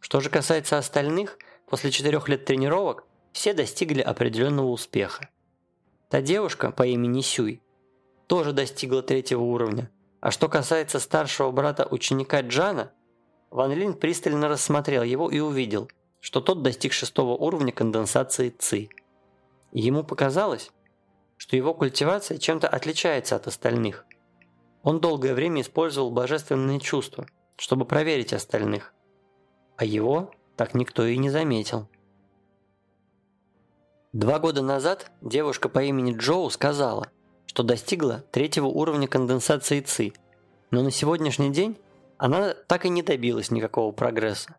Что же касается остальных, после четырех лет тренировок все достигли определенного успеха. Та девушка по имени Сюй тоже достигла третьего уровня, а что касается старшего брата ученика Джана, Ван Лин пристально рассмотрел его и увидел, что тот достиг шестого уровня конденсации ЦИ. Ему показалось, что его культивация чем-то отличается от остальных. Он долгое время использовал божественные чувства, чтобы проверить остальных, а его так никто и не заметил. Два года назад девушка по имени Джоу сказала, что достигла третьего уровня конденсации ЦИ, но на сегодняшний день она так и не добилась никакого прогресса.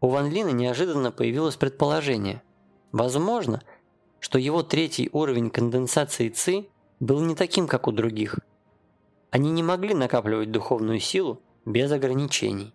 У Ван Лина неожиданно появилось предположение. Возможно, что его третий уровень конденсации ЦИ был не таким, как у других. Они не могли накапливать духовную силу без ограничений.